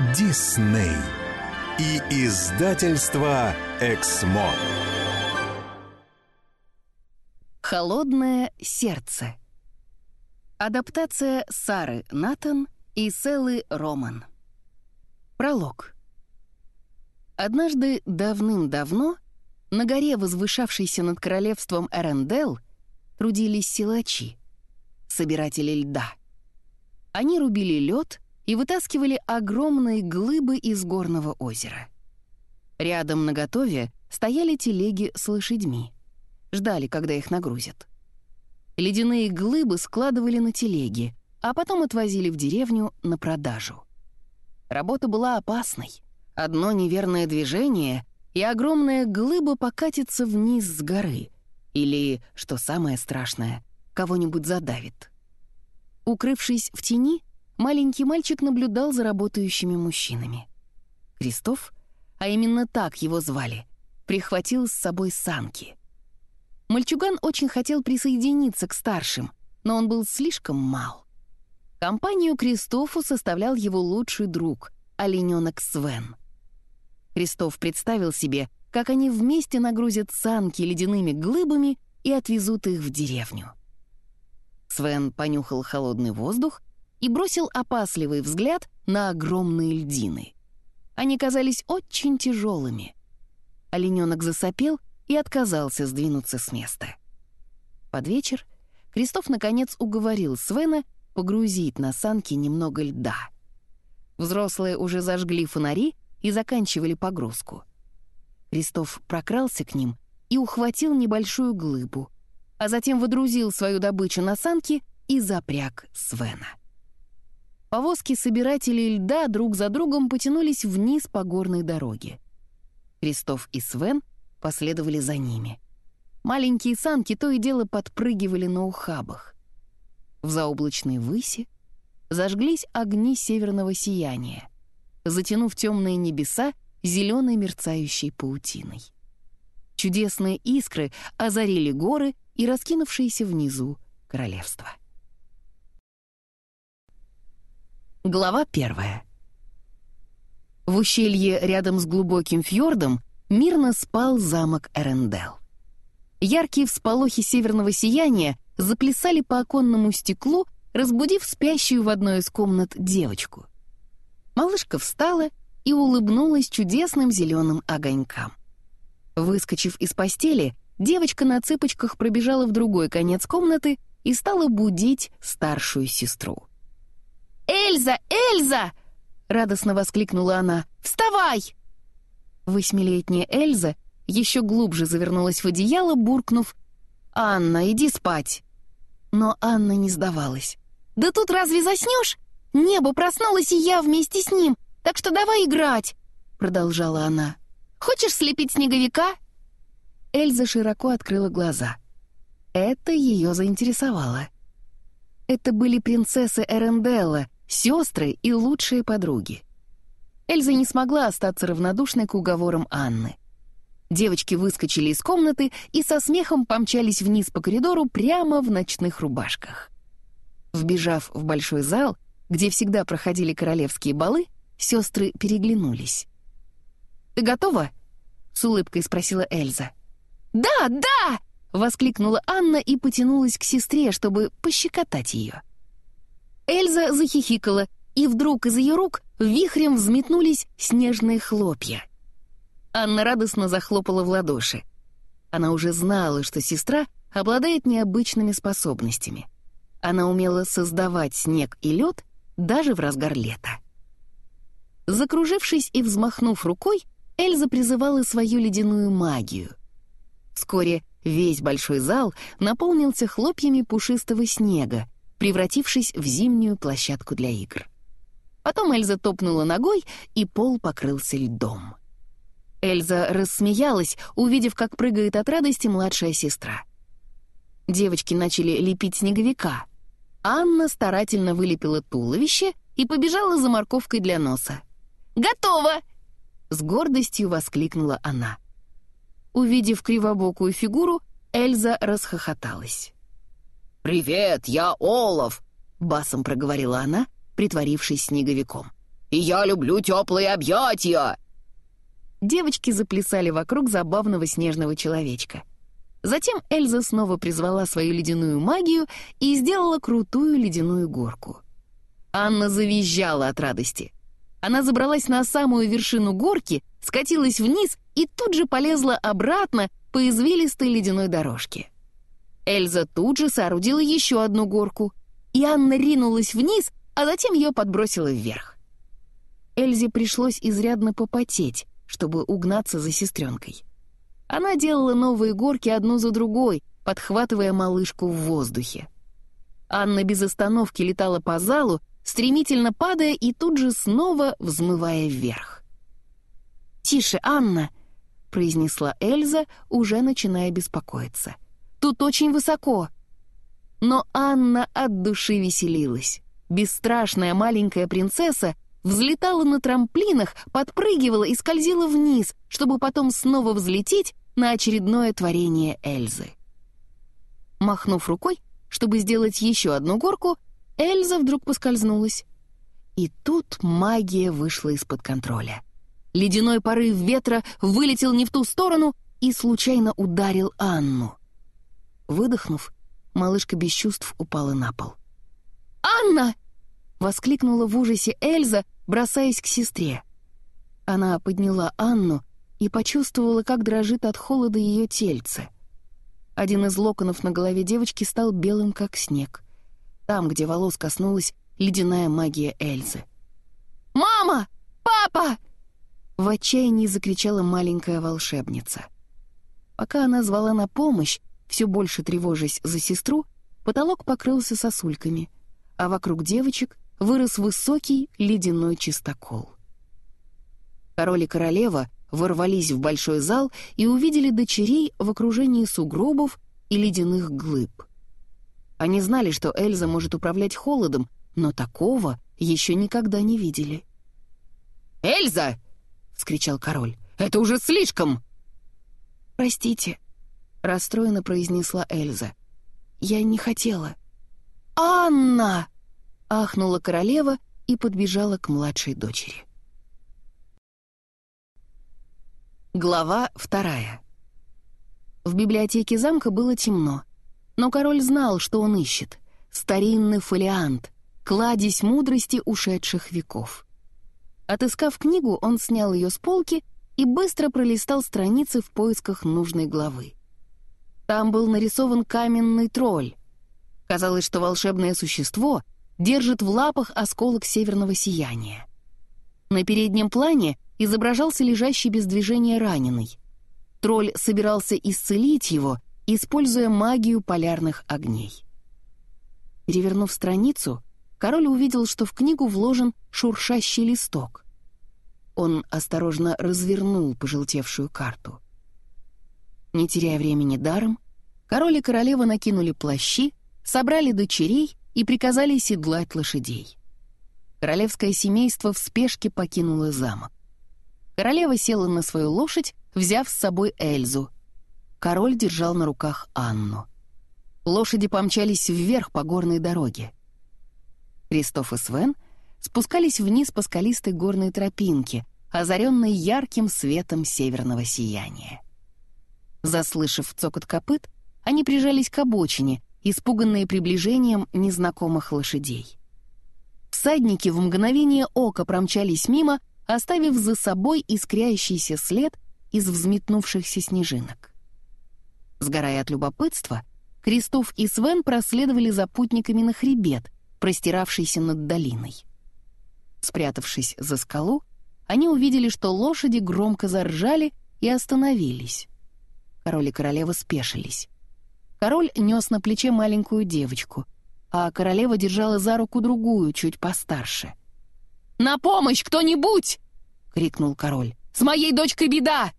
Дисней и издательство Эксмо. Холодное сердце. Адаптация Сары Натан и Селы Роман. Пролог. Однажды давным-давно на горе, возвышавшейся над королевством Эрендел, трудились силачи, собиратели льда. Они рубили лед и вытаскивали огромные глыбы из горного озера. Рядом на готове стояли телеги с лошадьми. Ждали, когда их нагрузят. Ледяные глыбы складывали на телеги, а потом отвозили в деревню на продажу. Работа была опасной. Одно неверное движение, и огромная глыба покатится вниз с горы. Или, что самое страшное, кого-нибудь задавит. Укрывшись в тени, маленький мальчик наблюдал за работающими мужчинами. Крестов, а именно так его звали, прихватил с собой санки. Мальчуган очень хотел присоединиться к старшим, но он был слишком мал. Компанию Кристофу составлял его лучший друг, олененок Свен. Крестов представил себе, как они вместе нагрузят санки ледяными глыбами и отвезут их в деревню. Свен понюхал холодный воздух и бросил опасливый взгляд на огромные льдины. Они казались очень тяжелыми. Олененок засопел и отказался сдвинуться с места. Под вечер Крестов наконец уговорил Свена погрузить на санки немного льда. Взрослые уже зажгли фонари и заканчивали погрузку. Крестов прокрался к ним и ухватил небольшую глыбу, а затем выдрузил свою добычу на санки и запряг Свена. Повозки собирателей льда друг за другом потянулись вниз по горной дороге. Крестов и Свен последовали за ними. Маленькие санки то и дело подпрыгивали на ухабах. В заоблачной выси зажглись огни северного сияния, затянув темные небеса зеленой мерцающей паутиной. Чудесные искры озарили горы и раскинувшиеся внизу королевство. Глава первая. В ущелье рядом с глубоким фьордом мирно спал замок Эрендел. Яркие всполохи северного сияния заплясали по оконному стеклу, разбудив спящую в одной из комнат девочку. Малышка встала и улыбнулась чудесным зеленым огонькам. Выскочив из постели, девочка на цыпочках пробежала в другой конец комнаты и стала будить старшую сестру. «Эльза! Эльза!» — радостно воскликнула она. «Вставай!» Восьмилетняя Эльза еще глубже завернулась в одеяло, буркнув «Анна, иди спать!» Но Анна не сдавалась. «Да тут разве заснешь? Небо проснулось, и я вместе с ним, так что давай играть!» Продолжала она. «Хочешь слепить снеговика?» Эльза широко открыла глаза. Это ее заинтересовало. Это были принцессы Эренделла, сестры и лучшие подруги. Эльза не смогла остаться равнодушной к уговорам Анны. Девочки выскочили из комнаты и со смехом помчались вниз по коридору прямо в ночных рубашках. Вбежав в большой зал, где всегда проходили королевские балы, сестры переглянулись. «Ты готова?» — с улыбкой спросила Эльза. «Да, да!» — воскликнула Анна и потянулась к сестре, чтобы пощекотать ее. Эльза захихикала, и вдруг из ее рук вихрем взметнулись снежные хлопья. Анна радостно захлопала в ладоши. Она уже знала, что сестра обладает необычными способностями. Она умела создавать снег и лед даже в разгар лета. Закружившись и взмахнув рукой, Эльза призывала свою ледяную магию — Вскоре весь большой зал наполнился хлопьями пушистого снега, превратившись в зимнюю площадку для игр. Потом Эльза топнула ногой, и пол покрылся льдом. Эльза рассмеялась, увидев, как прыгает от радости младшая сестра. Девочки начали лепить снеговика. Анна старательно вылепила туловище и побежала за морковкой для носа. «Готово!» — с гордостью воскликнула она. Увидев кривобокую фигуру, Эльза расхохоталась. «Привет, я Олаф!» — басом проговорила она, притворившись снеговиком. И я люблю теплые объятия!» Девочки заплясали вокруг забавного снежного человечка. Затем Эльза снова призвала свою ледяную магию и сделала крутую ледяную горку. Анна завизжала от радости. Она забралась на самую вершину горки, скатилась вниз и тут же полезла обратно по извилистой ледяной дорожке. Эльза тут же соорудила еще одну горку, и Анна ринулась вниз, а затем ее подбросила вверх. Эльзе пришлось изрядно попотеть, чтобы угнаться за сестренкой. Она делала новые горки одну за другой, подхватывая малышку в воздухе. Анна без остановки летала по залу, стремительно падая и тут же снова взмывая вверх. «Тише, Анна!» — произнесла Эльза, уже начиная беспокоиться. «Тут очень высоко!» Но Анна от души веселилась. Бесстрашная маленькая принцесса взлетала на трамплинах, подпрыгивала и скользила вниз, чтобы потом снова взлететь на очередное творение Эльзы. Махнув рукой, чтобы сделать еще одну горку, Эльза вдруг поскользнулась. И тут магия вышла из-под контроля. Ледяной порыв ветра вылетел не в ту сторону и случайно ударил Анну. Выдохнув, малышка без чувств упала на пол. «Анна!» — воскликнула в ужасе Эльза, бросаясь к сестре. Она подняла Анну и почувствовала, как дрожит от холода ее тельце. Один из локонов на голове девочки стал белым, как снег. Там, где волос коснулась ледяная магия Эльзы. «Мама! Папа!» В отчаянии закричала маленькая волшебница. Пока она звала на помощь, все больше тревожась за сестру, потолок покрылся сосульками, а вокруг девочек вырос высокий ледяной чистокол. Король и королева ворвались в большой зал и увидели дочерей в окружении сугробов и ледяных глыб. Они знали, что Эльза может управлять холодом, но такого еще никогда не видели. «Эльза!» — вскричал король. «Это уже слишком!» «Простите», — расстроенно произнесла Эльза. «Я не хотела». «Анна!» — ахнула королева и подбежала к младшей дочери. Глава вторая. В библиотеке замка было темно, но король знал, что он ищет. Старинный фолиант, кладезь мудрости ушедших веков. Отыскав книгу, он снял ее с полки и быстро пролистал страницы в поисках нужной главы. Там был нарисован каменный тролль. Казалось, что волшебное существо держит в лапах осколок северного сияния. На переднем плане изображался лежащий без движения раненый. Тролль собирался исцелить его, используя магию полярных огней. Перевернув страницу, король увидел, что в книгу вложен шуршащий листок. Он осторожно развернул пожелтевшую карту. Не теряя времени даром, король и королева накинули плащи, собрали дочерей и приказали седлать лошадей. Королевское семейство в спешке покинуло замок. Королева села на свою лошадь, взяв с собой Эльзу. Король держал на руках Анну. Лошади помчались вверх по горной дороге. Кристоф и Свен спускались вниз по скалистой горной тропинке, озаренной ярким светом северного сияния. Заслышав цокот копыт, они прижались к обочине, испуганные приближением незнакомых лошадей. Всадники в мгновение ока промчались мимо, оставив за собой искрящийся след из взметнувшихся снежинок. Сгорая от любопытства, Крестов и Свен проследовали за путниками на хребет, простиравшийся над долиной. Спрятавшись за скалу, они увидели, что лошади громко заржали и остановились. Король и королева спешились. Король нес на плече маленькую девочку, а королева держала за руку другую, чуть постарше — «На помощь кто-нибудь!» — крикнул король. «С моей дочкой беда!»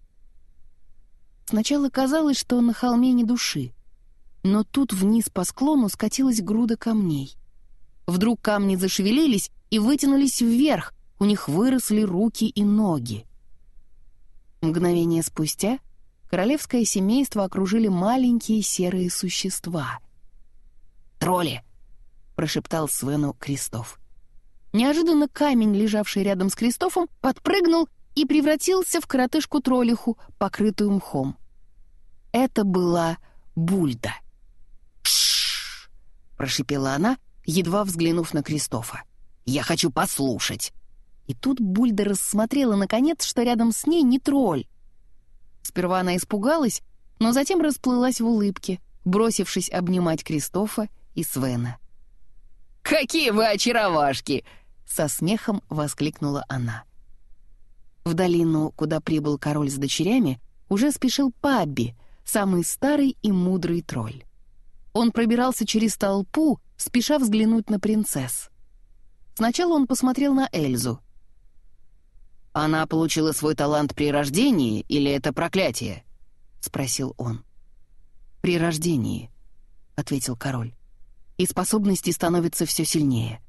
Сначала казалось, что на холме не души, но тут вниз по склону скатилась груда камней. Вдруг камни зашевелились и вытянулись вверх, у них выросли руки и ноги. Мгновение спустя королевское семейство окружили маленькие серые существа. «Тролли!» — прошептал Свену Крестов. Неожиданно камень, лежавший рядом с Кристофом, подпрыгнул и превратился в коротышку-троллиху, покрытую мхом. Это была Бульда. «Шшш!» — прошипела она, едва взглянув на Кристофа. «Я хочу послушать!» И тут Бульда рассмотрела, наконец, что рядом с ней не тролль. Сперва она испугалась, но затем расплылась в улыбке, бросившись обнимать Кристофа и Свена. «Какие вы очаровашки!» — со смехом воскликнула она. В долину, куда прибыл король с дочерями, уже спешил Пабби, самый старый и мудрый тролль. Он пробирался через толпу, спеша взглянуть на принцесс. Сначала он посмотрел на Эльзу. «Она получила свой талант при рождении или это проклятие?» — спросил он. «При рождении», — ответил король. «И способности становятся все сильнее».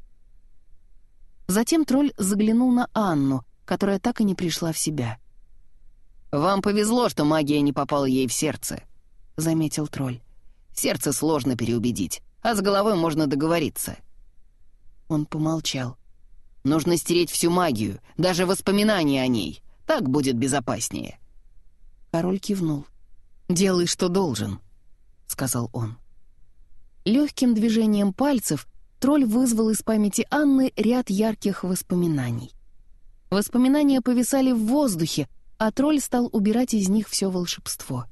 Затем тролль заглянул на Анну, которая так и не пришла в себя. «Вам повезло, что магия не попала ей в сердце», — заметил тролль. «Сердце сложно переубедить, а с головой можно договориться». Он помолчал. «Нужно стереть всю магию, даже воспоминания о ней. Так будет безопаснее». Король кивнул. «Делай, что должен», — сказал он. Легким движением пальцев тролль вызвал из памяти Анны ряд ярких воспоминаний. Воспоминания повисали в воздухе, а тролль стал убирать из них все волшебство.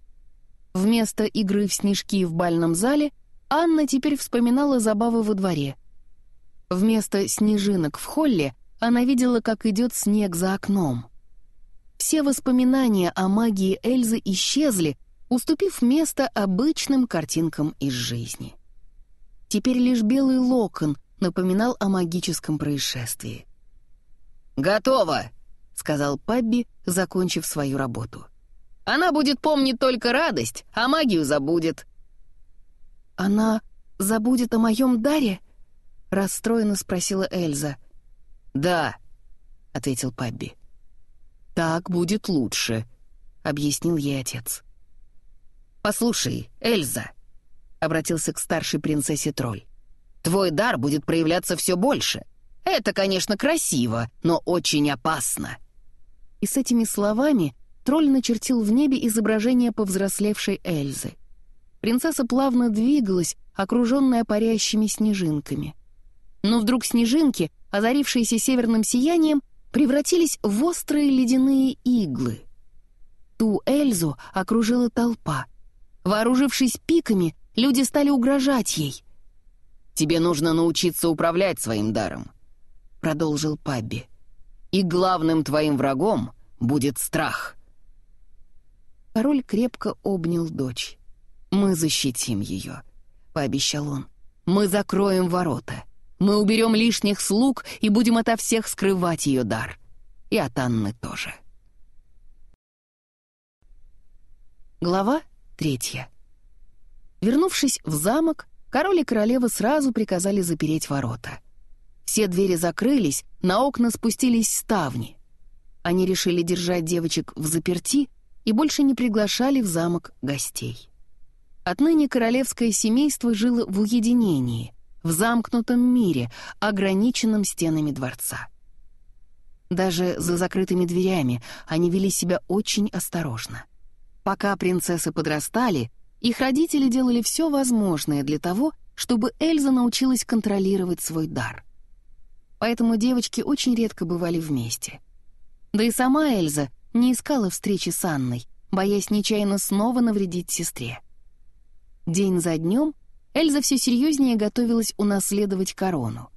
Вместо игры в снежки в бальном зале Анна теперь вспоминала забавы во дворе. Вместо снежинок в холле она видела, как идет снег за окном. Все воспоминания о магии Эльзы исчезли, уступив место обычным картинкам из жизни. Теперь лишь белый локон напоминал о магическом происшествии. «Готово!» — сказал Пабби, закончив свою работу. «Она будет помнить только радость, а магию забудет». «Она забудет о моем даре?» — расстроенно спросила Эльза. «Да», — ответил Пабби. «Так будет лучше», — объяснил ей отец. «Послушай, Эльза», — обратился к старшей принцессе Тролль, «твой дар будет проявляться все больше. Это, конечно, красиво, но очень опасно и с этими словами тролль начертил в небе изображение повзрослевшей Эльзы. Принцесса плавно двигалась, окруженная парящими снежинками. Но вдруг снежинки, озарившиеся северным сиянием, превратились в острые ледяные иглы. Ту Эльзу окружила толпа. Вооружившись пиками, люди стали угрожать ей. «Тебе нужно научиться управлять своим даром», — продолжил Пабби. «И главным твоим врагом будет страх». Король крепко обнял дочь. «Мы защитим ее», — пообещал он. «Мы закроем ворота. Мы уберем лишних слуг и будем ото всех скрывать ее дар. И от Анны тоже». Глава третья. Вернувшись в замок, король и королева сразу приказали запереть ворота. Все двери закрылись, на окна спустились ставни. Они решили держать девочек в заперти и больше не приглашали в замок гостей. Отныне королевское семейство жило в уединении, в замкнутом мире, ограниченном стенами дворца. Даже за закрытыми дверями они вели себя очень осторожно. Пока принцессы подрастали, их родители делали все возможное для того, чтобы Эльза научилась контролировать свой дар. Поэтому девочки очень редко бывали вместе — да и сама Эльза не искала встречи с Анной, боясь нечаянно снова навредить сестре. День за днем Эльза все серьезнее готовилась унаследовать корону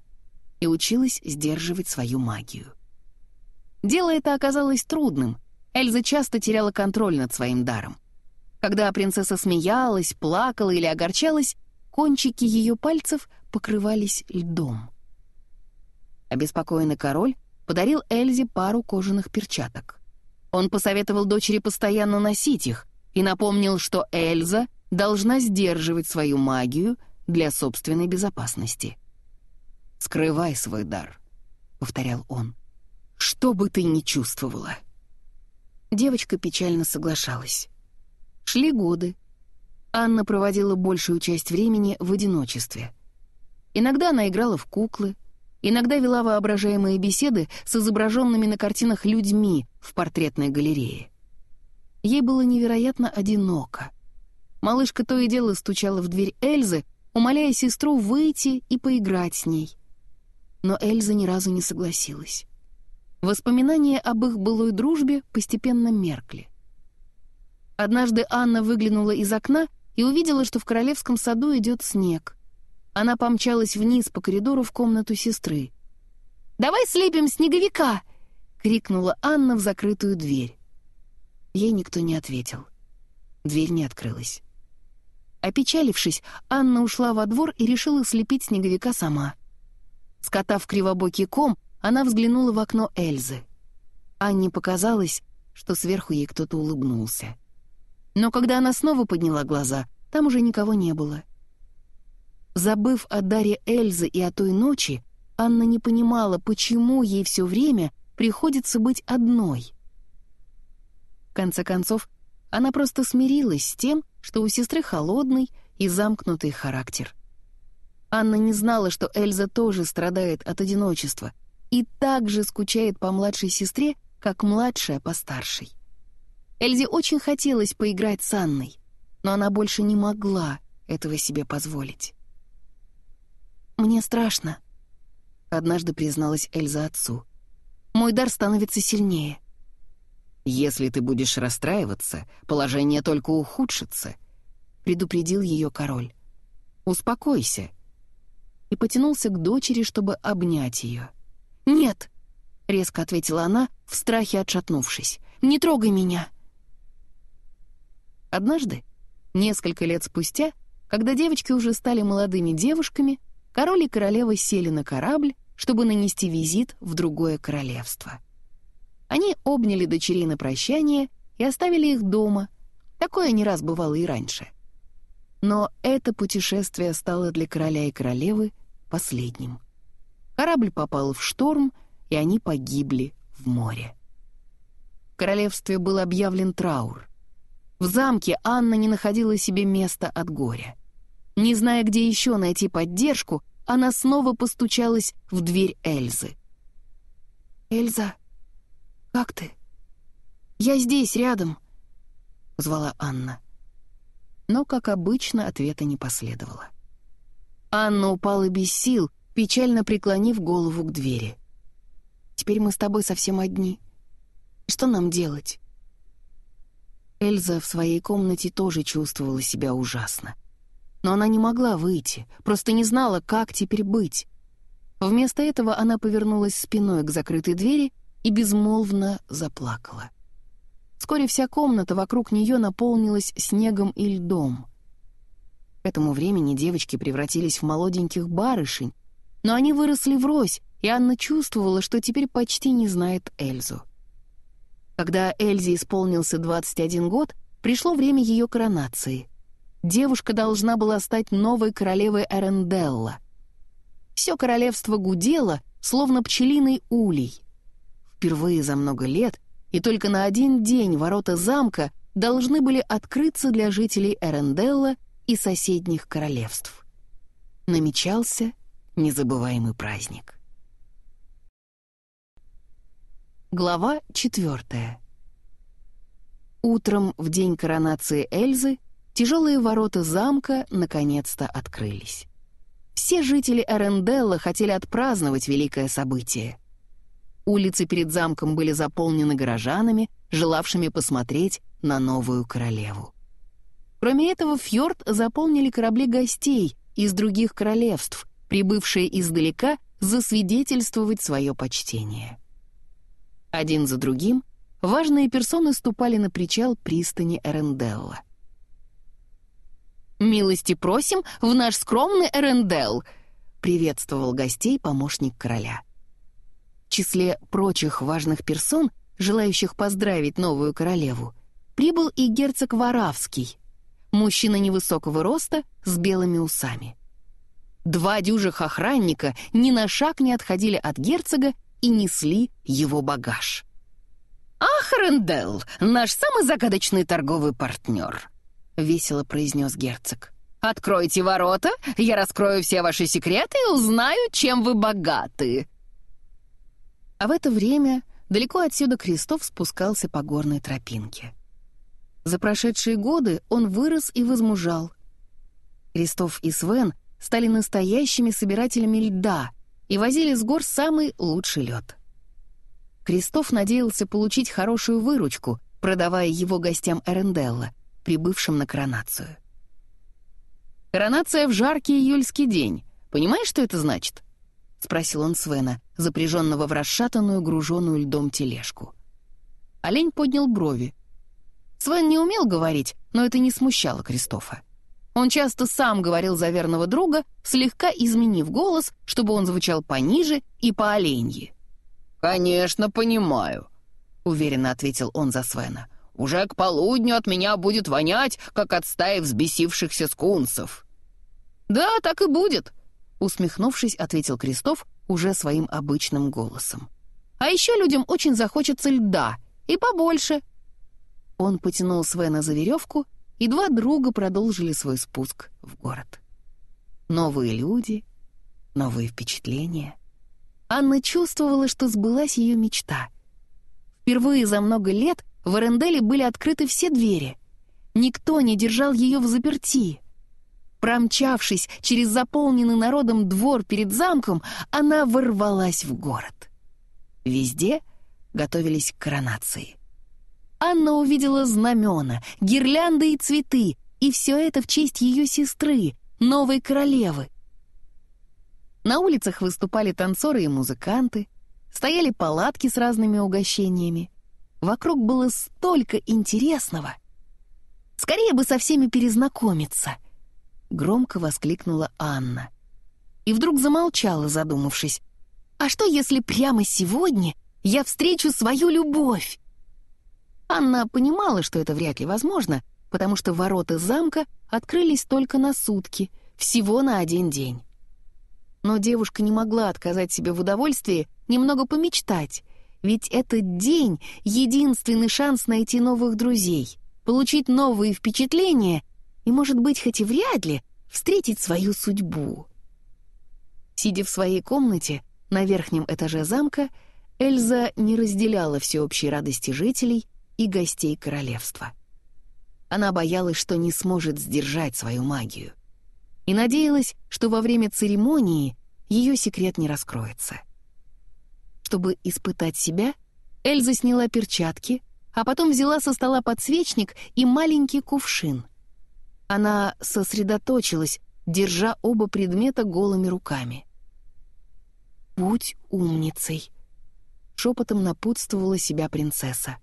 и училась сдерживать свою магию. Дело это оказалось трудным. Эльза часто теряла контроль над своим даром. Когда принцесса смеялась, плакала или огорчалась, кончики ее пальцев покрывались льдом. Обеспокоенный король подарил Эльзе пару кожаных перчаток. Он посоветовал дочери постоянно носить их и напомнил, что Эльза должна сдерживать свою магию для собственной безопасности. «Скрывай свой дар», — повторял он, — «что бы ты ни чувствовала». Девочка печально соглашалась. Шли годы. Анна проводила большую часть времени в одиночестве. Иногда она играла в куклы, иногда вела воображаемые беседы с изображенными на картинах людьми в портретной галерее. Ей было невероятно одиноко. Малышка то и дело стучала в дверь Эльзы, умоляя сестру выйти и поиграть с ней. Но Эльза ни разу не согласилась. Воспоминания об их былой дружбе постепенно меркли. Однажды Анна выглянула из окна и увидела, что в королевском саду идет снег. Она помчалась вниз по коридору в комнату сестры. «Давай слепим снеговика!» — крикнула Анна в закрытую дверь. Ей никто не ответил. Дверь не открылась. Опечалившись, Анна ушла во двор и решила слепить снеговика сама. Скотав кривобокий ком, она взглянула в окно Эльзы. Анне показалось, что сверху ей кто-то улыбнулся. Но когда она снова подняла глаза, там уже никого не было. Забыв о даре Эльзы и о той ночи, Анна не понимала, почему ей все время приходится быть одной. В конце концов, она просто смирилась с тем, что у сестры холодный и замкнутый характер. Анна не знала, что Эльза тоже страдает от одиночества и также скучает по младшей сестре, как младшая по старшей. Эльзе очень хотелось поиграть с Анной, но она больше не могла этого себе позволить. «Мне страшно», — однажды призналась Эльза отцу. «Мой дар становится сильнее». «Если ты будешь расстраиваться, положение только ухудшится», — предупредил ее король. «Успокойся». И потянулся к дочери, чтобы обнять ее. «Нет», — резко ответила она, в страхе отшатнувшись. «Не трогай меня». Однажды, несколько лет спустя, когда девочки уже стали молодыми девушками, король и королева сели на корабль, чтобы нанести визит в другое королевство. Они обняли дочерей на прощание и оставили их дома. Такое не раз бывало и раньше. Но это путешествие стало для короля и королевы последним. Корабль попал в шторм, и они погибли в море. В королевстве был объявлен траур. В замке Анна не находила себе места от горя. Не зная, где еще найти поддержку, она снова постучалась в дверь Эльзы. «Эльза, как ты?» «Я здесь, рядом», — звала Анна. Но, как обычно, ответа не последовало. Анна упала без сил, печально преклонив голову к двери. «Теперь мы с тобой совсем одни. Что нам делать?» Эльза в своей комнате тоже чувствовала себя ужасно. Но она не могла выйти, просто не знала, как теперь быть. Вместо этого она повернулась спиной к закрытой двери и безмолвно заплакала. Вскоре вся комната вокруг нее наполнилась снегом и льдом. К этому времени девочки превратились в молоденьких барышень, но они выросли врозь, и Анна чувствовала, что теперь почти не знает Эльзу. Когда Эльзе исполнился 21 год, пришло время ее коронации. Девушка должна была стать новой королевой Эренделла. Все королевство гудело, словно пчелиный улей. Впервые за много лет и только на один день ворота замка должны были открыться для жителей Эренделла и соседних королевств. Намечался незабываемый праздник. Глава четвертая. Утром, в день коронации Эльзы, тяжелые ворота замка наконец-то открылись. Все жители Эренделла хотели отпраздновать великое событие. Улицы перед замком были заполнены горожанами, желавшими посмотреть на новую королеву. Кроме этого, фьорд заполнили корабли гостей из других королевств, прибывшие издалека засвидетельствовать свое почтение. Один за другим важные персоны ступали на причал пристани Эренделла. «Милости просим в наш скромный Эрендел!» — приветствовал гостей помощник короля. В числе прочих важных персон, желающих поздравить новую королеву, прибыл и герцог Варавский, мужчина невысокого роста с белыми усами. Два дюжих охранника ни на шаг не отходили от герцога и несли его багаж. «Ах, Рендел, наш самый загадочный торговый партнер!» — весело произнес герцог. Откройте ворота, я раскрою все ваши секреты и узнаю, чем вы богаты». А в это время далеко отсюда Крестов спускался по горной тропинке. За прошедшие годы он вырос и возмужал. Крестов и Свен стали настоящими собирателями льда и возили с гор самый лучший лед. Крестов надеялся получить хорошую выручку, продавая его гостям Эренделла, прибывшим на коронацию. «Коронация в жаркий июльский день. Понимаешь, что это значит?» — спросил он Свена, запряженного в расшатанную, груженную льдом тележку. Олень поднял брови. Свен не умел говорить, но это не смущало Кристофа. Он часто сам говорил за верного друга, слегка изменив голос, чтобы он звучал пониже и по оленьи. «Конечно, понимаю», — уверенно ответил он за Свена. «Уже к полудню от меня будет вонять, как от стаи взбесившихся скунсов». «Да, так и будет», Усмехнувшись, ответил Крестов уже своим обычным голосом. «А еще людям очень захочется льда, и побольше». Он потянул Свена за веревку, и два друга продолжили свой спуск в город. Новые люди, новые впечатления. Анна чувствовала, что сбылась ее мечта. Впервые за много лет в Эренделе были открыты все двери. Никто не держал ее в заперти. Промчавшись через заполненный народом двор перед замком, она ворвалась в город. Везде готовились к коронации. Анна увидела знамена, гирлянды и цветы, и все это в честь ее сестры, новой королевы. На улицах выступали танцоры и музыканты, стояли палатки с разными угощениями. Вокруг было столько интересного. Скорее бы со всеми перезнакомиться —— громко воскликнула Анна. И вдруг замолчала, задумавшись. «А что, если прямо сегодня я встречу свою любовь?» Анна понимала, что это вряд ли возможно, потому что ворота замка открылись только на сутки, всего на один день. Но девушка не могла отказать себе в удовольствии немного помечтать, ведь этот день — единственный шанс найти новых друзей, получить новые впечатления и, может быть, хоть и вряд ли, встретить свою судьбу. Сидя в своей комнате на верхнем этаже замка, Эльза не разделяла всеобщей радости жителей и гостей королевства. Она боялась, что не сможет сдержать свою магию. И надеялась, что во время церемонии ее секрет не раскроется. Чтобы испытать себя, Эльза сняла перчатки, а потом взяла со стола подсвечник и маленький кувшин — она сосредоточилась, держа оба предмета голыми руками. «Будь умницей», — шепотом напутствовала себя принцесса.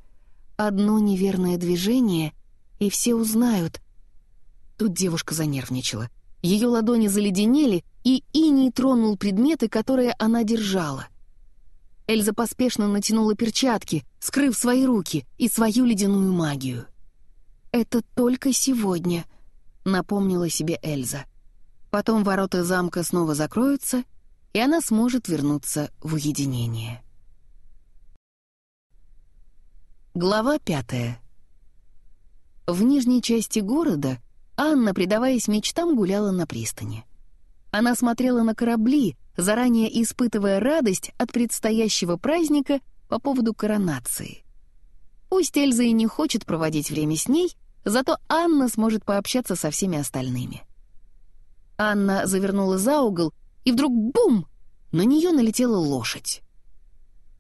«Одно неверное движение, и все узнают». Тут девушка занервничала. Ее ладони заледенели, и иней тронул предметы, которые она держала. Эльза поспешно натянула перчатки, скрыв свои руки и свою ледяную магию. «Это только сегодня», — напомнила себе Эльза. Потом ворота замка снова закроются, и она сможет вернуться в уединение. Глава пятая. В нижней части города Анна, предаваясь мечтам, гуляла на пристани. Она смотрела на корабли, заранее испытывая радость от предстоящего праздника по поводу коронации. Пусть Эльза и не хочет проводить время с ней, Зато Анна сможет пообщаться со всеми остальными. Анна завернула за угол, и вдруг бум! На нее налетела лошадь.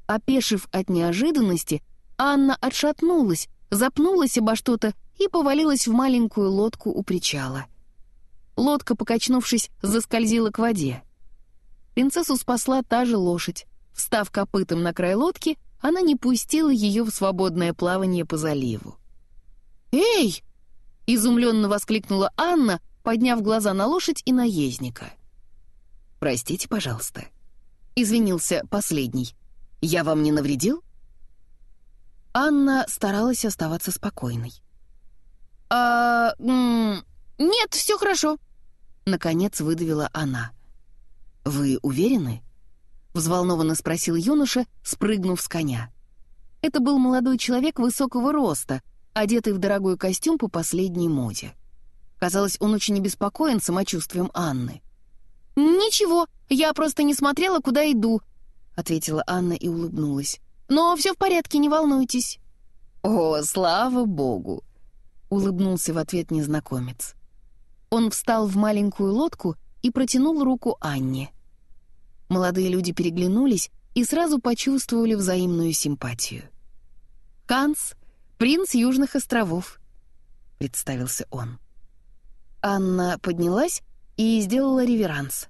Опешив от неожиданности, Анна отшатнулась, запнулась обо что-то и повалилась в маленькую лодку у причала. Лодка, покачнувшись, заскользила к воде. Принцессу спасла та же лошадь. Встав копытом на край лодки, она не пустила ее в свободное плавание по заливу. «Эй!» — изумленно воскликнула Анна, подняв глаза на лошадь и наездника. «Простите, пожалуйста», — извинился последний. «Я вам не навредил?» Анна старалась оставаться спокойной. «А... нет, все хорошо», — наконец выдавила она. «Вы уверены?» — взволнованно спросил юноша, спрыгнув с коня. Это был молодой человек высокого роста — одетый в дорогой костюм по последней моде. Казалось, он очень обеспокоен самочувствием Анны. «Ничего, я просто не смотрела, куда иду», — ответила Анна и улыбнулась. «Но все в порядке, не волнуйтесь». «О, слава богу!» — улыбнулся в ответ незнакомец. Он встал в маленькую лодку и протянул руку Анне. Молодые люди переглянулись и сразу почувствовали взаимную симпатию. «Ханс, принц Южных островов», — представился он. Анна поднялась и сделала реверанс.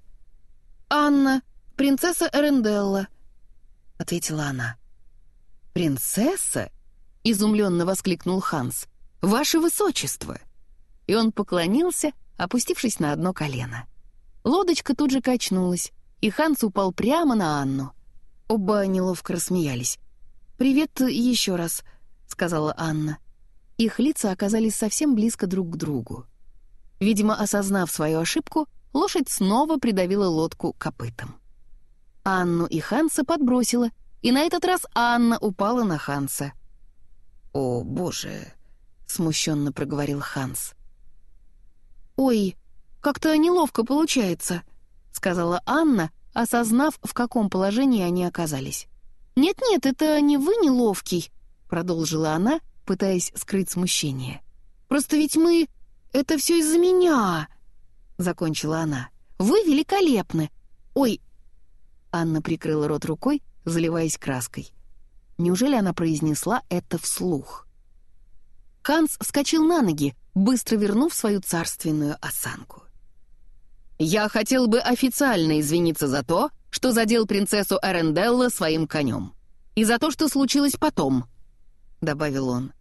«Анна, принцесса Эренделла», — ответила она. «Принцесса?» — изумленно воскликнул Ханс. «Ваше высочество!» И он поклонился, опустившись на одно колено. Лодочка тут же качнулась, и Ханс упал прямо на Анну. Оба неловко рассмеялись. «Привет еще раз», — сказала Анна. Их лица оказались совсем близко друг к другу. Видимо, осознав свою ошибку, лошадь снова придавила лодку копытом. Анну и Ханса подбросила, и на этот раз Анна упала на Ханса. «О, боже!» — смущенно проговорил Ханс. «Ой, как-то неловко получается», — сказала Анна, осознав, в каком положении они оказались. «Нет-нет, это не вы неловкий», — продолжила она, пытаясь скрыть смущение. «Просто ведь мы... Это все из-за меня!» — закончила она. «Вы великолепны! Ой!» Анна прикрыла рот рукой, заливаясь краской. Неужели она произнесла это вслух? Ханс вскочил на ноги, быстро вернув свою царственную осанку. «Я хотел бы официально извиниться за то, что задел принцессу Эренделла своим конем. И за то, что случилось потом», — добавил он.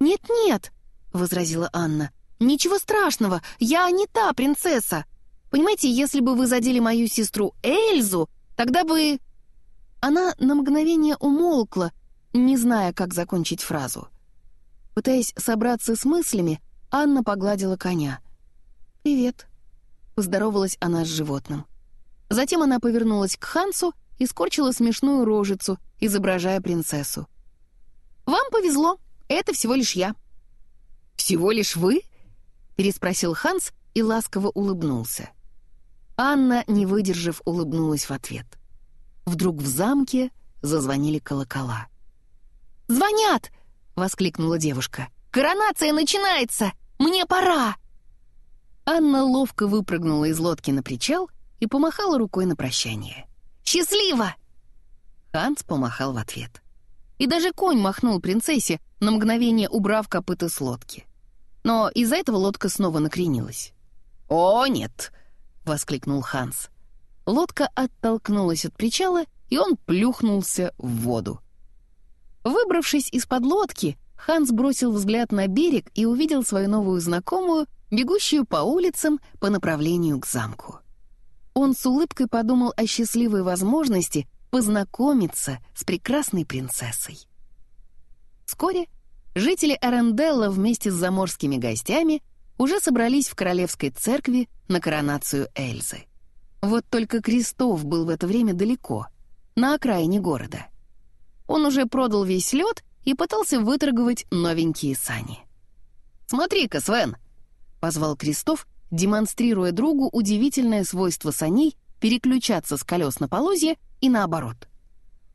«Нет-нет», — возразила Анна, «Ничего страшного, я не та принцесса. Понимаете, если бы вы задели мою сестру Эльзу, тогда бы...» Она на мгновение умолкла, не зная, как закончить фразу. Пытаясь собраться с мыслями, Анна погладила коня. «Привет», — поздоровалась она с животным. Затем она повернулась к Хансу и скорчила смешную рожицу, изображая принцессу. «Вам повезло, это всего лишь я». «Всего лишь вы?» переспросил Ханс и ласково улыбнулся. Анна, не выдержав, улыбнулась в ответ. Вдруг в замке зазвонили колокола. «Звонят!» — воскликнула девушка. «Коронация начинается! Мне пора!» Анна ловко выпрыгнула из лодки на причал и помахала рукой на прощание. «Счастливо!» Ханс помахал в ответ. И даже конь махнул принцессе, на мгновение убрав копыта с лодки. Но из-за этого лодка снова накренилась. «О, нет!» — воскликнул Ханс. Лодка оттолкнулась от причала, и он плюхнулся в воду. Выбравшись из-под лодки, Ханс бросил взгляд на берег и увидел свою новую знакомую, бегущую по улицам по направлению к замку. Он с улыбкой подумал о счастливой возможности познакомиться с прекрасной принцессой. Вскоре жители Аренделла вместе с заморскими гостями уже собрались в королевской церкви на коронацию Эльзы. Вот только Крестов был в это время далеко, на окраине города. Он уже продал весь лед и пытался выторговать новенькие сани. «Смотри-ка, Свен!» — позвал Крестов, демонстрируя другу удивительное свойство саней переключаться с колес на полозья и наоборот.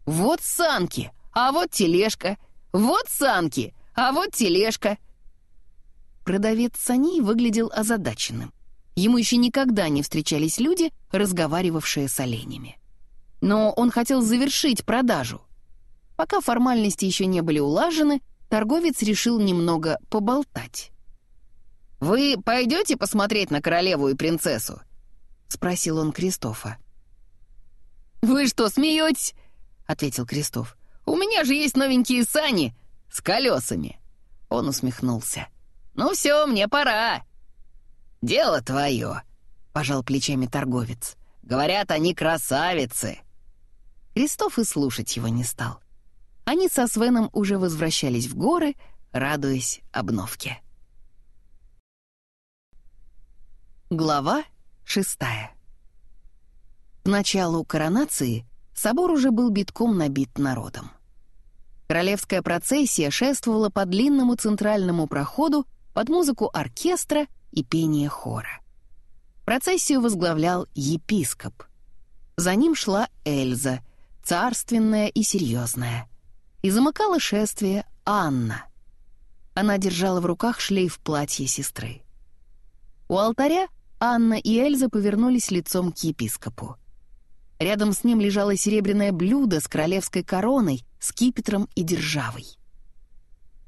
«Вот санки, а вот тележка, вот санки, а вот тележка». Продавец саней выглядел озадаченным. Ему еще никогда не встречались люди, разговаривавшие с оленями. Но он хотел завершить продажу. Пока формальности еще не были улажены, торговец решил немного поболтать. «Вы пойдете посмотреть на королеву и принцессу?» — спросил он Кристофа. «Вы что, смеетесь?» — ответил Кристоф. «У меня же есть новенькие сани с колесами!» Он усмехнулся. «Ну все, мне пора!» «Дело твое!» — пожал плечами торговец. «Говорят, они красавицы!» Кристоф и слушать его не стал. Они со Свеном уже возвращались в горы, радуясь обновке. Глава шестая К началу коронации собор уже был битком набит народом. Королевская процессия шествовала по длинному центральному проходу под музыку оркестра и пение хора. Процессию возглавлял епископ. За ним шла Эльза, царственная и серьезная. И замыкала шествие Анна. Она держала в руках шлейф платья сестры. У алтаря Анна и Эльза повернулись лицом к епископу. Рядом с ним лежало серебряное блюдо с королевской короной, скипетром и державой.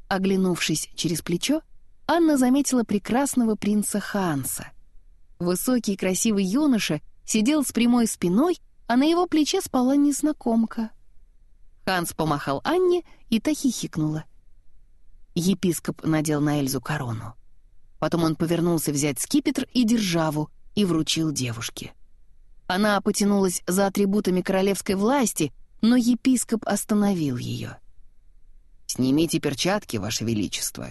Оглянувшись через плечо, Анна заметила прекрасного принца Ханса. Высокий и красивый юноша сидел с прямой спиной, а на его плече спала незнакомка. Ханс помахал Анне, и та хихикнула. Епископ надел на Эльзу корону. Потом он повернулся взять скипетр и державу и вручил девушке. Она потянулась за атрибутами королевской власти, но епископ остановил ее. «Снимите перчатки, Ваше Величество».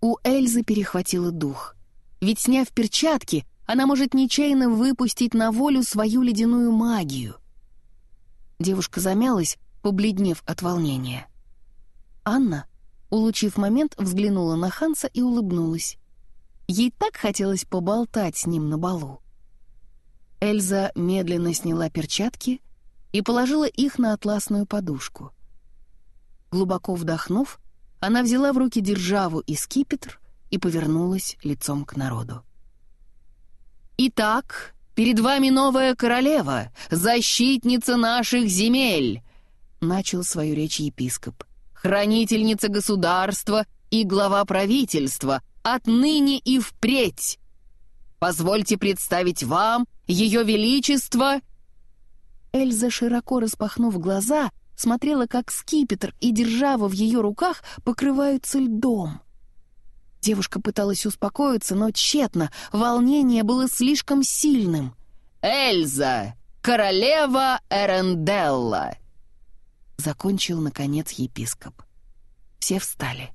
У Эльзы перехватило дух. Ведь, сняв перчатки, она может нечаянно выпустить на волю свою ледяную магию. Девушка замялась, побледнев от волнения. Анна, улучив момент, взглянула на Ханса и улыбнулась. Ей так хотелось поболтать с ним на балу. Эльза медленно сняла перчатки и положила их на атласную подушку. Глубоко вдохнув, она взяла в руки державу и скипетр и повернулась лицом к народу. «Итак, перед вами новая королева, защитница наших земель!» — начал свою речь епископ. «Хранительница государства и глава правительства, отныне и впредь! Позвольте представить вам ее величество!» Эльза, широко распахнув глаза, смотрела, как скипетр и держава в ее руках покрываются льдом. Девушка пыталась успокоиться, но тщетно, волнение было слишком сильным. «Эльза! Королева Эренделла!» Закончил, наконец, епископ. Все встали.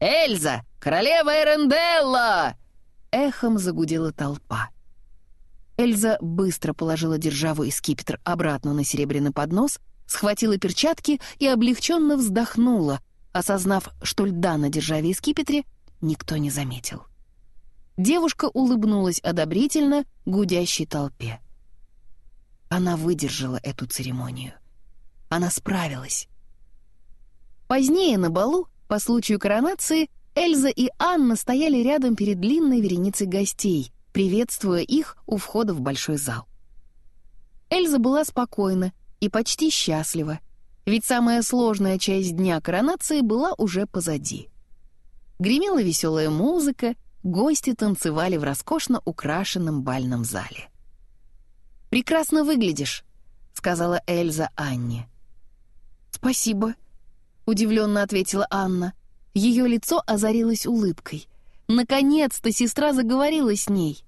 «Эльза! Королева Эренделла!» Эхом загудела толпа. Эльза быстро положила державу и скипетр обратно на серебряный поднос, схватила перчатки и облегченно вздохнула, осознав, что льда на державе и скипетре никто не заметил. Девушка улыбнулась одобрительно гудящей толпе. Она выдержала эту церемонию. Она справилась. Позднее на балу, по случаю коронации, Эльза и Анна стояли рядом перед длинной вереницей гостей, приветствуя их у входа в большой зал. Эльза была спокойна и почти счастлива, ведь самая сложная часть дня коронации была уже позади. Гремела веселая музыка, гости танцевали в роскошно украшенном бальном зале. «Прекрасно выглядишь», — сказала Эльза Анне. «Спасибо», — удивленно ответила Анна. Ее лицо озарилось улыбкой. Наконец-то сестра заговорила с ней.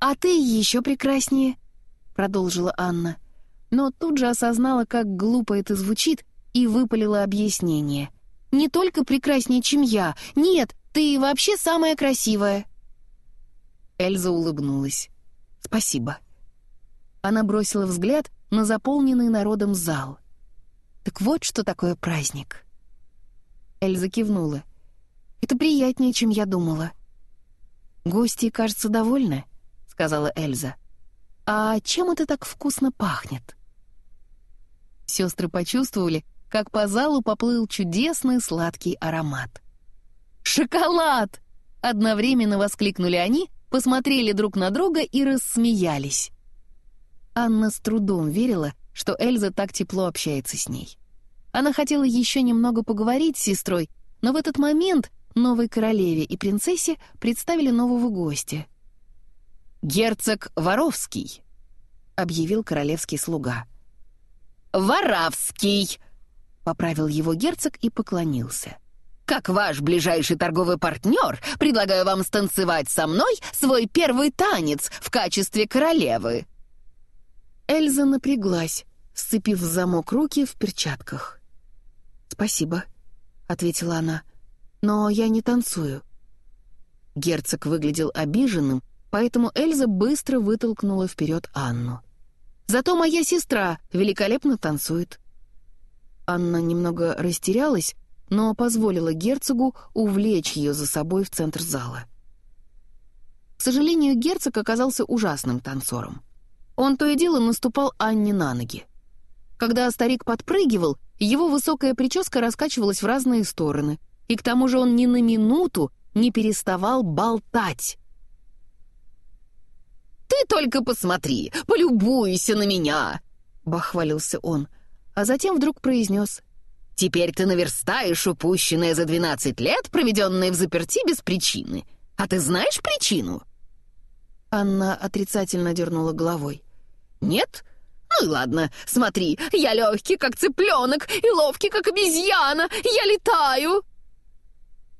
«А ты еще прекраснее», — продолжила Анна. Но тут же осознала, как глупо это звучит, и выпалила объяснение. «Не только прекраснее, чем я. Нет, ты вообще самая красивая». Эльза улыбнулась. «Спасибо». Она бросила взгляд на заполненный народом зал. «Так вот, что такое праздник». Эльза кивнула. «Это приятнее, чем я думала». «Гости, кажется, довольны?» сказала Эльза. «А чем это так вкусно пахнет?» Сестры почувствовали, как по залу поплыл чудесный сладкий аромат. «Шоколад!» — одновременно воскликнули они, посмотрели друг на друга и рассмеялись. Анна с трудом верила, что Эльза так тепло общается с ней. Она хотела еще немного поговорить с сестрой, но в этот момент новой королеве и принцессе представили нового гостя — «Герцог Воровский», — объявил королевский слуга. «Воровский», — поправил его герцог и поклонился. «Как ваш ближайший торговый партнер, предлагаю вам станцевать со мной свой первый танец в качестве королевы». Эльза напряглась, сцепив в замок руки в перчатках. «Спасибо», — ответила она, — «но я не танцую». Герцог выглядел обиженным поэтому Эльза быстро вытолкнула вперед Анну. «Зато моя сестра великолепно танцует». Анна немного растерялась, но позволила герцогу увлечь ее за собой в центр зала. К сожалению, герцог оказался ужасным танцором. Он то и дело наступал Анне на ноги. Когда старик подпрыгивал, его высокая прическа раскачивалась в разные стороны, и к тому же он ни на минуту не переставал болтать. «Ты только посмотри, полюбуйся на меня!» — бахвалился он, а затем вдруг произнес. «Теперь ты наверстаешь упущенное за 12 лет, проведенное в заперти без причины. А ты знаешь причину?» Анна отрицательно дернула головой. «Нет? Ну и ладно, смотри, я легкий, как цыпленок, и ловкий, как обезьяна, я летаю!»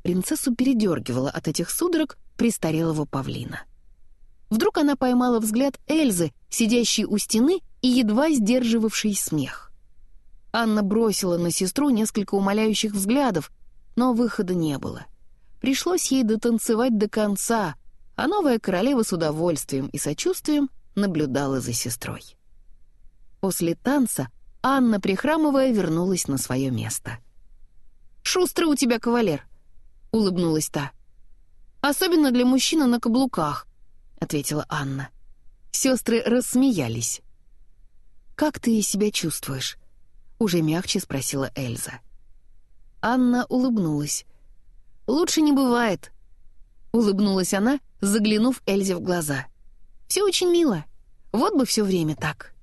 Принцессу передергивала от этих судорог престарелого павлина. Вдруг она поймала взгляд Эльзы, сидящей у стены и едва сдерживавшей смех. Анна бросила на сестру несколько умоляющих взглядов, но выхода не было. Пришлось ей дотанцевать до конца, а новая королева с удовольствием и сочувствием наблюдала за сестрой. После танца Анна, прихрамывая, вернулась на свое место. «Шустрый у тебя кавалер», — улыбнулась та. «Особенно для мужчины на каблуках», — ответила Анна. Сестры рассмеялись. «Как ты себя чувствуешь?» — уже мягче спросила Эльза. Анна улыбнулась. «Лучше не бывает», — улыбнулась она, заглянув Эльзе в глаза. «Все очень мило. Вот бы все время так».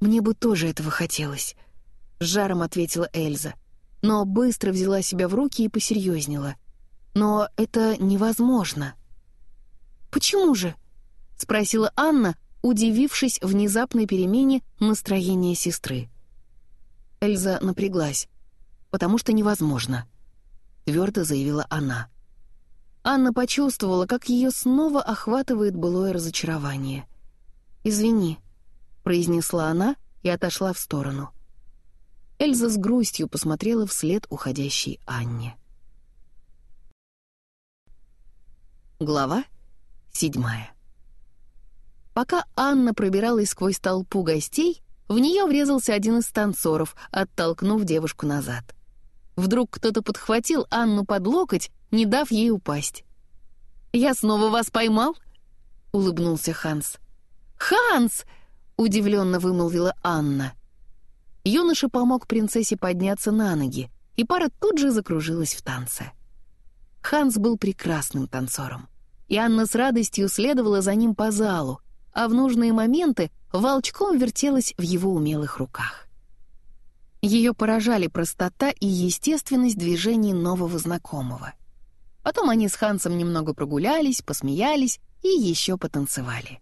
«Мне бы тоже этого хотелось», — с жаром ответила Эльза, но быстро взяла себя в руки и посерьезнела. «Но это невозможно». «Почему же?» — спросила Анна, удивившись внезапной перемене настроения сестры. Эльза напряглась. «Потому что невозможно», — твердо заявила она. Анна почувствовала, как ее снова охватывает былое разочарование. «Извини», — произнесла она и отошла в сторону. Эльза с грустью посмотрела вслед уходящей Анне. Глава седьмая. Пока Анна пробиралась сквозь толпу гостей, в нее врезался один из танцоров, оттолкнув девушку назад. Вдруг кто-то подхватил Анну под локоть, не дав ей упасть. «Я снова вас поймал?» — улыбнулся Ханс. «Ханс!» — удивленно вымолвила Анна. Юноша помог принцессе подняться на ноги, и пара тут же закружилась в танце. Ханс был прекрасным танцором, и Анна с радостью следовала за ним по залу, а в нужные моменты волчком вертелась в его умелых руках. Ее поражали простота и естественность движений нового знакомого. Потом они с Хансом немного прогулялись, посмеялись и еще потанцевали.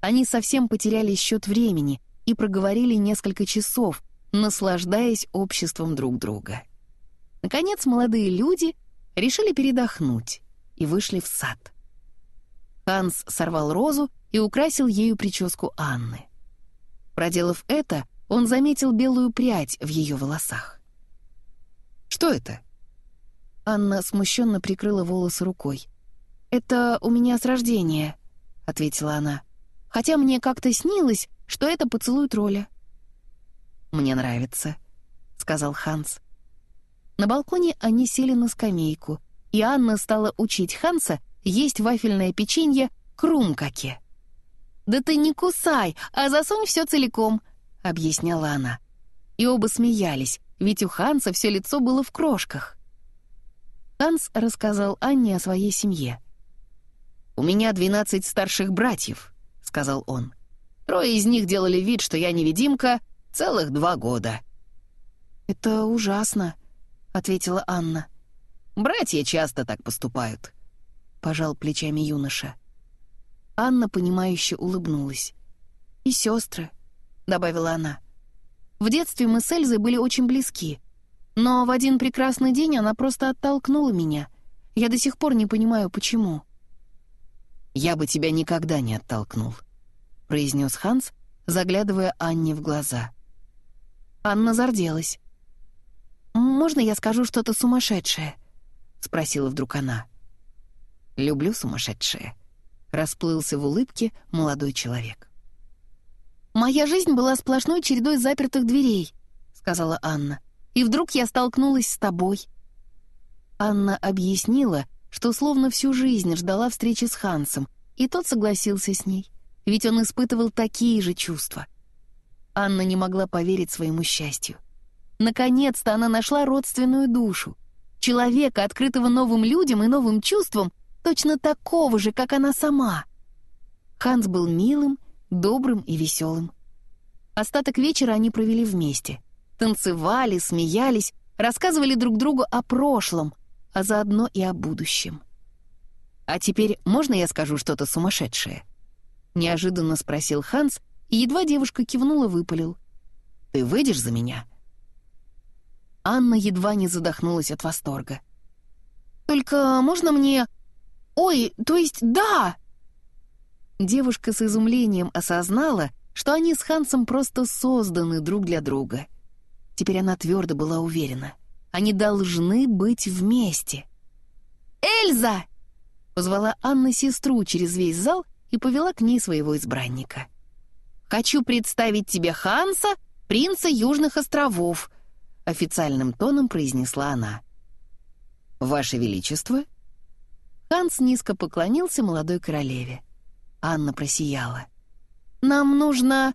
Они совсем потеряли счет времени и проговорили несколько часов, наслаждаясь обществом друг друга. Наконец молодые люди решили передохнуть и вышли в сад. Ханс сорвал розу и украсил ею прическу Анны. Проделав это, он заметил белую прядь в ее волосах. «Что это?» Анна смущенно прикрыла волосы рукой. «Это у меня с рождения», — ответила она. «Хотя мне как-то снилось, что это поцелуй тролля». «Мне нравится», — сказал Ханс. На балконе они сели на скамейку, и Анна стала учить Ханса есть вафельное печенье крумкаке. «Да ты не кусай, а засунь все целиком», — объясняла она. И оба смеялись, ведь у Ханса все лицо было в крошках. Ханс рассказал Анне о своей семье. «У меня двенадцать старших братьев», — сказал он. «Трое из них делали вид, что я невидимка, целых два года». «Это ужасно», — ответила Анна. «Братья часто так поступают», — пожал плечами юноша. Анна, понимающе улыбнулась. «И сестры», — добавила она. «В детстве мы с Эльзой были очень близки, но в один прекрасный день она просто оттолкнула меня. Я до сих пор не понимаю, почему». «Я бы тебя никогда не оттолкнул», — произнес Ханс, заглядывая Анне в глаза. Анна зарделась. «Можно я скажу что-то сумасшедшее?» — спросила вдруг она. «Люблю сумасшедшее», — расплылся в улыбке молодой человек. «Моя жизнь была сплошной чередой запертых дверей», — сказала Анна. и вдруг я столкнулась с тобой». Анна объяснила, что словно всю жизнь ждала встречи с Хансом, и тот согласился с ней, ведь он испытывал такие же чувства. Анна не могла поверить своему счастью. Наконец-то она нашла родственную душу, человека, открытого новым людям и новым чувствам, точно такого же, как она сама. Ханс был милым, добрым и веселым. Остаток вечера они провели вместе. Танцевали, смеялись, рассказывали друг другу о прошлом, а заодно и о будущем. «А теперь можно я скажу что-то сумасшедшее?» Неожиданно спросил Ханс, и едва девушка кивнула, выпалил. «Ты выйдешь за меня?» Анна едва не задохнулась от восторга. «Только можно мне... Ой, то есть да!» Девушка с изумлением осознала, что они с Хансом просто созданы друг для друга. Теперь она твердо была уверена. Они должны быть вместе. «Эльза!» — позвала Анна сестру через весь зал и повела к ней своего избранника. «Хочу представить тебе Ханса, принца Южных островов», — официальным тоном произнесла она. «Ваше Величество?» Ханс низко поклонился молодой королеве. Анна просияла. «Нам нужно...»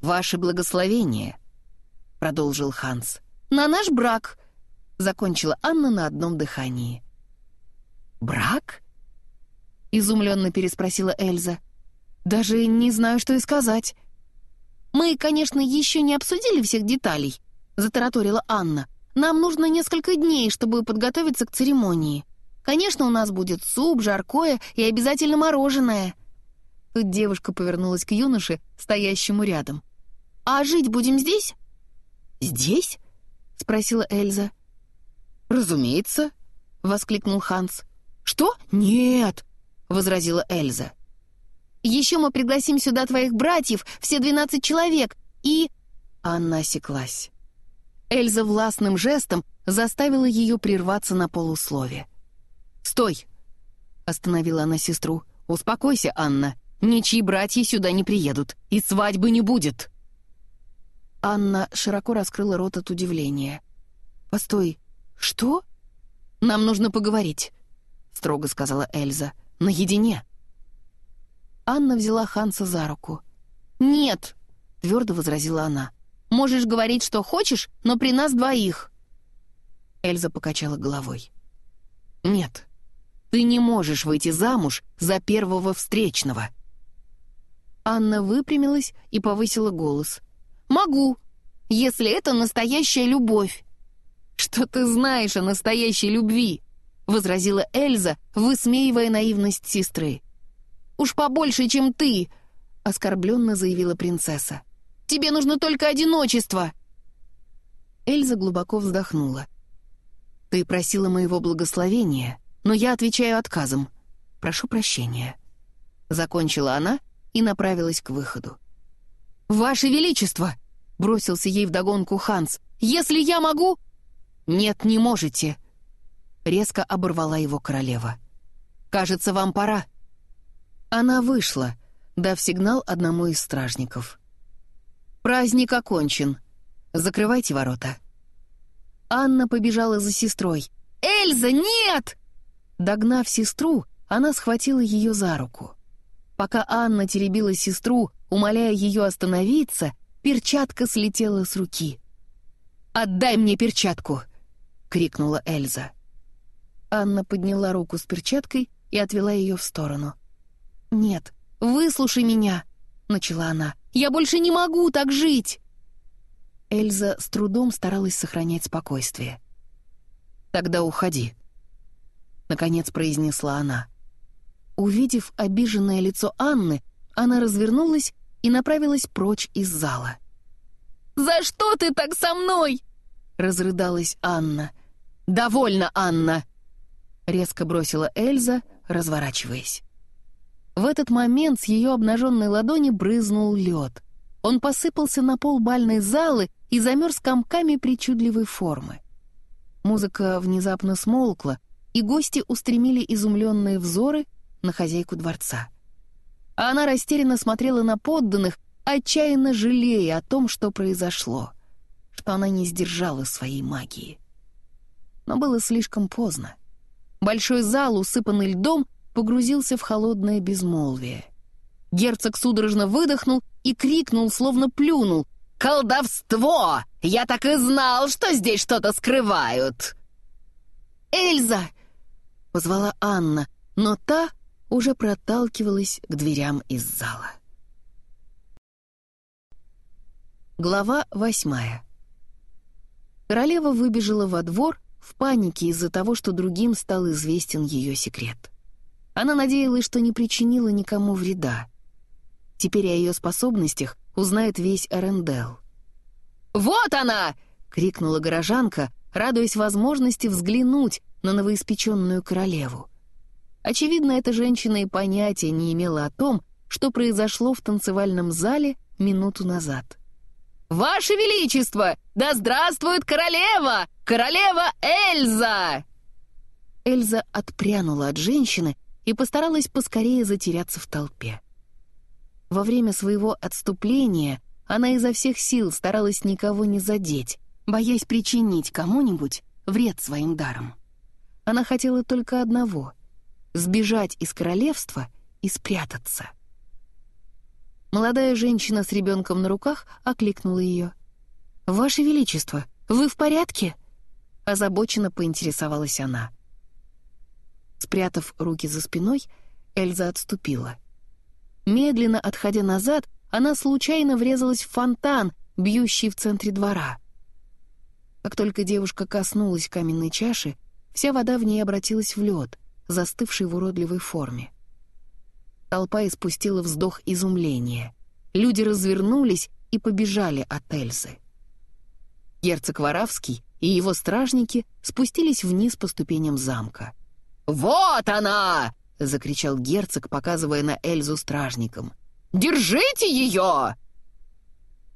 «Ваше благословение», — продолжил Ханс. «На наш брак», — закончила Анна на одном дыхании. «Брак?» — изумленно переспросила Эльза. «Даже не знаю, что и сказать». «Мы, конечно, еще не обсудили всех деталей», — затараторила Анна. «Нам нужно несколько дней, чтобы подготовиться к церемонии. Конечно, у нас будет суп, жаркое и обязательно мороженое». Тут девушка повернулась к юноше, стоящему рядом. «А жить будем здесь?» «Здесь?» — спросила Эльза. «Разумеется», — воскликнул Ханс. «Что? Нет!» — возразила Эльза. «Еще мы пригласим сюда твоих братьев, все двенадцать человек, и...» Анна осеклась. Эльза властным жестом заставила ее прерваться на полуслове. «Стой!» — остановила она сестру. «Успокойся, Анна. Ничьи братья сюда не приедут, и свадьбы не будет!» Анна широко раскрыла рот от удивления. «Постой, что?» «Нам нужно поговорить», — строго сказала Эльза. «Наедине». Анна взяла Ханса за руку. «Нет», — твердо возразила она. «Можешь говорить, что хочешь, но при нас двоих». Эльза покачала головой. «Нет, ты не можешь выйти замуж за первого встречного», Анна выпрямилась и повысила голос. «Могу, если это настоящая любовь». «Что ты знаешь о настоящей любви?» — возразила Эльза, высмеивая наивность сестры. «Уж побольше, чем ты!» — оскорбленно заявила принцесса. «Тебе нужно только одиночество!» Эльза глубоко вздохнула. «Ты просила моего благословения, но я отвечаю отказом. Прошу прощения». Закончила она и направилась к выходу. «Ваше Величество!» — бросился ей вдогонку Ханс. «Если я могу...» «Нет, не можете!» Резко оборвала его королева. «Кажется, вам пора». Она вышла, дав сигнал одному из стражников. «Праздник окончен. Закрывайте ворота». Анна побежала за сестрой. «Эльза, нет!» Догнав сестру, она схватила ее за руку. Пока Анна теребила сестру, умоляя ее остановиться, перчатка слетела с руки. «Отдай мне перчатку!» — крикнула Эльза. Анна подняла руку с перчаткой и отвела ее в сторону. «Нет, выслушай меня!» — начала она. «Я больше не могу так жить!» Эльза с трудом старалась сохранять спокойствие. «Тогда уходи», — наконец произнесла она. Увидев обиженное лицо Анны, она развернулась и направилась прочь из зала. «За что ты так со мной?» — разрыдалась Анна. «Довольно, Анна!» — резко бросила Эльза, разворачиваясь. В этот момент с ее обнаженной ладони брызнул лед. Он посыпался на пол бальной залы и замерз комками причудливой формы. Музыка внезапно смолкла, и гости устремили изумленные взоры на хозяйку дворца. А она растерянно смотрела на подданных, отчаянно жалея о том, что произошло. что она не сдержала своей магии. Но было слишком поздно. Большой зал, усыпанный льдом, погрузился в холодное безмолвие. Герцог судорожно выдохнул и крикнул, словно плюнул. «Колдовство! Я так и знал, что здесь что-то скрывают!» «Эльза!» — позвала Анна, но та уже проталкивалась к дверям из зала. Глава восьмая. Королева выбежала во двор в панике из-за того, что другим стал известен ее секрет. Она надеялась, что не причинила никому вреда. Теперь о ее способностях узнает весь Арендел. «Вот она!» — крикнула горожанка, радуясь возможности взглянуть на новоиспеченную королеву. Очевидно, эта женщина и понятия не имела о том, что произошло в танцевальном зале минуту назад. «Ваше Величество! Да здравствует королева! Королева Эльза!» Эльза отпрянула от женщины и постаралась поскорее затеряться в толпе. Во время своего отступления она изо всех сил старалась никого не задеть, боясь причинить кому-нибудь вред своим даром. Она хотела только одного — сбежать из королевства и спрятаться. Молодая женщина с ребенком на руках окликнула ее. «Ваше Величество, вы в порядке?» Озабоченно поинтересовалась она. Спрятав руки за спиной, Эльза отступила. Медленно отходя назад, она случайно врезалась в фонтан, бьющий в центре двора. Как только девушка коснулась каменной чаши, Вся вода в ней обратилась в лед, застывший в уродливой форме. Толпа испустила вздох изумления. Люди развернулись и побежали от Эльзы. Герцог Варавский и его стражники спустились вниз по ступеням замка. «Вот она!» — закричал герцог, показывая на Эльзу стражникам. «Держите ее!»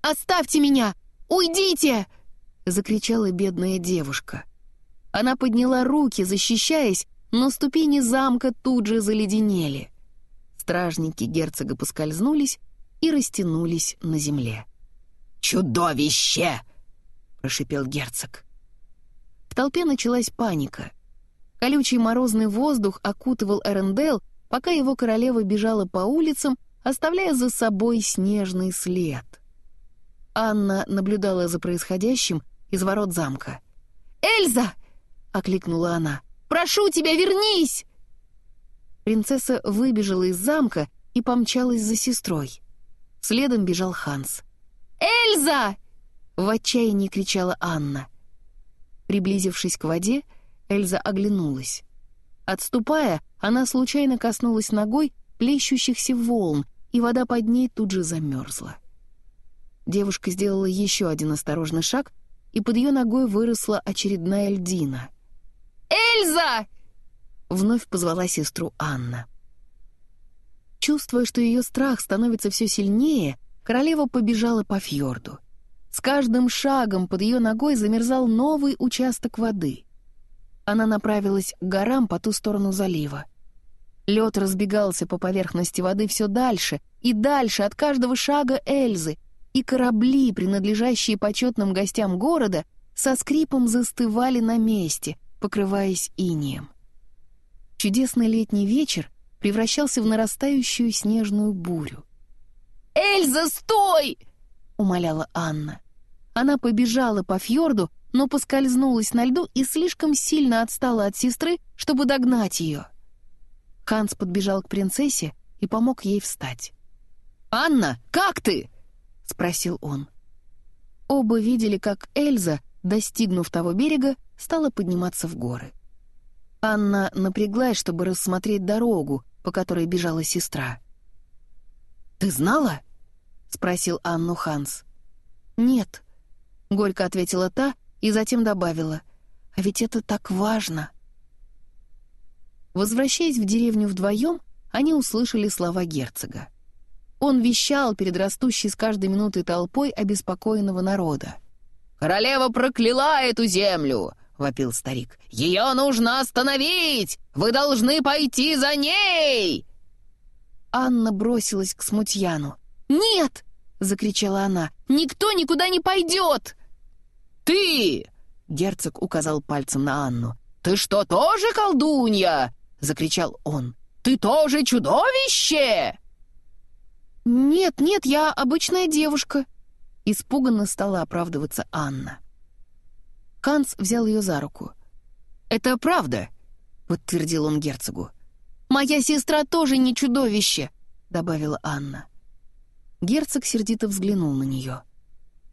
«Оставьте меня! Уйдите!» — закричала бедная девушка. Она подняла руки, защищаясь, но ступени замка тут же заледенели. Стражники герцога поскользнулись и растянулись на земле. «Чудовище!» — прошипел герцог. Толпе началась паника. Колючий морозный воздух окутывал Эрендел, пока его королева бежала по улицам, оставляя за собой снежный след. Анна наблюдала за происходящим из ворот замка. «Эльза!» окликнула она. «Прошу тебя, вернись!» Принцесса выбежала из замка и помчалась за сестрой. Следом бежал Ханс. «Эльза!» — в отчаянии кричала Анна. Приблизившись к воде, Эльза оглянулась. Отступая, она случайно коснулась ногой плещущихся волн, и вода под ней тут же замерзла. Девушка сделала еще один осторожный шаг, и под ее ногой выросла очередная льдина. Эльза!» Вновь позвала сестру Анна. Чувствуя, что ее страх становится все сильнее, королева побежала по фьорду. С каждым шагом под ее ногой замерзал новый участок воды. Она направилась к горам по ту сторону залива. Лед разбегался по поверхности воды все дальше и дальше от каждого шага Эльзы, и корабли, принадлежащие почетным гостям города, со скрипом застывали на месте, покрываясь инием. Чудесный летний вечер превращался в нарастающую снежную бурю. «Эльза, стой!» — умоляла Анна. Она побежала по фьорду, но поскользнулась на льду и слишком сильно отстала от сестры, чтобы догнать ее. Ханс подбежал к принцессе и помог ей встать. «Анна, как ты?» — спросил он. Оба видели, как Эльза, достигнув того берега, стала подниматься в горы. Анна напряглась, чтобы рассмотреть дорогу, по которой бежала сестра. «Ты знала?» — спросил Анну Ханс. «Нет», — горько ответила та и затем добавила. «А ведь это так важно». Возвращаясь в деревню вдвоем, они услышали слова герцога. Он вещал перед растущей с каждой минутой толпой обеспокоенного народа. «Королева прокляла эту землю! — вопил старик. «Ее нужно остановить! Вы должны пойти за ней!» Анна бросилась к смутьяну. «Нет!» — закричала она. «Никто никуда не пойдет!» «Ты!» — герцог указал пальцем на Анну. «Ты что, тоже колдунья?» — закричал он. «Ты тоже чудовище!» «Нет, нет, я обычная девушка», — испуганно стала оправдываться Анна. Ханс взял ее за руку. «Это правда», — подтвердил он герцогу. «Моя сестра тоже не чудовище», — добавила Анна. Герцог сердито взглянул на нее.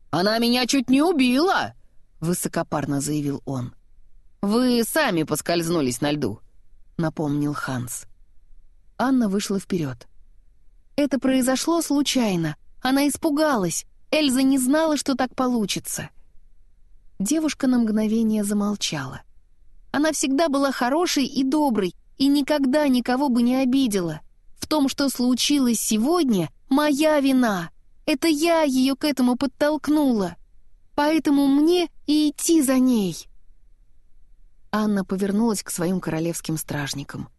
«Она меня чуть не убила!» — высокопарно заявил он. «Вы сами поскользнулись на льду», — напомнил Ханс. Анна вышла вперед. «Это произошло случайно. Она испугалась. Эльза не знала, что так получится». Девушка на мгновение замолчала. Она всегда была хорошей и доброй, и никогда никого бы не обидела. В том, что случилось сегодня, моя вина. Это я ее к этому подтолкнула. Поэтому мне и идти за ней. Анна повернулась к своим королевским стражникам.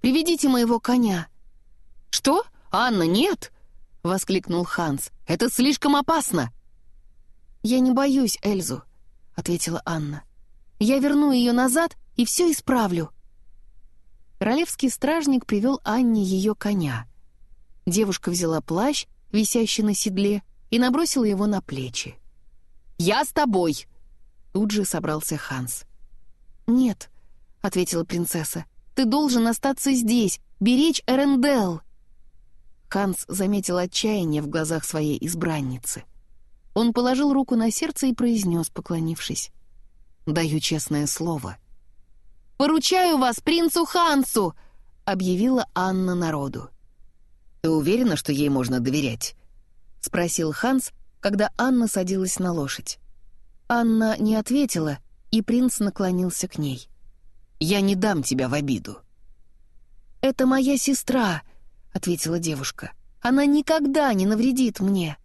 «Приведите моего коня». «Что? Анна, нет!» — воскликнул Ханс. «Это слишком опасно!» «Я не боюсь Эльзу», — ответила Анна. «Я верну ее назад и все исправлю». Королевский стражник привел Анне ее коня. Девушка взяла плащ, висящий на седле, и набросила его на плечи. «Я с тобой!» Тут же собрался Ханс. «Нет», — ответила принцесса, — «ты должен остаться здесь, беречь Эрендел». Ханс заметил отчаяние в глазах своей избранницы. Он положил руку на сердце и произнес, поклонившись. «Даю честное слово». «Поручаю вас принцу Хансу!» — объявила Анна народу. «Ты уверена, что ей можно доверять?» — спросил Ханс, когда Анна садилась на лошадь. Анна не ответила, и принц наклонился к ней. «Я не дам тебя в обиду». «Это моя сестра», — ответила девушка. «Она никогда не навредит мне».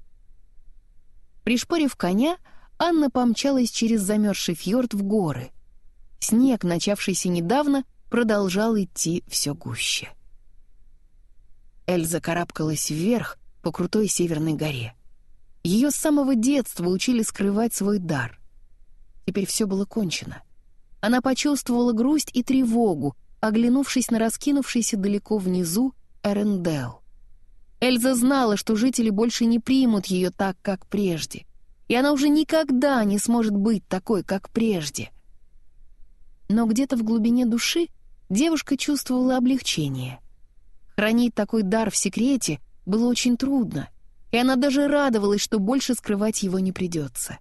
Пришпорив коня, Анна помчалась через замерзший фьорд в горы. Снег, начавшийся недавно, продолжал идти все гуще. Эльза карабкалась вверх по крутой северной горе. Ее с самого детства учили скрывать свой дар. Теперь все было кончено. Она почувствовала грусть и тревогу, оглянувшись на раскинувшийся далеко внизу Эрендел. Эльза знала, что жители больше не примут ее так, как прежде, и она уже никогда не сможет быть такой, как прежде. Но где-то в глубине души девушка чувствовала облегчение — Хранить такой дар в секрете было очень трудно, и она даже радовалась, что больше скрывать его не придется.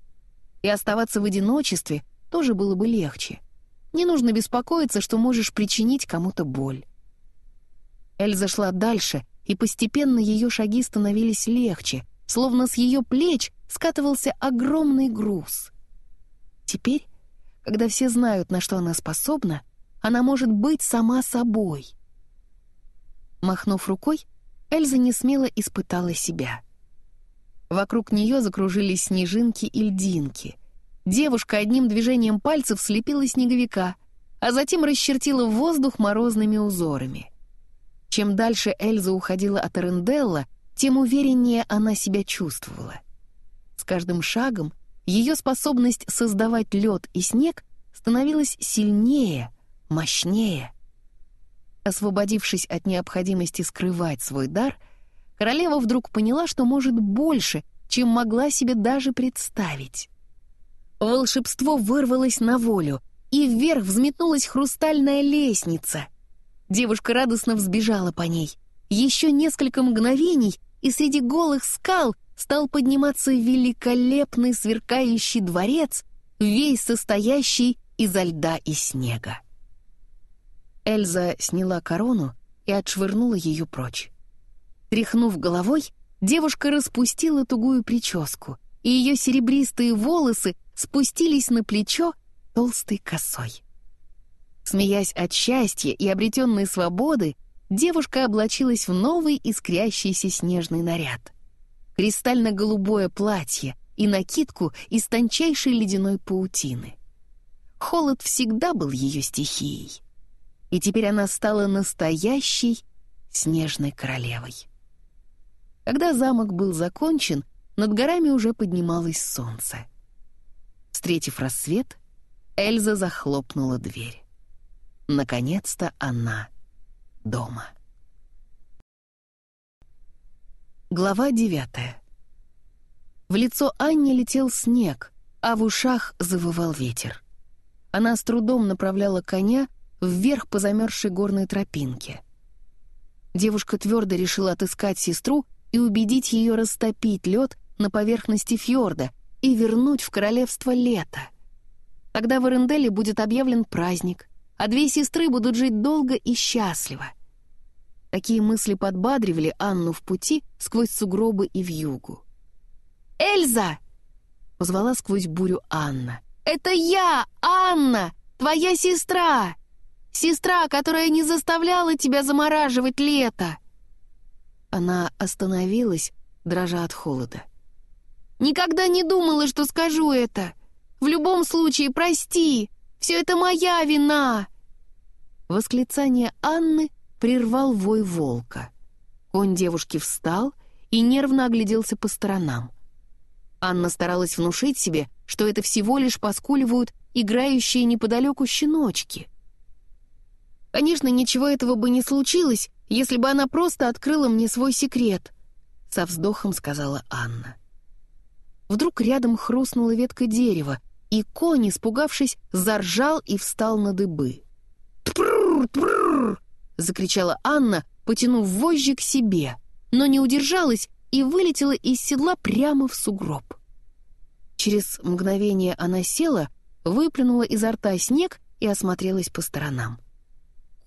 И оставаться в одиночестве тоже было бы легче. Не нужно беспокоиться, что можешь причинить кому-то боль. Эльза шла дальше, и постепенно ее шаги становились легче, словно с ее плеч скатывался огромный груз. Теперь, когда все знают, на что она способна, она может быть сама собой — Махнув рукой, Эльза несмело испытала себя. Вокруг нее закружились снежинки и льдинки. Девушка одним движением пальцев слепила снеговика, а затем расчертила воздух морозными узорами. Чем дальше Эльза уходила от Эренделла, тем увереннее она себя чувствовала. С каждым шагом ее способность создавать лед и снег становилась сильнее, мощнее — Освободившись от необходимости скрывать свой дар, королева вдруг поняла, что может больше, чем могла себе даже представить. Волшебство вырвалось на волю, и вверх взметнулась хрустальная лестница. Девушка радостно взбежала по ней. Еще несколько мгновений, и среди голых скал стал подниматься великолепный сверкающий дворец, весь состоящий изо льда и снега. Эльза сняла корону и отшвырнула ее прочь. Тряхнув головой, девушка распустила тугую прическу, и ее серебристые волосы спустились на плечо толстой косой. Смеясь от счастья и обретенной свободы, девушка облачилась в новый искрящийся снежный наряд. Кристально-голубое платье и накидку из тончайшей ледяной паутины. Холод всегда был ее стихией и теперь она стала настоящей снежной королевой. Когда замок был закончен, над горами уже поднималось солнце. Встретив рассвет, Эльза захлопнула дверь. Наконец-то она дома. Глава девятая. В лицо Анне летел снег, а в ушах завывал ветер. Она с трудом направляла коня вверх по замерзшей горной тропинке. Девушка твердо решила отыскать сестру и убедить ее растопить лед на поверхности фьорда и вернуть в королевство лето. Тогда в Эренделе будет объявлен праздник, а две сестры будут жить долго и счастливо. Такие мысли подбадривали Анну в пути сквозь сугробы и вьюгу. «Эльза!» — позвала сквозь бурю Анна. «Это я, Анна, твоя сестра! Сестра, которая не заставляла тебя замораживать лето!» Она остановилась, дрожа от холода. «Никогда не думала, что скажу это! В любом случае, прости! Все это моя вина!» Восклицание Анны прервал вой волка. Конь девушки встал и нервно огляделся по сторонам. Анна старалась внушить себе, что это всего лишь поскуливают играющие неподалеку щеночки. «Конечно, ничего этого бы не случилось, если бы она просто открыла мне свой секрет», — со вздохом сказала Анна. Вдруг рядом хрустнула ветка дерева, и конь, испугавшись, заржал и встал на дыбы. «Тпррр, тпррр!» — закричала Анна, потянув вожжи к себе, но не удержалась и вылетела из седла прямо в сугроб. Через мгновение она села, выплюнула изо рта снег и осмотрелась по сторонам.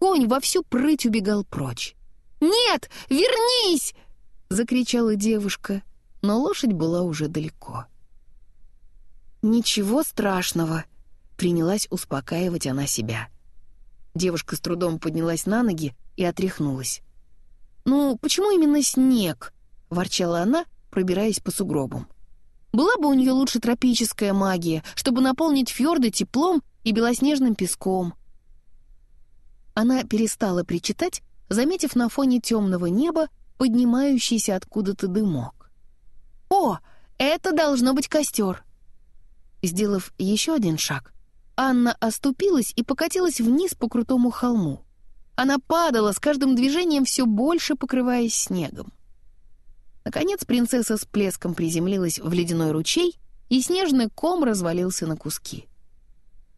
Конь во всю прыть убегал прочь. «Нет, вернись!» — закричала девушка, но лошадь была уже далеко. «Ничего страшного», — принялась успокаивать она себя. Девушка с трудом поднялась на ноги и отряхнулась. «Ну, почему именно снег?» ворчала она, пробираясь по сугробам. Была бы у нее лучше тропическая магия, чтобы наполнить фьорды теплом и белоснежным песком. Она перестала причитать, заметив на фоне темного неба поднимающийся откуда-то дымок. «О, это должно быть костер!» Сделав еще один шаг, Анна оступилась и покатилась вниз по крутому холму. Она падала с каждым движением все больше, покрываясь снегом. Наконец принцесса с плеском приземлилась в ледяной ручей, и снежный ком развалился на куски.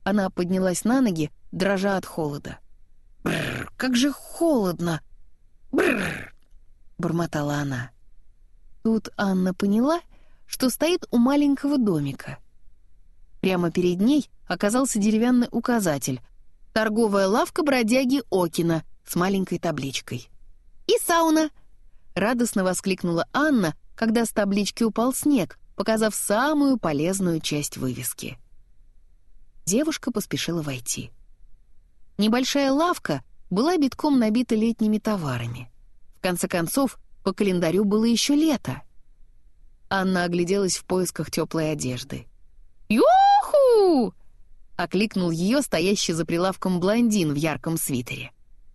Она поднялась на ноги, дрожа от холода. «Бррр, как же холодно! Бррр!» — бормотала она. Тут Анна поняла, что стоит у маленького домика. Прямо перед ней оказался деревянный указатель «Торговая лавка бродяги Окина» с маленькой табличкой. «И сауна!» — радостно воскликнула Анна, когда с таблички упал снег, показав самую полезную часть вывески. Девушка поспешила войти. Небольшая лавка была битком набита летними товарами. В конце концов, по календарю было еще лето. Анна огляделась в поисках теплой одежды. «Юху!» — окликнул ее стоящий за прилавком блондин в ярком свитере.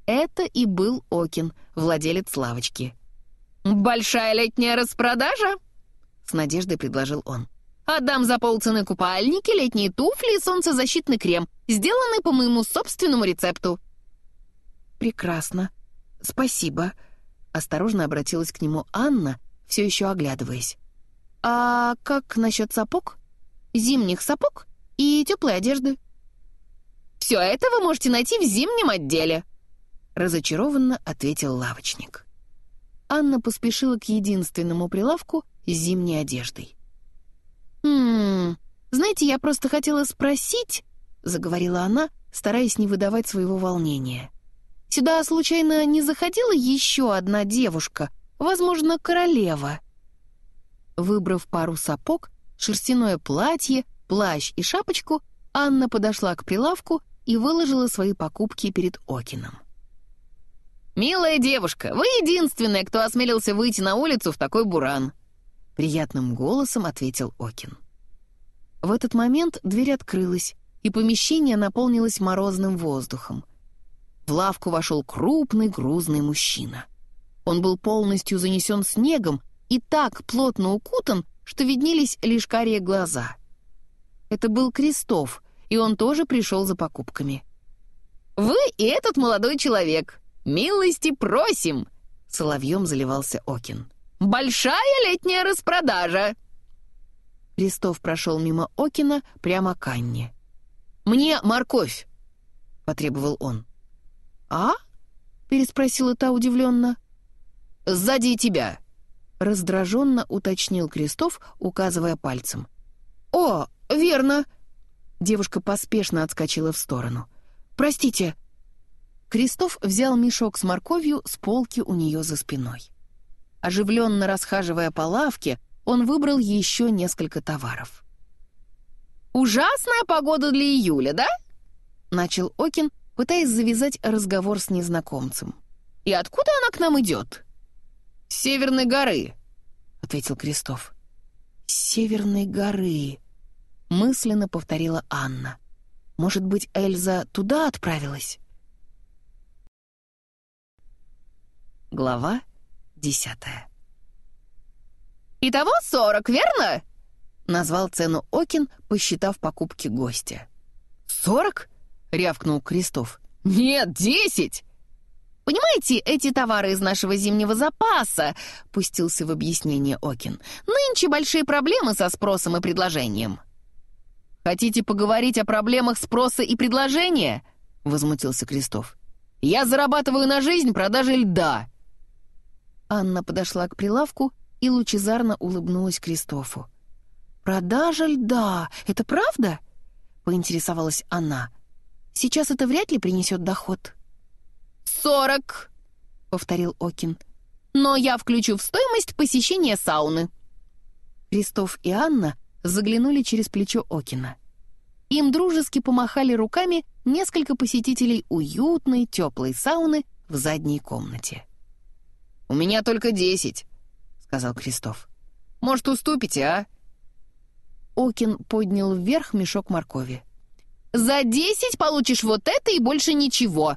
Это и был Окин, владелец лавочки. «Большая летняя распродажа?» — с надеждой предложил он. «Отдам за полцены купальники, летние туфли и солнцезащитный крем, сделанный по моему собственному рецепту». «Прекрасно. Спасибо», — осторожно обратилась к нему Анна, все еще оглядываясь. «А как насчет сапог? Зимних сапог и теплой одежды?» «Все это вы можете найти в зимнем отделе», — разочарованно ответил лавочник. Анна поспешила к единственному прилавку с зимней одеждой. «Хм, знаете, я просто хотела спросить», — заговорила она, стараясь не выдавать своего волнения. «Сюда, случайно, не заходила еще одна девушка, возможно, королева?» Выбрав пару сапог, шерстяное платье, плащ и шапочку, Анна подошла к прилавку и выложила свои покупки перед Окином. «Милая девушка, вы единственная, кто осмелился выйти на улицу в такой буран», — приятным голосом ответил Окин. В этот момент дверь открылась, и помещение наполнилось морозным воздухом. В лавку вошел крупный грузный мужчина. Он был полностью занесен снегом и так плотно укутан, что виднелись лишь карие глаза. Это был Крестов, и он тоже пришел за покупками. «Вы и этот молодой человек! Милости просим!» Соловьем заливался Окин. «Большая летняя распродажа!» Крестов прошел мимо Окина прямо к Анне. «Мне морковь!» — потребовал он. «А?» — переспросила та удивленно. «Сзади тебя!» — раздраженно уточнил Крестов, указывая пальцем. «О, верно!» Девушка поспешно отскочила в сторону. «Простите!» Крестов взял мешок с морковью с полки у нее за спиной. Оживленно расхаживая по лавке, он выбрал еще несколько товаров. «Ужасная погода для июля, да?» — начал Окин, пытаясь завязать разговор с незнакомцем. «И откуда она к нам идет?» «С Северной горы», — ответил Крестов. «С Северной горы», — мысленно повторила Анна. «Может быть, Эльза туда отправилась?» Глава десятая. «Итого сорок, верно?» — назвал цену Окин, посчитав покупки гостя. «Сорок?» — рявкнул Крестов. «Нет, десять!» «Понимаете, эти товары из нашего зимнего запаса», — пустился в объяснение Окин. «Нынче большие проблемы со спросом и предложением». «Хотите поговорить о проблемах спроса и предложения?» — возмутился Крестов. «Я зарабатываю на жизнь продажей льда. Анна подошла к прилавку и лучезарно улыбнулась Кристофу. «Продажа льда! Это правда?» — поинтересовалась она. «Сейчас это вряд ли принесет доход». «Сорок!» — повторил Окин. «Но я включу в стоимость посещение сауны». Кристоф и Анна заглянули через плечо Окина. Им дружески помахали руками несколько посетителей уютной, теплой сауны в задней комнате. «У меня только десять», — сказал Крестов. «Может, уступите, а?» Окин поднял вверх мешок моркови. «За десять получишь вот это и больше ничего!»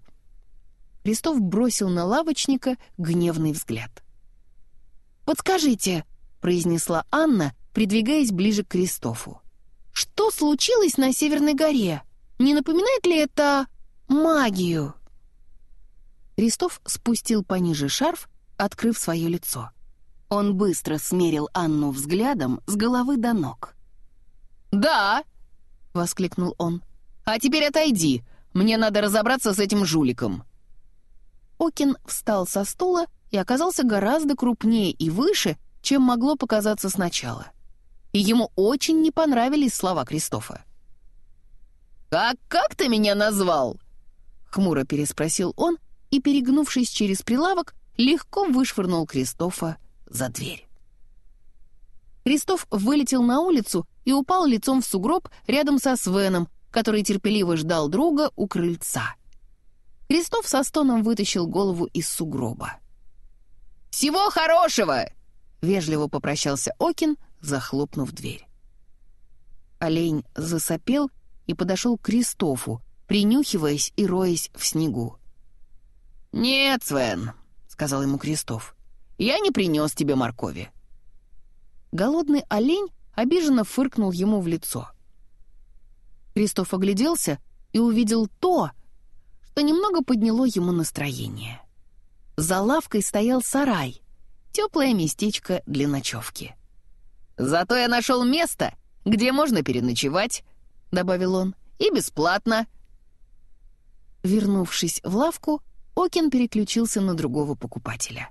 Крестов бросил на лавочника гневный взгляд. «Подскажите», — произнесла Анна, придвигаясь ближе к Кристофу. «Что случилось на Северной горе? Не напоминает ли это магию?» Крестов спустил пониже шарф открыв свое лицо. Он быстро смерил Анну взглядом с головы до ног. «Да!» — воскликнул он. «А теперь отойди, мне надо разобраться с этим жуликом». Окин встал со стула и оказался гораздо крупнее и выше, чем могло показаться сначала. И ему очень не понравились слова Кристофа. «Как, как ты меня назвал?» — хмуро переспросил он и, перегнувшись через прилавок, легко вышвырнул Кристофа за дверь. Кристоф вылетел на улицу и упал лицом в сугроб рядом со Свеном, который терпеливо ждал друга у крыльца. Кристоф со стоном вытащил голову из сугроба. «Всего хорошего!» — вежливо попрощался Окин, захлопнув дверь. Олень засопел и подошел к Кристофу, принюхиваясь и роясь в снегу. «Нет, Свен, сказал ему Крестов. «Я не принес тебе моркови». Голодный олень обиженно фыркнул ему в лицо. Крестов огляделся и увидел то, что немного подняло ему настроение. За лавкой стоял сарай, теплое местечко для ночевки. «Зато я нашел место, где можно переночевать», — добавил он, — «и бесплатно». Вернувшись в лавку, Окин переключился на другого покупателя.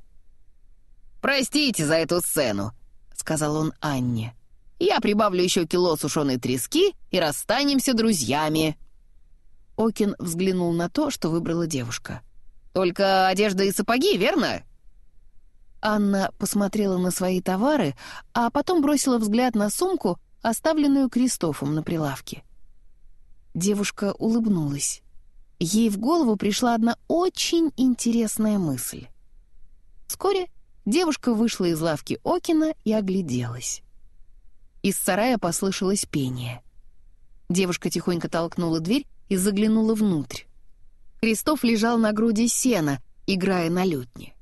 «Простите за эту сцену», — сказал он Анне. «Я прибавлю еще кило сушеной трески и расстанемся друзьями». Окин взглянул на то, что выбрала девушка. «Только одежда и сапоги, верно?» Анна посмотрела на свои товары, а потом бросила взгляд на сумку, оставленную Кристофом на прилавке. Девушка улыбнулась ей в голову пришла одна очень интересная мысль. Вскоре девушка вышла из лавки Окина и огляделась. Из сарая послышалось пение. Девушка тихонько толкнула дверь и заглянула внутрь. Крестов лежал на груди сена, играя на лютне.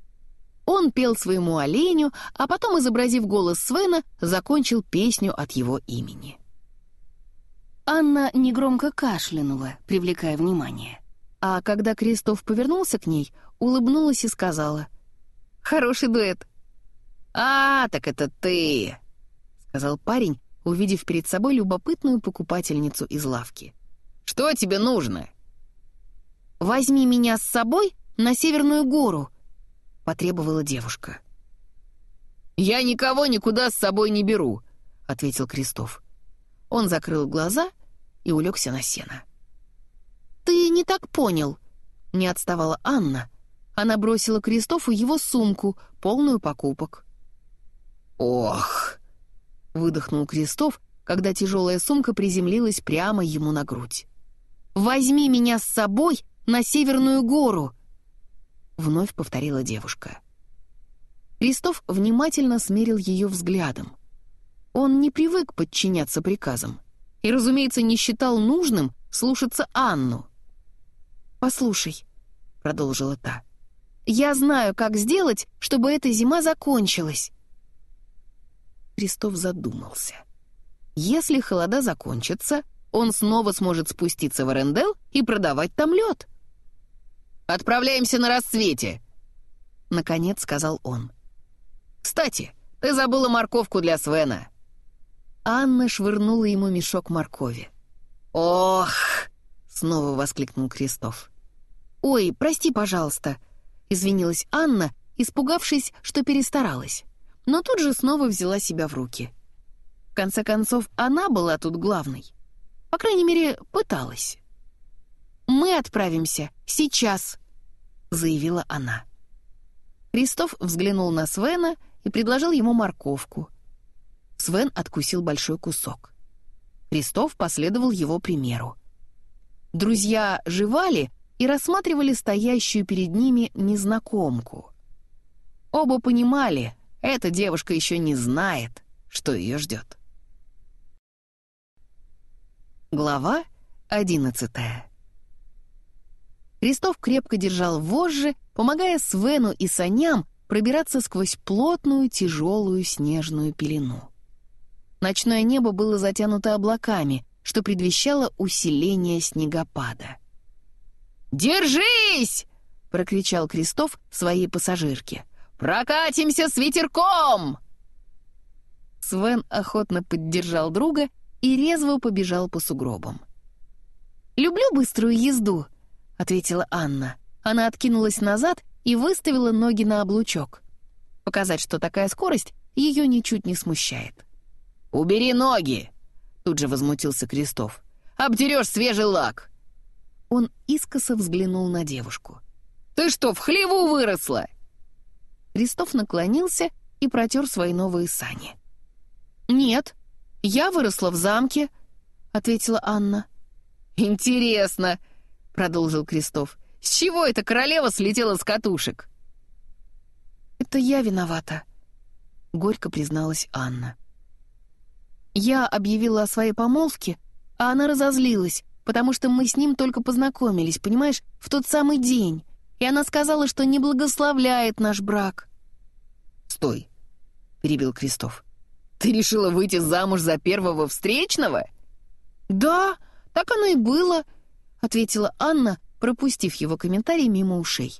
Он пел своему оленю, а потом, изобразив голос Свена, закончил песню от его имени. Анна негромко кашлянула, привлекая внимание. А когда Кристоф повернулся к ней, улыбнулась и сказала. «Хороший дуэт». «А, так это ты!» — сказал парень, увидев перед собой любопытную покупательницу из лавки. «Что тебе нужно?» «Возьми меня с собой на Северную гору», — потребовала девушка. «Я никого никуда с собой не беру», — ответил Кристоф. Он закрыл глаза и улегся на сено. «Ты не так понял», — не отставала Анна. Она бросила Кристофу его сумку, полную покупок. «Ох!» — выдохнул Кристоф, когда тяжелая сумка приземлилась прямо ему на грудь. «Возьми меня с собой на Северную гору!» — вновь повторила девушка. Кристоф внимательно смерил ее взглядом. Он не привык подчиняться приказам и, разумеется, не считал нужным слушаться Анну. «Послушай», — продолжила та, — «я знаю, как сделать, чтобы эта зима закончилась». Крестов задумался. Если холода закончатся, он снова сможет спуститься в Арендел и продавать там лед. «Отправляемся на рассвете», — наконец сказал он. «Кстати, ты забыла морковку для Свена». Анна швырнула ему мешок моркови. «Ох!» — снова воскликнул Крестов. «Ой, прости, пожалуйста», — извинилась Анна, испугавшись, что перестаралась но тут же снова взяла себя в руки. В конце концов, она была тут главной. По крайней мере, пыталась. «Мы отправимся сейчас», — заявила она. Кристоф взглянул на Свена и предложил ему морковку. Свен откусил большой кусок. Кристоф последовал его примеру. Друзья жевали и рассматривали стоящую перед ними незнакомку. Оба понимали, эта девушка еще не знает, что ее ждет. Глава одиннадцатая. Крестов крепко держал вожжи, помогая Свену и саням пробираться сквозь плотную, тяжелую снежную пелену. Ночное небо было затянуто облаками, что предвещало усиление снегопада. «Держись!» — прокричал Крестов своей пассажирке. «Прокатимся с ветерком!» Свен охотно поддержал друга и резво побежал по сугробам. «Люблю быструю езду», — ответила Анна. Она откинулась назад и выставила ноги на облучок. Показать, что такая скорость ее ничуть не смущает. «Убери ноги!» — тут же возмутился Крестов. «Обдерешь свежий лак!» Он искоса взглянул на девушку. «Ты что, в хлеву выросла?» Крестов наклонился и протер свои новые сани. «Нет, я выросла в замке», — ответила Анна. «Интересно», — продолжил Крестов, — «с чего эта королева слетела с катушек?» «Это я виновата», — горько призналась Анна. «Я объявила о своей помолвке, а она разозлилась, потому что мы с ним только познакомились, понимаешь, в тот самый день и она сказала, что не благословляет наш брак». «Стой», — перебил Крестов. «Ты решила выйти замуж за первого встречного?» «Да, так оно и было», — ответила Анна, пропустив его комментарий мимо ушей.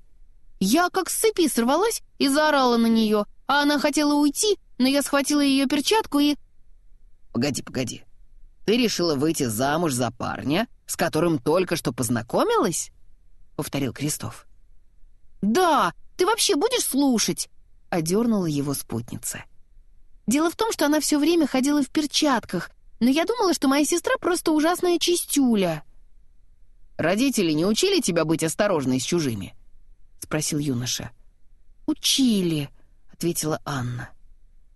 «Я как с цепи сорвалась и заорала на нее, а она хотела уйти, но я схватила ее перчатку и...» «Погоди, погоди. Ты решила выйти замуж за парня, с которым только что познакомилась?» — повторил Крестов. «Да, ты вообще будешь слушать?» — одернула его спутница. «Дело в том, что она все время ходила в перчатках, но я думала, что моя сестра просто ужасная чистюля». «Родители не учили тебя быть осторожной с чужими?» — спросил юноша. «Учили», — ответила Анна.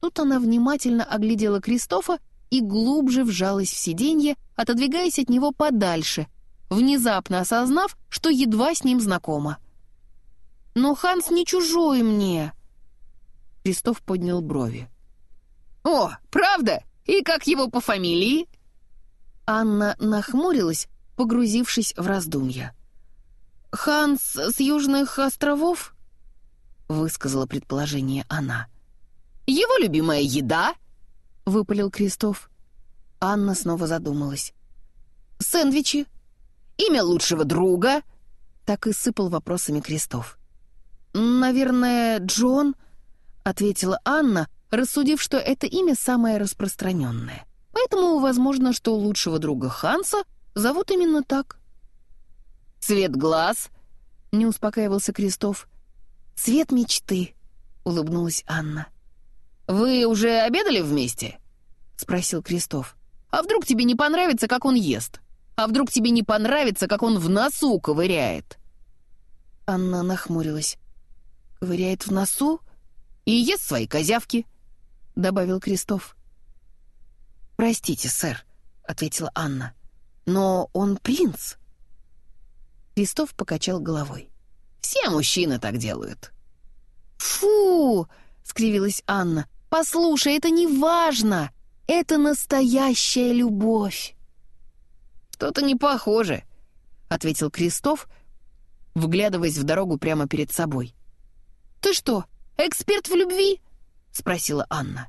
Тут она внимательно оглядела Кристофа и глубже вжалась в сиденье, отодвигаясь от него подальше, внезапно осознав, что едва с ним знакома. «Но Ханс не чужой мне!» Крестов поднял брови. «О, правда? И как его по фамилии?» Анна нахмурилась, погрузившись в раздумья. «Ханс с Южных островов?» — высказала предположение она. «Его любимая еда?» — выпалил Крестов. Анна снова задумалась. сэндвичи? Имя лучшего друга?» Так и сыпал вопросами Крестов. «Наверное, Джон?» — ответила Анна, рассудив, что это имя самое распространенное. Поэтому возможно, что лучшего друга Ханса зовут именно так. «Цвет глаз?» — не успокаивался Крестов. «Цвет мечты», — улыбнулась Анна. «Вы уже обедали вместе?» — спросил Крестов. «А вдруг тебе не понравится, как он ест? А вдруг тебе не понравится, как он в носу ковыряет?» Анна нахмурилась. «Ковыряет в носу?» «И ест свои козявки», — добавил Крестов. «Простите, сэр», — ответила Анна. «Но он принц». Крестов покачал головой. «Все мужчины так делают». «Фу!» — скривилась Анна. «Послушай, это не важно. Это настоящая любовь». «Что-то не похоже», — ответил Крестов, вглядываясь в дорогу прямо перед собой. «Ты что, эксперт в любви?» — спросила Анна.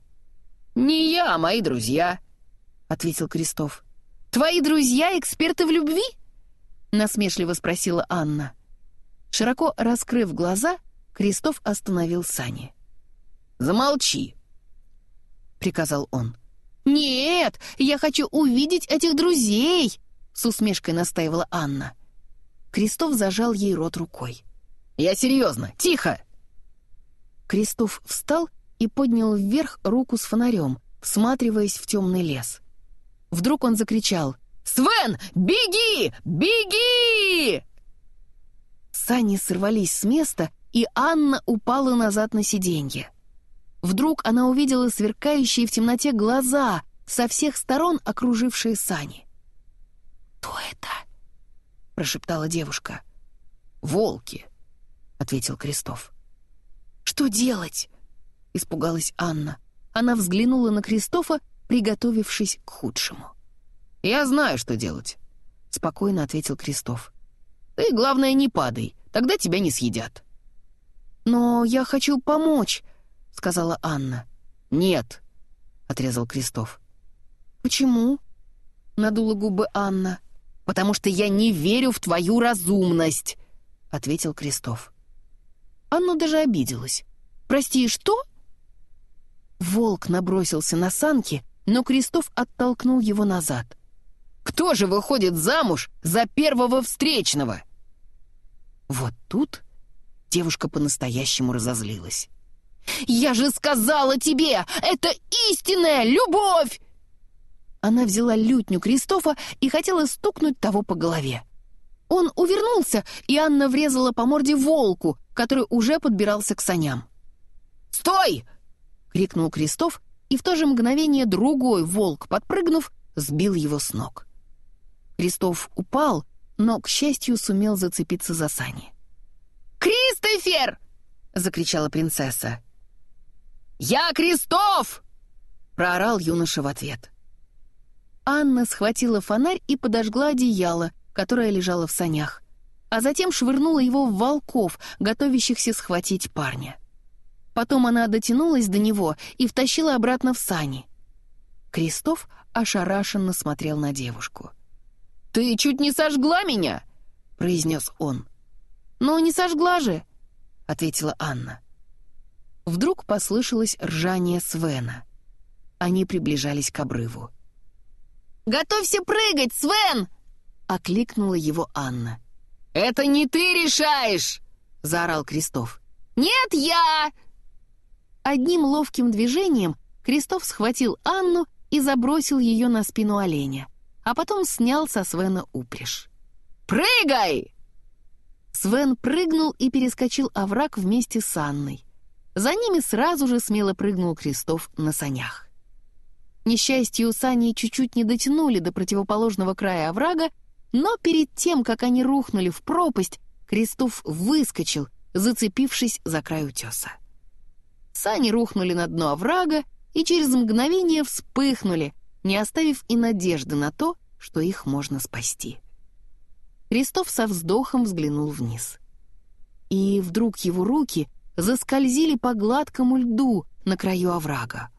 «Не я, а мои друзья», — ответил Крестов. «Твои друзья эксперты в любви?» — насмешливо спросила Анна. Широко раскрыв глаза, Крестов остановил сани. «Замолчи!» — приказал он. «Нет, я хочу увидеть этих друзей!» — с усмешкой настаивала Анна. Крестов зажал ей рот рукой. «Я серьезно! Тихо!» Крестов встал и поднял вверх руку с фонарем, всматриваясь в темный лес. Вдруг он закричал «Свен, беги! Беги!» Сани сорвались с места, и Анна упала назад на сиденье. Вдруг она увидела сверкающие в темноте глаза, со всех сторон окружившие сани. «Кто это?» — прошептала девушка. «Волки», — ответил Крестов. «Что делать?» — испугалась Анна. Она взглянула на Кристофа, приготовившись к худшему. «Я знаю, что делать», — спокойно ответил Крестов. «Ты, главное, не падай, тогда тебя не съедят». «Но я хочу помочь», — сказала Анна. «Нет», — отрезал Крестов. «Почему?» — надула губы Анна. «Потому что я не верю в твою разумность», — ответил Крестов. Анна даже обиделась. «Прости, что?» Волк набросился на санки, но Крестов оттолкнул его назад. «Кто же выходит замуж за первого встречного?» Вот тут Девушка по-настоящему разозлилась. «Я же сказала тебе, это истинная любовь!» Она взяла лютню Кристофа и хотела стукнуть того по голове. Он увернулся, и Анна врезала по морде волку, который уже подбирался к саням. «Стой!» — крикнул Кристоф, и в то же мгновение другой волк, подпрыгнув, сбил его с ног. Кристоф упал, но, к счастью, сумел зацепиться за сани. «Кристофер!» — закричала принцесса. «Я Крестов!» — проорал юноша в ответ. Анна схватила фонарь и подожгла одеяло, которое лежало в санях, а затем швырнула его в волков, готовящихся схватить парня. Потом она дотянулась до него и втащила обратно в сани. Крестов ошарашенно смотрел на девушку. «Ты чуть не сожгла меня!» — произнес он. «Ну, не сожгла же», — ответила Анна. Вдруг послышалось ржание Свена. Они приближались к обрыву. «Готовься прыгать, Свен!» — окликнула его Анна. «Это не ты решаешь!» — заорал Крестов. «Нет, я!» Одним ловким движением Крестов схватил Анну и забросил ее на спину оленя, а потом снял со Свена упряжь. «Прыгай!» Свен прыгнул и перескочил овраг вместе с Анной. За ними сразу же смело прыгнул Крестов на санях. Несчастью, сани чуть-чуть не дотянули до противоположного края оврага, но перед тем, как они рухнули в пропасть, Крестов выскочил, зацепившись за край утеса. Сани рухнули на дно оврага и через мгновение вспыхнули, не оставив и надежды на то, что их можно спасти. Крестов со вздохом взглянул вниз. И вдруг его руки заскользили по гладкому льду на краю оврага.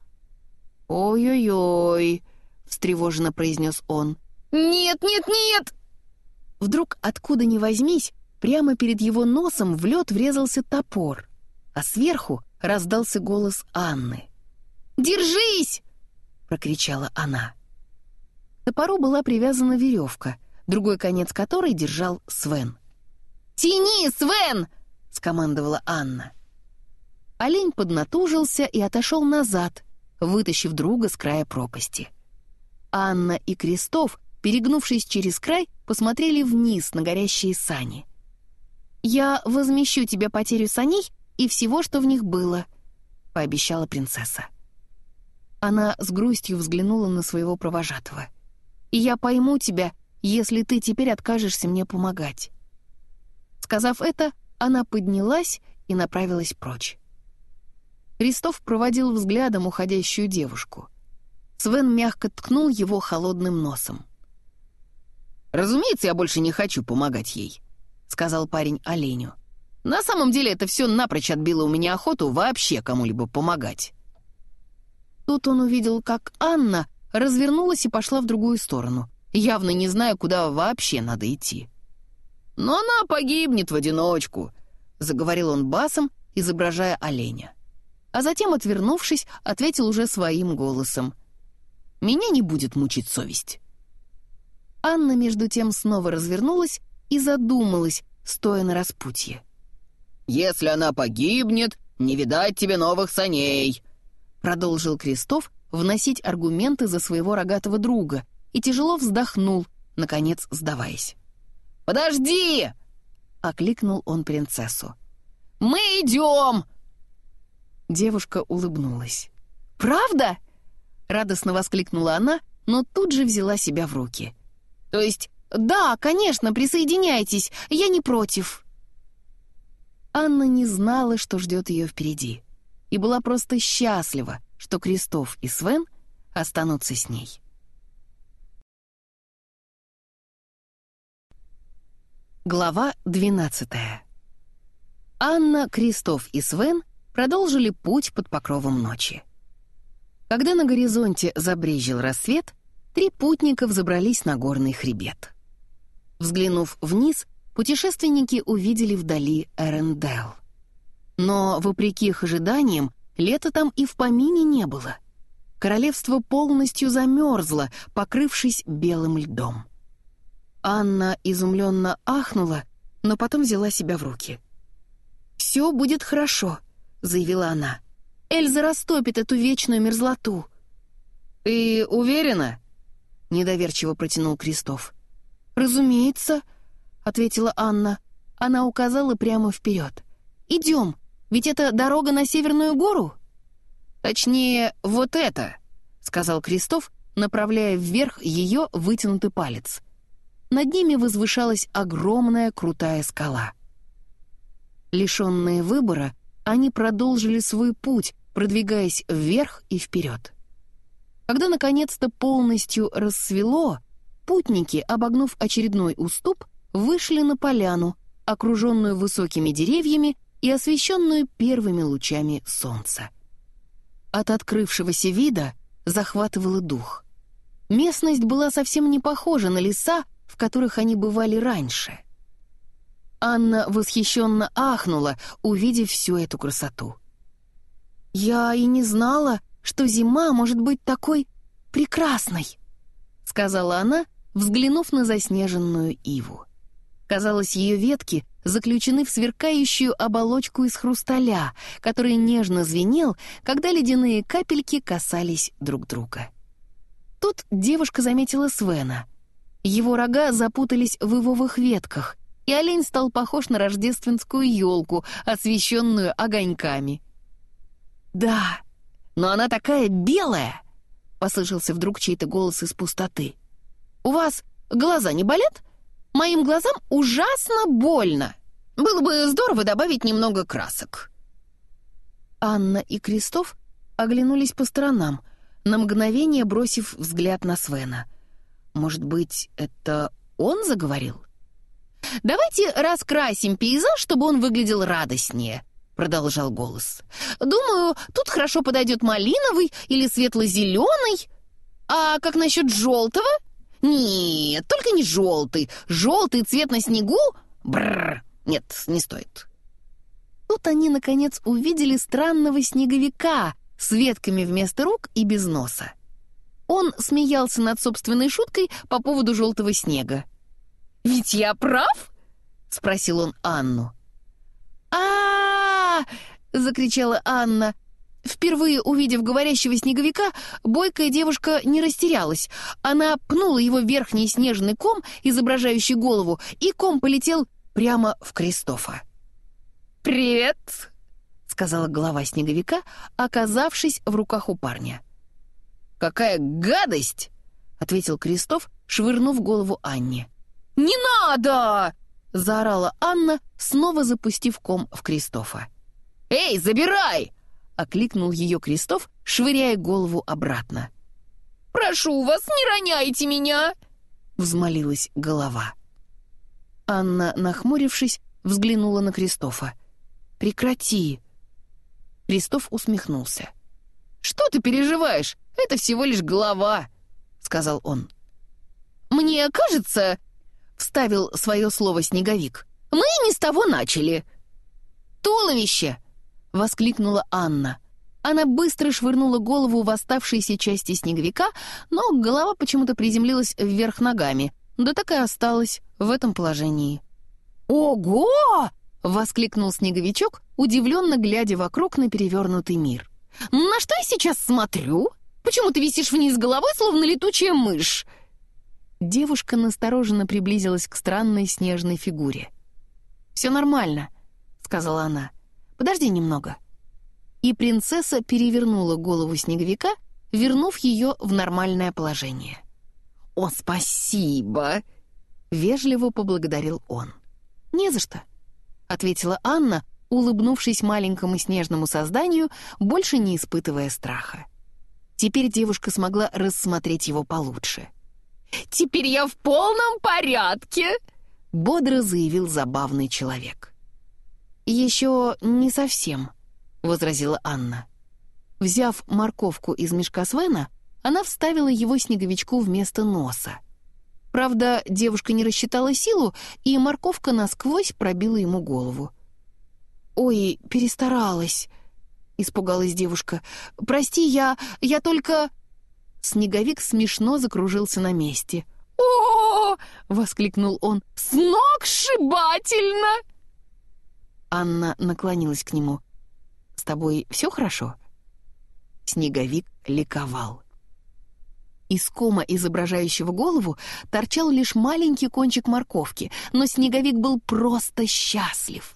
«Ой-ой-ой», — встревоженно произнес он, «Нет, нет, нет!» Вдруг, откуда ни возьмись, прямо перед его носом в лед врезался топор, а сверху раздался голос Анны. «Держись!» — прокричала она. К топору была привязана веревка, другой конец которой держал Свен. «Тяни, Свен!» — скомандовала Анна. Олень поднатужился и отошел назад, вытащив друга с края пропасти. Анна и Крестов, перегнувшись через край, посмотрели вниз на горящие сани. «Я возмещу тебе потерю саней и всего, что в них было», — пообещала принцесса. Она с грустью взглянула на своего провожатого. «И я пойму тебя, если ты теперь откажешься мне помогать». Сказав это, она поднялась и направилась прочь. Крестов проводил взглядом уходящую девушку. Свен мягко ткнул его холодным носом. «Разумеется, я больше не хочу помогать ей», — сказал парень оленю. «На самом деле это все напрочь отбило у меня охоту вообще кому-либо помогать». Тут он увидел, как Анна развернулась и пошла в другую сторону, явно не зная, куда вообще надо идти. «Но она погибнет в одиночку», — заговорил он басом, изображая оленя. А затем, отвернувшись, ответил уже своим голосом. «Меня не будет мучить совесть». Анна, между тем, снова развернулась и задумалась, стоя на распутье. «Если она погибнет, не видать тебе новых саней», — продолжил Крестов вносить аргументы за своего рогатого друга и тяжело вздохнул, наконец сдаваясь. «Подожди!» — окликнул он принцессу. «Мы идем!» Девушка улыбнулась. «Правда?» — радостно воскликнула она, но тут же взяла себя в руки. «То есть, да, конечно, присоединяйтесь, я не против». Анна не знала, что ждет ее впереди, и была просто счастлива, что Крестов и Свен останутся с ней. Глава 12 Анна, Кристоф и Свен продолжили путь под покровом ночи. Когда на горизонте забрезжил рассвет, три путника взобрались на горный хребет. Взглянув вниз, путешественники увидели вдали Эрендел. Но, вопреки их ожиданиям, лета там и в помине не было. Королевство полностью замерзло, покрывшись белым льдом. Анна изумленно ахнула, но потом взяла себя в руки. «Все будет хорошо», — заявила она. «Эльза растопит эту вечную мерзлоту». «Ты уверена?» — недоверчиво протянул Крестов. «Разумеется», — ответила Анна. Она указала прямо вперед. «Идем, ведь это дорога на Северную гору». «Точнее, вот это», — сказал Крестов, направляя вверх ее вытянутый палец. Над ними возвышалась огромная крутая скала. Лишенные выбора, они продолжили свой путь, продвигаясь вверх и вперед. Когда наконец-то полностью рассвело, путники, обогнув очередной уступ, вышли на поляну, окруженную высокими деревьями и освещенную первыми лучами солнца. От открывшегося вида захватывало дух. Местность была совсем не похожа на леса, в которых они бывали раньше. Анна восхищенно ахнула, увидев всю эту красоту. «Я и не знала, что зима может быть такой прекрасной», — сказала она, взглянув на заснеженную иву. Казалось, ее ветки заключены в сверкающую оболочку из хрусталя, который нежно звенел, когда ледяные капельки касались друг друга. Тут девушка заметила Свена — его рога запутались в ивовых ветках, и олень стал похож на рождественскую елку, освещенную огоньками. «Да, но она такая белая!» — послышался вдруг чей-то голос из пустоты. «У вас глаза не болят? Моим глазам ужасно больно. Было бы здорово добавить немного красок». Анна и Крестов оглянулись по сторонам, на мгновение бросив взгляд на Свена — может быть, это он заговорил? «Давайте раскрасим пейзаж, чтобы он выглядел радостнее», — продолжал голос. «Думаю, тут хорошо подойдет малиновый или светло-зеленый. А как насчет желтого? «Нет, только не желтый. Желтый цвет на снегу? Бррр. Нет, не стоит». Тут они, наконец, увидели странного снеговика с ветками вместо рук и без носа. Он смеялся над собственной шуткой по поводу желтого снега. «Ведь я прав?» — спросил он Анну. а, закричала Анна. Впервые увидев говорящего снеговика, бойкая девушка не растерялась. Она пнула его верхний снежный ком, изображающий голову, и ком полетел прямо в Кристофа. «Привет!» — сказала голова снеговика, оказавшись в руках у парня. «Какая гадость!» — ответил Кристоф, швырнув голову Анне. «Не надо!» — заорала Анна, снова запустив ком в Кристофа. «Эй, забирай!» — окликнул ее Кристоф, швыряя голову обратно. «Прошу вас, не роняйте меня!» — взмолилась голова. Анна, нахмурившись, взглянула на Кристофа. «Прекрати!» Кристоф усмехнулся. «Что ты переживаешь? Это всего лишь голова!» — сказал он. «Мне кажется, — вставил свое слово снеговик. «Мы не с того начали». «Туловище!» — воскликнула Анна. Она быстро швырнула голову в оставшиеся части снеговика, но голова почему-то приземлилась вверх ногами, да так и осталась в этом положении. «Ого!» — воскликнул снеговичок, удивленно глядя вокруг на перевернутый мир. «На что я сейчас смотрю? Почему ты висишь вниз головой, словно летучая мышь?» Девушка настороженно приблизилась к странной снежной фигуре. «Все нормально», — сказала она. «Подожди немного». И принцесса перевернула голову снеговика, вернув ее в нормальное положение. «О, спасибо!» — вежливо поблагодарил он. «Не за что», — ответила Анна, улыбнувшись маленькому снежному созданию, больше не испытывая страха. Теперь девушка смогла рассмотреть его получше. Теперь я в полном порядке!» — бодро заявил забавный человек. «Еще не совсем», — возразила Анна. Взяв морковку из мешка Свена, она вставила его снеговичку вместо носа. Правда, девушка не рассчитала силу, и морковка насквозь пробила ему голову. «Ой, перестаралась», — испугалась девушка. «Прости, я... я только...» Снеговик смешно закружился на месте. «О!» — воскликнул он. «Сногсшибательно!» Анна наклонилась к нему. «С тобой все хорошо?» Снеговик ликовал. Из кома, изображающего голову, торчал лишь маленький кончик морковки, но Снеговик был просто счастлив.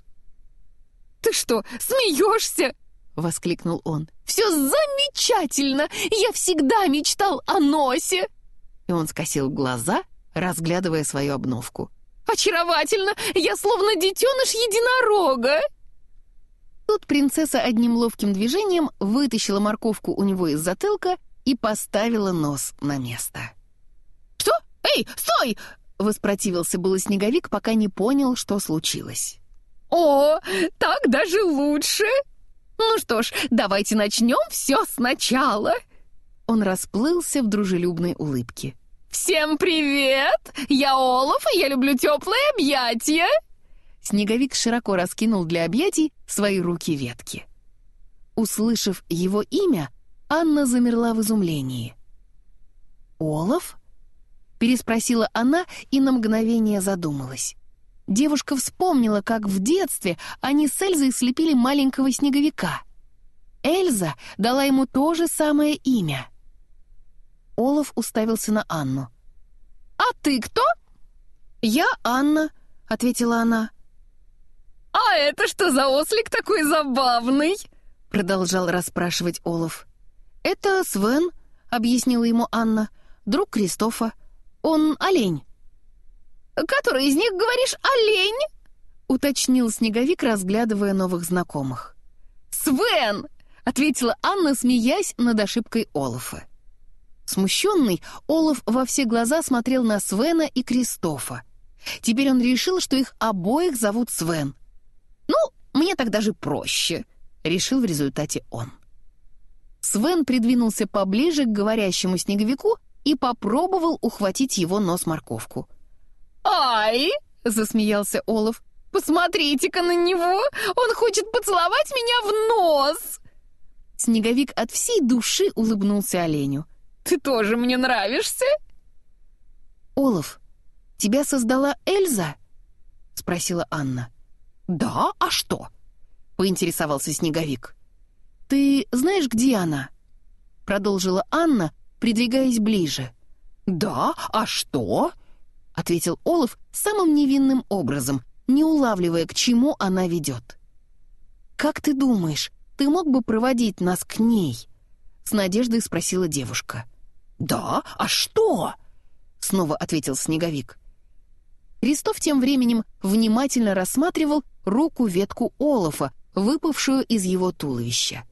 «Ты что, смеешься?» — воскликнул он. «Все замечательно! Я всегда мечтал о носе!» И он скосил глаза, разглядывая свою обновку. «Очаровательно! Я словно детеныш единорога!» Тут принцесса одним ловким движением вытащила морковку у него из затылка и поставила нос на место. «Что? Эй, стой!» — воспротивился было снеговик, пока не понял, что случилось. «О, так даже лучше!» «Ну что ж, давайте начнем все сначала!» Он расплылся в дружелюбной улыбке. «Всем привет! Я Олаф, и я люблю теплые объятия!» Снеговик широко раскинул для объятий свои руки-ветки. Услышав его имя, Анна замерла в изумлении. «Олаф?» — переспросила она и на мгновение задумалась. Девушка вспомнила, как в детстве они с Эльзой слепили маленького снеговика. Эльза дала ему то же самое имя. Олаф уставился на Анну. «А ты кто?» «Я Анна», — ответила она. «А это что за ослик такой забавный?» — продолжал расспрашивать Олаф. «Это Свен», — объяснила ему Анна, — «друг Кристофа. Он олень». «Который из них, говоришь, олень?» — уточнил Снеговик, разглядывая новых знакомых. «Свен!» — ответила Анна, смеясь над ошибкой Олафа. Смущенный, Олаф во все глаза смотрел на Свена и Кристофа. Теперь он решил, что их обоих зовут Свен. «Ну, мне так даже проще», — решил в результате он. Свен придвинулся поближе к говорящему снеговику и попробовал ухватить его нос-морковку. «Ай!» — засмеялся Олаф. «Посмотрите-ка на него! Он хочет поцеловать меня в нос!» Снеговик от всей души улыбнулся оленю. «Ты тоже мне нравишься?» «Олаф, тебя создала Эльза?» — спросила Анна. «Да, а что?» — поинтересовался Снеговик. «Ты знаешь, где она?» — продолжила Анна, придвигаясь ближе. «Да, а что?» — ответил Олаф самым невинным образом, не улавливая, к чему она ведет. «Как ты думаешь, ты мог бы проводить нас к ней?» — с надеждой спросила девушка. «Да, а что?» — снова ответил Снеговик. Крестов тем временем внимательно рассматривал руку-ветку Олафа, выпавшую из его туловища.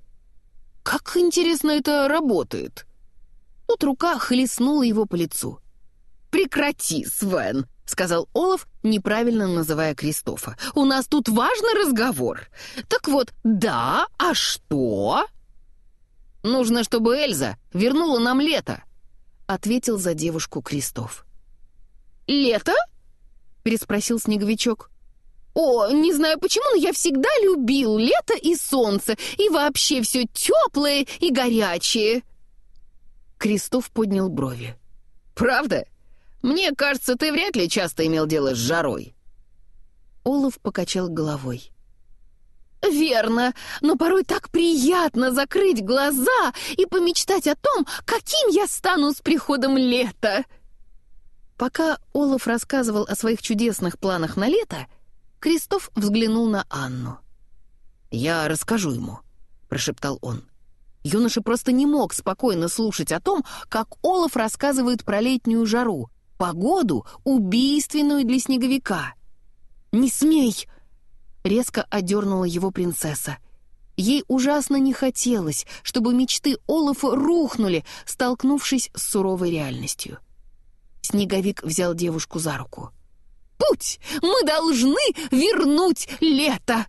«Как интересно это работает!» Тут рука хлестнула его по лицу. «Прекрати, Свен!» — сказал Олаф, неправильно называя Кристофа. «У нас тут важный разговор. Так вот, да, а что?» «Нужно, чтобы Эльза вернула нам лето», — ответил за девушку Кристоф. «Лето?» переспросил Снеговичок. «О, не знаю почему, но я всегда любил лето и солнце, и вообще все теплое и горячее». Крестов поднял брови. «Правда? Мне кажется, ты вряд ли часто имел дело с жарой». Олаф покачал головой. «Верно, но порой так приятно закрыть глаза и помечтать о том, каким я стану с приходом лета!» Пока Олаф рассказывал о своих чудесных планах на лето, Кристоф взглянул на Анну. «Я расскажу ему», — прошептал он. Юноша просто не мог спокойно слушать о том, как Олаф рассказывает про летнюю жару, погоду, убийственную для снеговика. «Не смей!» — резко одернула его принцесса. Ей ужасно не хотелось, чтобы мечты Олафа рухнули, столкнувшись с суровой реальностью. Снеговик взял девушку за руку. «Путь! Мы должны вернуть лето!»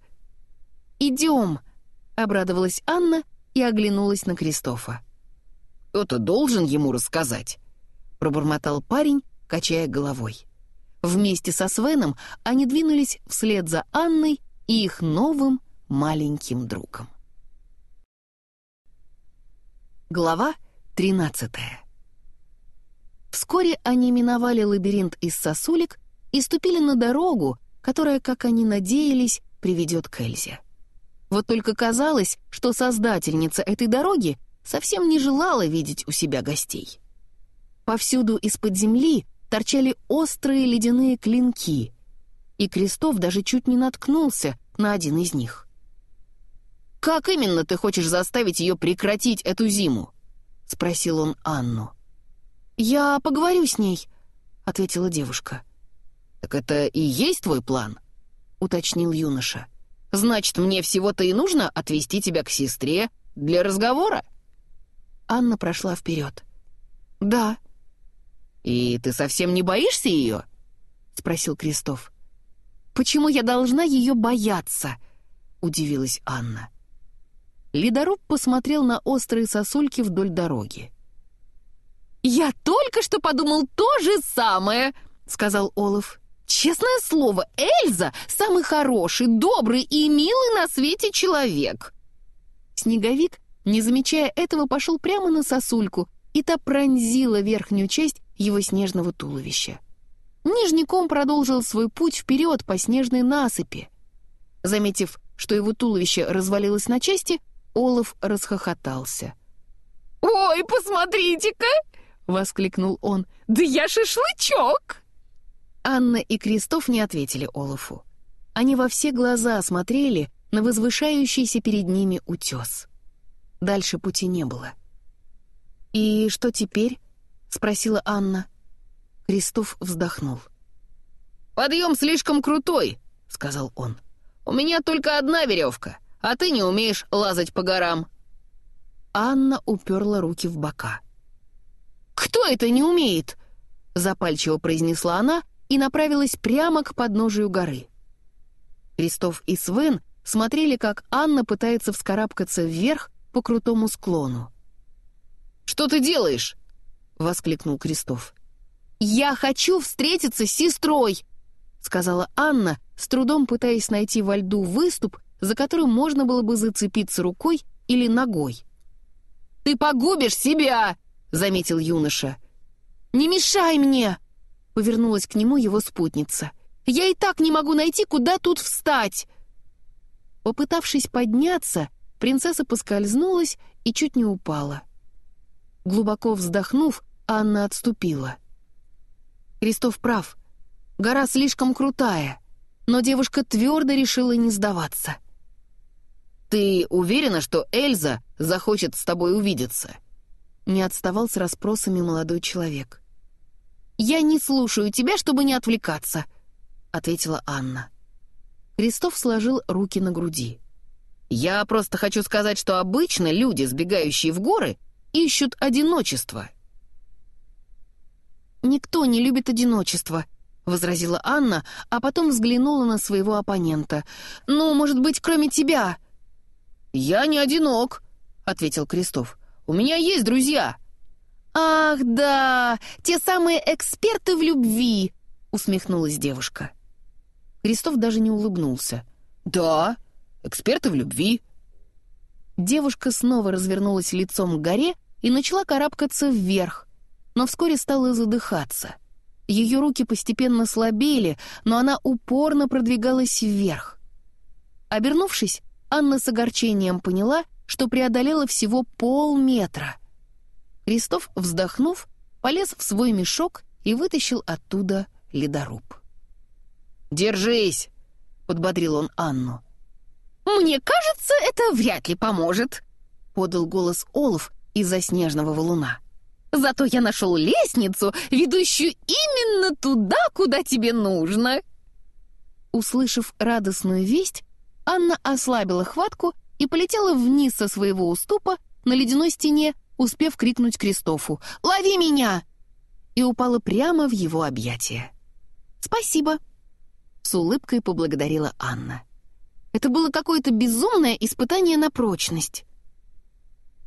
«Идем!» — обрадовалась Анна и оглянулась на Кристофа. «Кто-то должен ему рассказать», — пробормотал парень, качая головой. Вместе со Свеном они двинулись вслед за Анной и их новым маленьким другом. Глава тринадцатая Вскоре они миновали лабиринт из сосулек и ступили на дорогу, которая, как они надеялись, приведет к Эльзе. Вот только казалось, что создательница этой дороги совсем не желала видеть у себя гостей. Повсюду из-под земли торчали острые ледяные клинки, и Крестов даже чуть не наткнулся на один из них. «Как именно ты хочешь заставить ее прекратить эту зиму?» — спросил он Анну. «Я поговорю с ней», — ответила девушка. «Так это и есть твой план?» — уточнил юноша. «Значит, мне всего-то и нужно отвезти тебя к сестре для разговора?» Анна прошла вперед. «Да». «И ты совсем не боишься ее?» — спросил Крестов. «Почему я должна ее бояться?» — удивилась Анна. Ледоруб посмотрел на острые сосульки вдоль дороги. «Я только что подумал то же самое», — сказал Олаф. «Честное слово, Эльза — самый хороший, добрый и милый на свете человек». Снеговик, не замечая этого, пошел прямо на сосульку, и та пронзила верхнюю часть его снежного туловища. Нижний ком продолжил свой путь вперед по снежной насыпи. Заметив, что его туловище развалилось на части, Олаф расхохотался. «Ой, посмотрите-ка!» воскликнул он. «Да я шашлычок!» Анна и Кристоф не ответили Олафу. Они во все глаза смотрели на возвышающийся перед ними утес. Дальше пути не было. «И что теперь?» — спросила Анна. Кристоф вздохнул. «Подъем слишком крутой», — сказал он. «У меня только одна веревка, а ты не умеешь лазать по горам». Анна уперла руки в бока. «Кто это не умеет?» — запальчиво произнесла она и направилась прямо к подножию горы. Кристоф и Свен смотрели, как Анна пытается вскарабкаться вверх по крутому склону. «Что ты делаешь?» —— воскликнул Крестов. «Я хочу встретиться с сестрой!» — сказала Анна, с трудом пытаясь найти во льду выступ, за которым можно было бы зацепиться рукой или ногой. «Ты погубишь себя!» — заметил юноша. «Не мешай мне!» — повернулась к нему его спутница. «Я и так не могу найти, куда тут встать!» Попытавшись подняться, принцесса поскользнулась и чуть не упала. Глубоко вздохнув, Анна отступила. Крестов прав. Гора слишком крутая, но девушка твердо решила не сдаваться. «Ты уверена, что Эльза захочет с тобой увидеться?» Не отставал с расспросами молодой человек. «Я не слушаю тебя, чтобы не отвлекаться», — ответила Анна. Крестов сложил руки на груди. «Я просто хочу сказать, что обычно люди, сбегающие в горы, ищут одиночество». «Никто не любит одиночество», — возразила Анна, а потом взглянула на своего оппонента. «Ну, может быть, кроме тебя?» «Я не одинок», — ответил Крестов. «У меня есть друзья». «Ах, да, те самые эксперты в любви», — усмехнулась девушка. Крестов даже не улыбнулся. «Да, эксперты в любви». Девушка снова развернулась лицом к горе и начала карабкаться вверх, но вскоре стала задыхаться. Ее руки постепенно слабели, но она упорно продвигалась вверх. Обернувшись, Анна с огорчением поняла, что преодолела всего полметра. Крестов, вздохнув, полез в свой мешок и вытащил оттуда ледоруб. «Держись!» — подбодрил он Анну. «Мне кажется, это вряд ли поможет», — подал голос Олаф из-за снежного валуна. «Зато я нашел лестницу, ведущую именно туда, куда тебе нужно». Услышав радостную весть, Анна ослабила хватку и полетела вниз со своего уступа на ледяной стене, успев крикнуть Кристофу «Лови меня!» и упала прямо в его объятия. «Спасибо!» — с улыбкой поблагодарила Анна. Это было какое-то безумное испытание на прочность.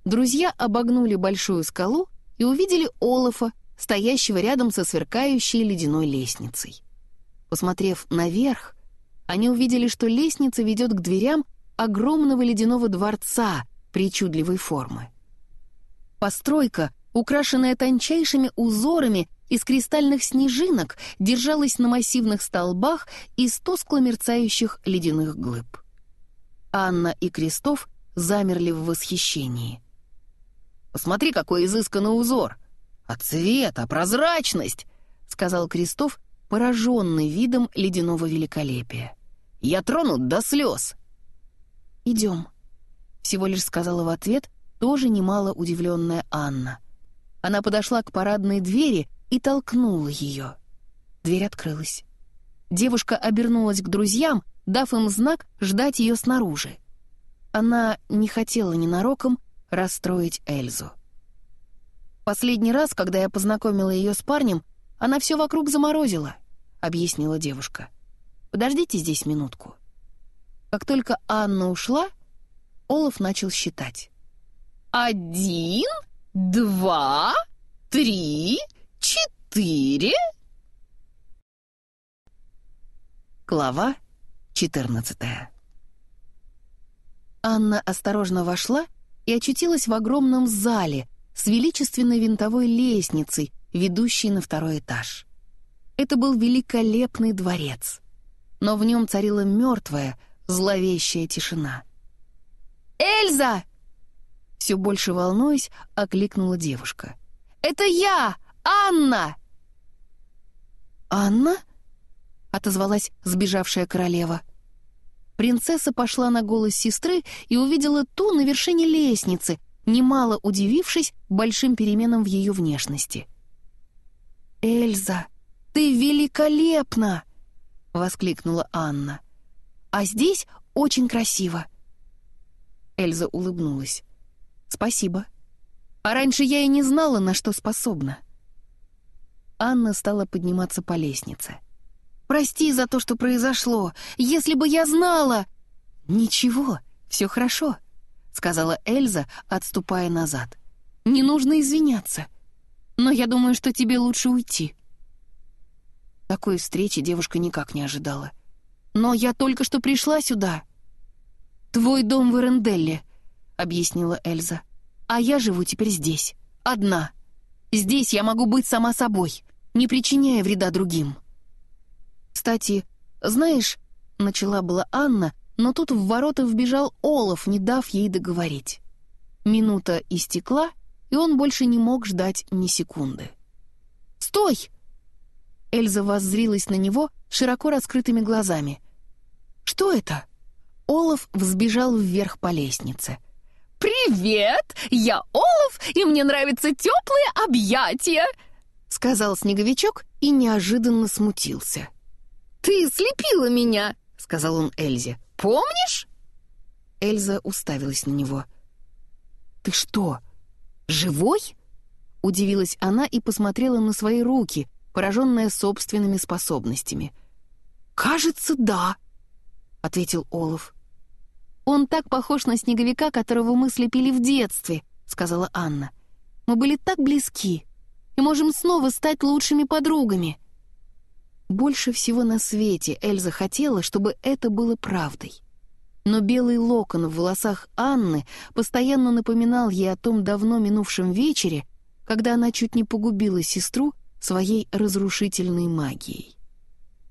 Друзья обогнули большую скалу и увидели Олафа, стоящего рядом со сверкающей ледяной лестницей. Посмотрев наверх, они увидели, что лестница ведет к дверям огромного ледяного дворца причудливой формы. Постройка, украшенная тончайшими узорами из кристальных снежинок, держалась на массивных столбах из тускло мерцающих ледяных глыб. Анна и Крестов замерли в восхищении. «Посмотри, какой изысканный узор! А цвет, а прозрачность!» — сказал Крестов, пораженный видом ледяного великолепия. Я тронут до слез!» «Идем», — всего лишь сказала в ответ тоже немало удивленная Анна. Она подошла к парадной двери и толкнула ее. Дверь открылась. Девушка обернулась к друзьям, дав им знак ждать ее снаружи. Она не хотела ненароком расстроить Эльзу. «Последний раз, когда я познакомила ее с парнем, она все вокруг заморозила», — объяснила девушка. — Подождите здесь минутку». Как только Анна ушла, Олаф начал считать. «Один, два, три, четыре...» Глава 14 Анна осторожно вошла и очутилась в огромном зале с величественной винтовой лестницей, ведущей на второй этаж. Это был великолепный дворец но в нем царила мертвая, зловещая тишина. «Эльза!» Все больше волнуясь, окликнула девушка. «Это я, Анна!» «Анна?» — отозвалась сбежавшая королева. Принцесса пошла на голос сестры и увидела ту на вершине лестницы, немало удивившись большим переменам в ее внешности. «Эльза, ты великолепна!» — воскликнула Анна. «А здесь очень красиво». Эльза улыбнулась. «Спасибо. А раньше я и не знала, на что способна». Анна стала подниматься по лестнице. «Прости за то, что произошло. Если бы я знала...» «Ничего, все хорошо», — сказала Эльза, отступая назад. «Не нужно извиняться. но я думаю, что тебе лучше уйти». Такой встречи девушка никак не ожидала. «Но я только что пришла сюда». «Твой дом в Эренделле», — объяснила Эльза. «А я живу теперь здесь, одна. Здесь я могу быть сама собой, не причиняя вреда другим». «Кстати, знаешь...» — начала была Анна, но тут в ворота вбежал Олаф, не дав ей договорить. Минута истекла, и он больше не мог ждать ни секунды. «Стой!» Эльза воззрилась на него широко раскрытыми глазами. «Что это?» Олаф взбежал вверх по лестнице. «Привет! Я Олаф, и мне нравятся теплые объятия!» Сказал снеговичок и неожиданно смутился. «Ты слепила меня!» — сказал он Эльзе. «Помнишь?» Эльза уставилась на него. «Ты что, живой?» Удивилась она и посмотрела на свои руки, пораженная собственными способностями. «Кажется, да», — ответил Олаф. «Он так похож на снеговика, которого мы слепили в детстве», — сказала Анна. «Мы были так близки и можем снова стать лучшими подругами». Больше всего на свете Эльза хотела, чтобы это было правдой. Но белый локон в волосах Анны постоянно напоминал ей о том давно минувшем вечере, когда она чуть не погубила сестру своей разрушительной магией.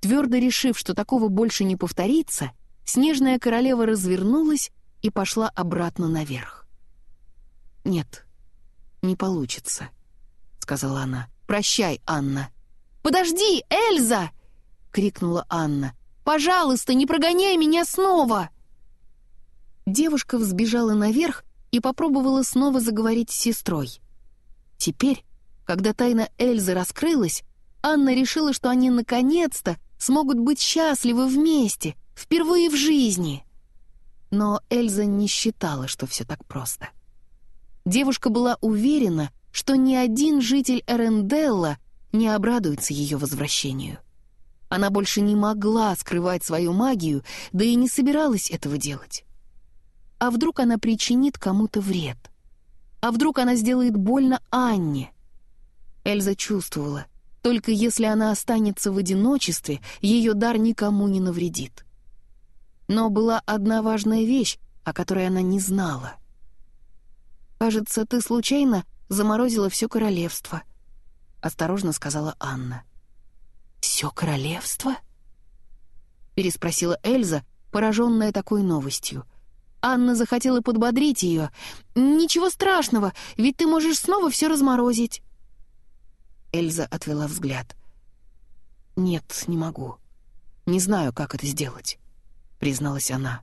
Твердо решив, что такого больше не повторится, снежная королева развернулась и пошла обратно наверх. «Нет, не получится», — сказала она. «Прощай, Анна». «Подожди, Эльза!» — крикнула Анна. «Пожалуйста, не прогоняй меня снова!» Девушка взбежала наверх и попробовала снова заговорить с сестрой. Теперь когда тайна Эльзы раскрылась, Анна решила, что они наконец-то смогут быть счастливы вместе, впервые в жизни. Но Эльза не считала, что все так просто. Девушка была уверена, что ни один житель Эренделла не обрадуется ее возвращению. Она больше не могла скрывать свою магию, да и не собиралась этого делать. А вдруг она причинит кому-то вред? А вдруг она сделает больно Анне? Эльза чувствовала, только если она останется в одиночестве, ее дар никому не навредит. Но была одна важная вещь, о которой она не знала. «Кажется, ты случайно заморозила все королевство», — осторожно сказала Анна. «Все королевство?» — переспросила Эльза, пораженная такой новостью. Анна захотела подбодрить ее. «Ничего страшного, ведь ты можешь снова все разморозить». Эльза отвела взгляд. «Нет, не могу. Не знаю, как это сделать», — призналась она.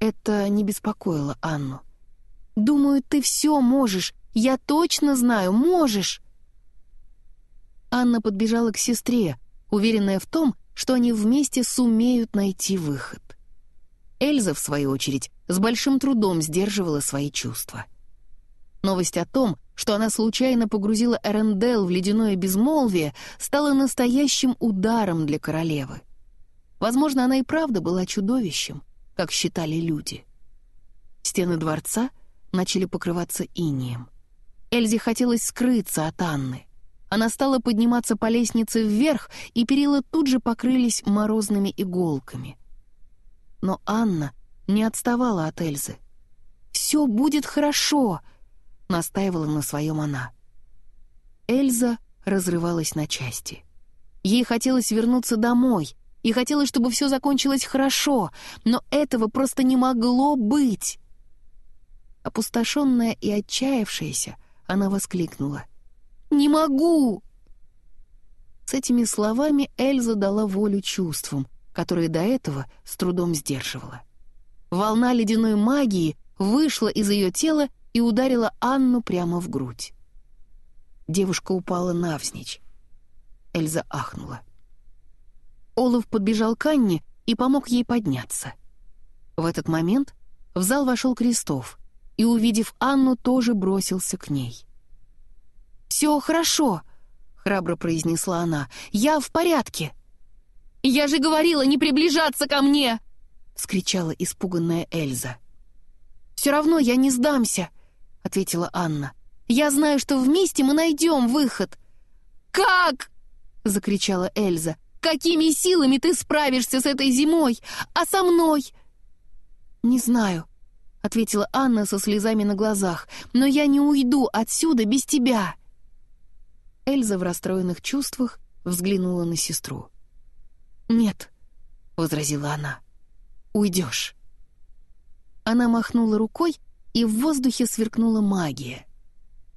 Это не беспокоило Анну. «Думаю, ты все можешь. Я точно знаю, можешь!» Анна подбежала к сестре, уверенная в том, что они вместе сумеют найти выход. Эльза, в свою очередь, с большим трудом сдерживала свои чувства. Новость о том, что она случайно погрузила Эрендел в ледяное безмолвие, стало настоящим ударом для королевы. Возможно, она и правда была чудовищем, как считали люди. Стены дворца начали покрываться инием. Эльзе хотелось скрыться от Анны. Она стала подниматься по лестнице вверх, и перила тут же покрылись морозными иголками. Но Анна не отставала от Эльзы. «Все будет хорошо!» — настаивала на своем она. Эльза разрывалась на части. Ей хотелось вернуться домой, и хотелось, чтобы все закончилось хорошо, но этого просто не могло быть. Опустошенная и отчаявшаяся, она воскликнула. «Не могу!» С этими словами Эльза дала волю чувствам, которые до этого с трудом сдерживала. Волна ледяной магии вышла из ее тела и ударила Анну прямо в грудь. Девушка упала навзничь. Эльза ахнула. Олаф подбежал к Анне и помог ей подняться. В этот момент в зал вошел Крестов и, увидев Анну, тоже бросился к ней. «Все хорошо», — храбро произнесла она, — «я в порядке». «Я же говорила не приближаться ко мне!» — скричала испуганная Эльза. «Все равно я не сдамся», — ответила Анна. Я знаю, что вместе мы найдем выход». «Как?» — закричала Эльза. «Какими силами ты справишься с этой зимой? А со мной?» «Не знаю», — ответила Анна со слезами на глазах. «Но я не уйду отсюда без тебя». Эльза в расстроенных чувствах взглянула на сестру. «Нет», — возразила она, — «уйдешь». Она махнула рукой, и в воздухе сверкнула магия.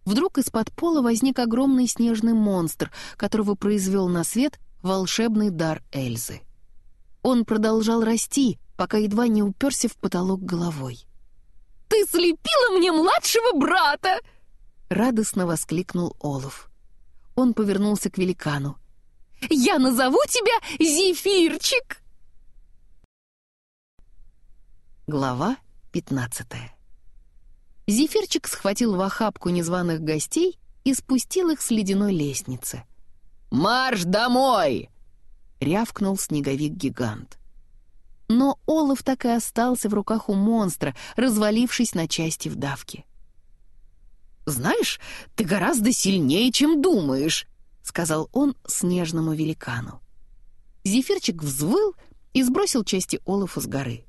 Вдруг из-под пола возник огромный снежный монстр, которого произвел на свет волшебный дар Эльзы. Он продолжал расти, пока едва не уперся в потолок головой. «Ты слепила мне младшего брата!» — радостно воскликнул Олаф. Он повернулся к великану. «Я назову тебя Зефирчик!» Глава пятнадцатая Зефирчик схватил в охапку незваных гостей и спустил их с ледяной лестницы. «Марш домой!» — рявкнул снеговик-гигант. Но Олаф так и остался в руках у монстра, развалившись на части в давке. «Знаешь, ты гораздо сильнее, чем думаешь», — сказал он снежному великану. Зефирчик взвыл и сбросил части Олафа с горы.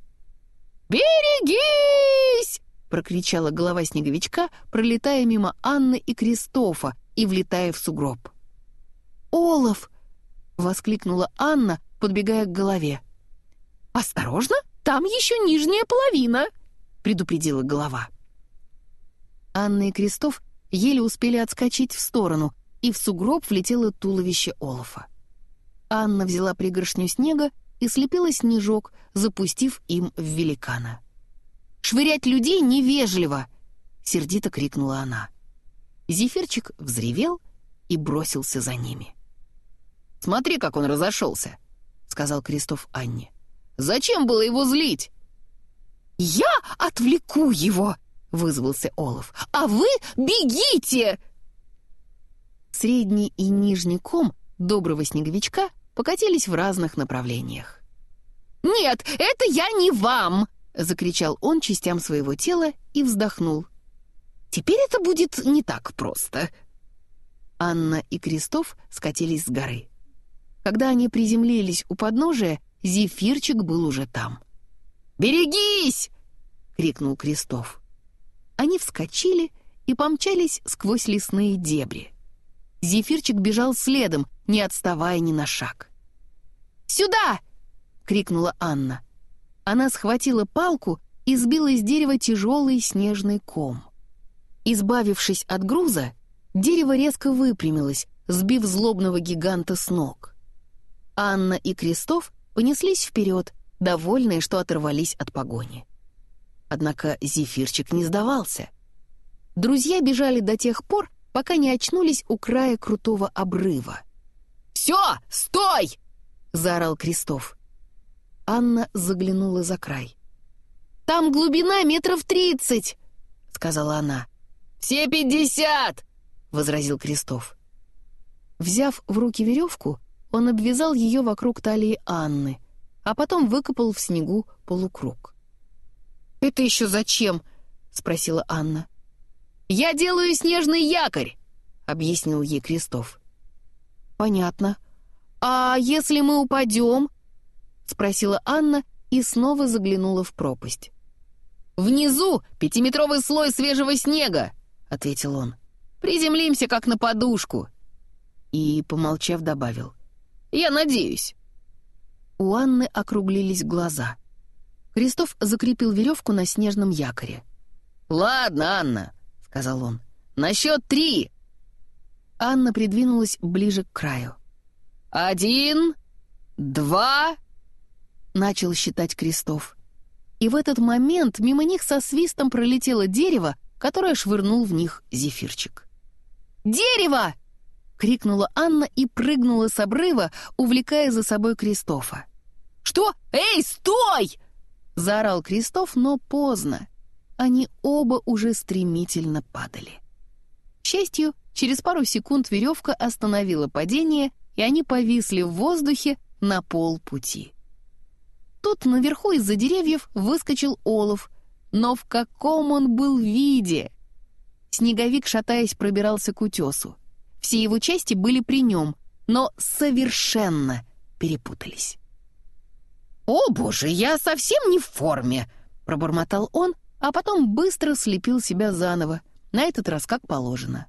«Берегись!» прокричала голова снеговичка, пролетая мимо Анны и Кристофа и влетая в сугроб. «Олаф!» — воскликнула Анна, подбегая к голове. «Осторожно, там еще нижняя половина!» — предупредила голова. Анна и Кристоф еле успели отскочить в сторону, и в сугроб влетело туловище Олафа. Анна взяла пригоршню снега и слепила снежок, запустив им в великана. Швырять людей невежливо!» — сердито крикнула она. Зефирчик взревел и бросился за ними. «Смотри, как он разошелся!» — сказал Кристоф Анне. «Зачем было его злить?» «Я отвлеку его!» — вызвался Олаф. «А вы бегите!» Средний и нижний ком доброго снеговичка покатились в разных направлениях. «Нет, это я не вам!» — закричал он частям своего тела и вздохнул. «Теперь это будет не так просто». Анна и Крестов скатились с горы. Когда они приземлились у подножия, Зефирчик был уже там. «Берегись!» — крикнул Крестов. Они вскочили и помчались сквозь лесные дебри. Зефирчик бежал следом, не отставая ни на шаг. «Сюда!» — крикнула Анна. Она схватила палку и сбила из дерева тяжелый снежный ком. Избавившись от груза, дерево резко выпрямилось, сбив злобного гиганта с ног. Анна и Крестов понеслись вперед, довольные, что оторвались от погони. Однако Зефирчик не сдавался. Друзья бежали до тех пор, пока не очнулись у края крутого обрыва. «Все, стой!» — заорал Крестов. Анна заглянула за край. «Там глубина метров тридцать!» — сказала она. «Все пятьдесят!» — возразил Крестов. Взяв в руки веревку, он обвязал ее вокруг талии Анны, а потом выкопал в снегу полукруг. «Это еще зачем?» — спросила Анна. «Я делаю снежный якорь!» — объяснил ей Крестов. «Понятно. А если мы упадем?» — спросила Анна и снова заглянула в пропасть. «Внизу пятиметровый слой свежего снега», — ответил он. «Приземлимся, как на подушку». И, помолчав, добавил. «Я надеюсь». У Анны округлились глаза. Крестов закрепил веревку на снежном якоре. «Ладно, Анна», — сказал он. «На счет три!» Анна придвинулась ближе к краю. «Один, два...» начал считать крестов. И в этот момент мимо них со свистом пролетело дерево, которое швырнул в них зефирчик. «Дерево!» — крикнула Анна и прыгнула с обрыва, увлекая за собой Кристофа. «Что? Эй, стой!» — заорал Кристоф, но поздно. Они оба уже стремительно падали. К счастью, через пару секунд веревка остановила падение, и они повисли в воздухе на полпути. Тут наверху из-за деревьев выскочил Олов. Но в каком он был виде! Снеговик, шатаясь, пробирался к утесу. Все его части были при нем, но совершенно перепутались. «О, боже, я совсем не в форме!» — пробормотал он, а потом быстро слепил себя заново, на этот раз как положено.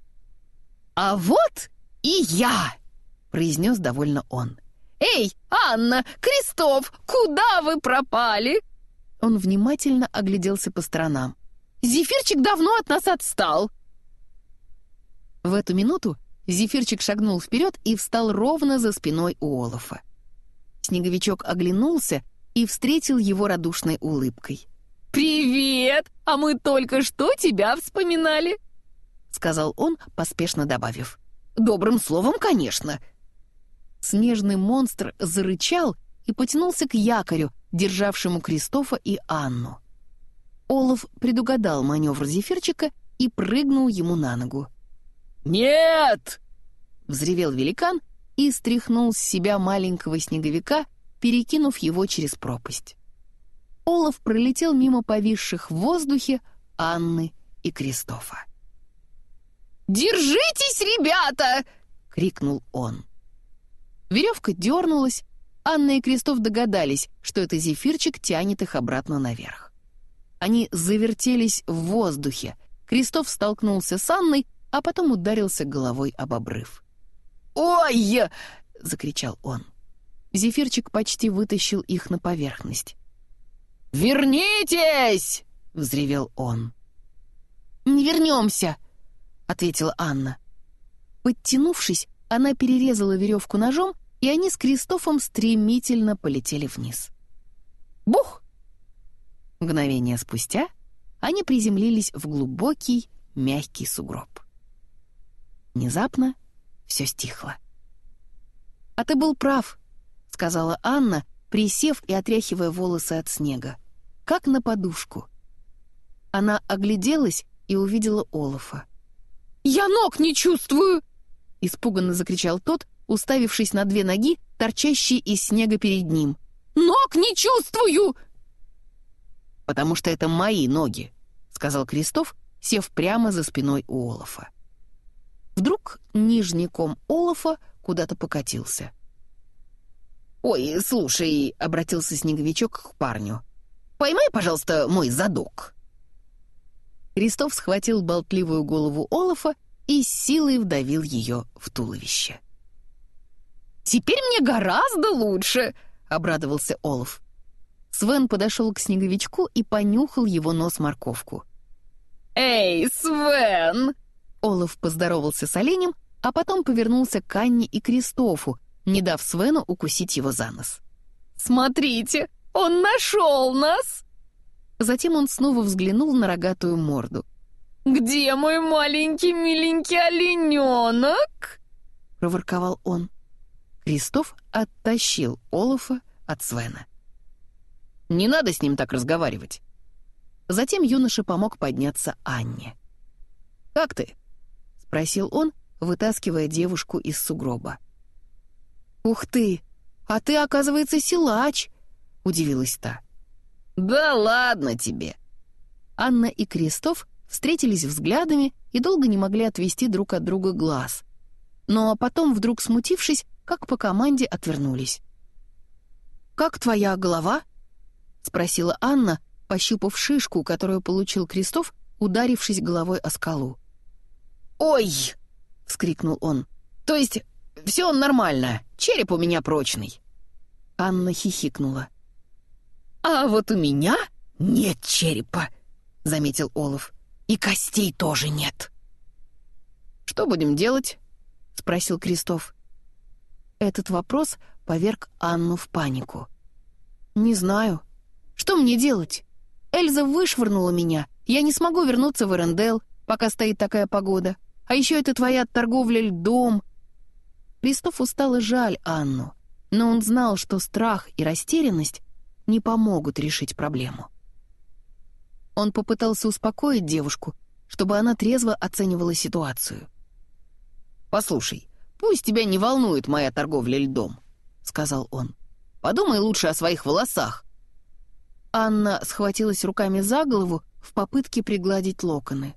«А вот и я!» — произнес довольно он. «Эй, Анна, Крестов, куда вы пропали?» Он внимательно огляделся по сторонам. «Зефирчик давно от нас отстал!» В эту минуту Зефирчик шагнул вперед и встал ровно за спиной у Олафа. Снеговичок оглянулся и встретил его радушной улыбкой. «Привет! А мы только что тебя вспоминали!» — сказал он, поспешно добавив. «Добрым словом, конечно!» Снежный монстр зарычал и потянулся к якорю, державшему Кристофа и Анну. Олаф предугадал маневр зефирчика и прыгнул ему на ногу. «Нет!» — взревел великан и стряхнул с себя маленького снеговика, перекинув его через пропасть. Олаф пролетел мимо повисших в воздухе Анны и Кристофа. «Держитесь, ребята!» — крикнул он. Веревка дернулась, Анна и Крестов догадались, что это зефирчик тянет их обратно наверх. Они завертелись в воздухе. Крестов столкнулся с Анной, а потом ударился головой об обрыв. «Ой!» — закричал он. Зефирчик почти вытащил их на поверхность. «Вернитесь!» — взревел он. «Не вернемся!» — ответила Анна. Подтянувшись, она перерезала веревку ножом и они с Кристофом стремительно полетели вниз. Бух! Мгновение спустя они приземлились в глубокий, мягкий сугроб. Внезапно все стихло. «А ты был прав», — сказала Анна, присев и отряхивая волосы от снега, как на подушку. Она огляделась и увидела Олафа. «Я ног не чувствую!» — испуганно закричал тот, уставившись на две ноги, торчащие из снега перед ним. «Ног не чувствую!» «Потому что это мои ноги», — сказал Крестов, сев прямо за спиной у Олафа. Вдруг нижний ком Олафа куда-то покатился. «Ой, слушай», — обратился Снеговичок к парню, — «поймай, пожалуйста, мой задок». Крестов схватил болтливую голову Олафа и силой вдавил ее в туловище. «Теперь мне гораздо лучше!» — обрадовался Олаф. Свен подошел к снеговичку и понюхал его нос-морковку. «Эй, Свен!» Олаф поздоровался с оленем, а потом повернулся к Анне и Кристофу, не дав Свену укусить его за нос. «Смотрите, он нашел нас!» Затем он снова взглянул на рогатую морду. «Где мой маленький миленький олененок?» — проворковал он. Кристоф оттащил Олафа от Свена. «Не надо с ним так разговаривать». Затем юноша помог подняться Анне. «Как ты?» — спросил он, вытаскивая девушку из сугроба. «Ух ты! А ты, оказывается, силач!» — удивилась та. «Да ладно тебе!» Анна и Кристоф встретились взглядами и долго не могли отвести друг от друга глаз. Но потом, вдруг смутившись, как по команде отвернулись. «Как твоя голова?» — спросила Анна, пощупав шишку, которую получил Крестов, ударившись головой о скалу. «Ой!» — вскрикнул он. «То есть все нормально, череп у меня прочный». Анна хихикнула. «А вот у меня нет черепа», — заметил Олаф. «И костей тоже нет». «Что будем делать?» — спросил Крестов. Этот вопрос поверг Анну в панику. «Не знаю. Что мне делать? Эльза вышвырнула меня. Я не смогу вернуться в Эрендел, пока стоит такая погода. А еще это твоя торговля льдом». Листов устало жаль Анну, но он знал, что страх и растерянность не помогут решить проблему. Он попытался успокоить девушку, чтобы она трезво оценивала ситуацию. «Послушай, «Пусть тебя не волнует моя торговля льдом», — сказал он. «Подумай лучше о своих волосах». Анна схватилась руками за голову в попытке пригладить локоны.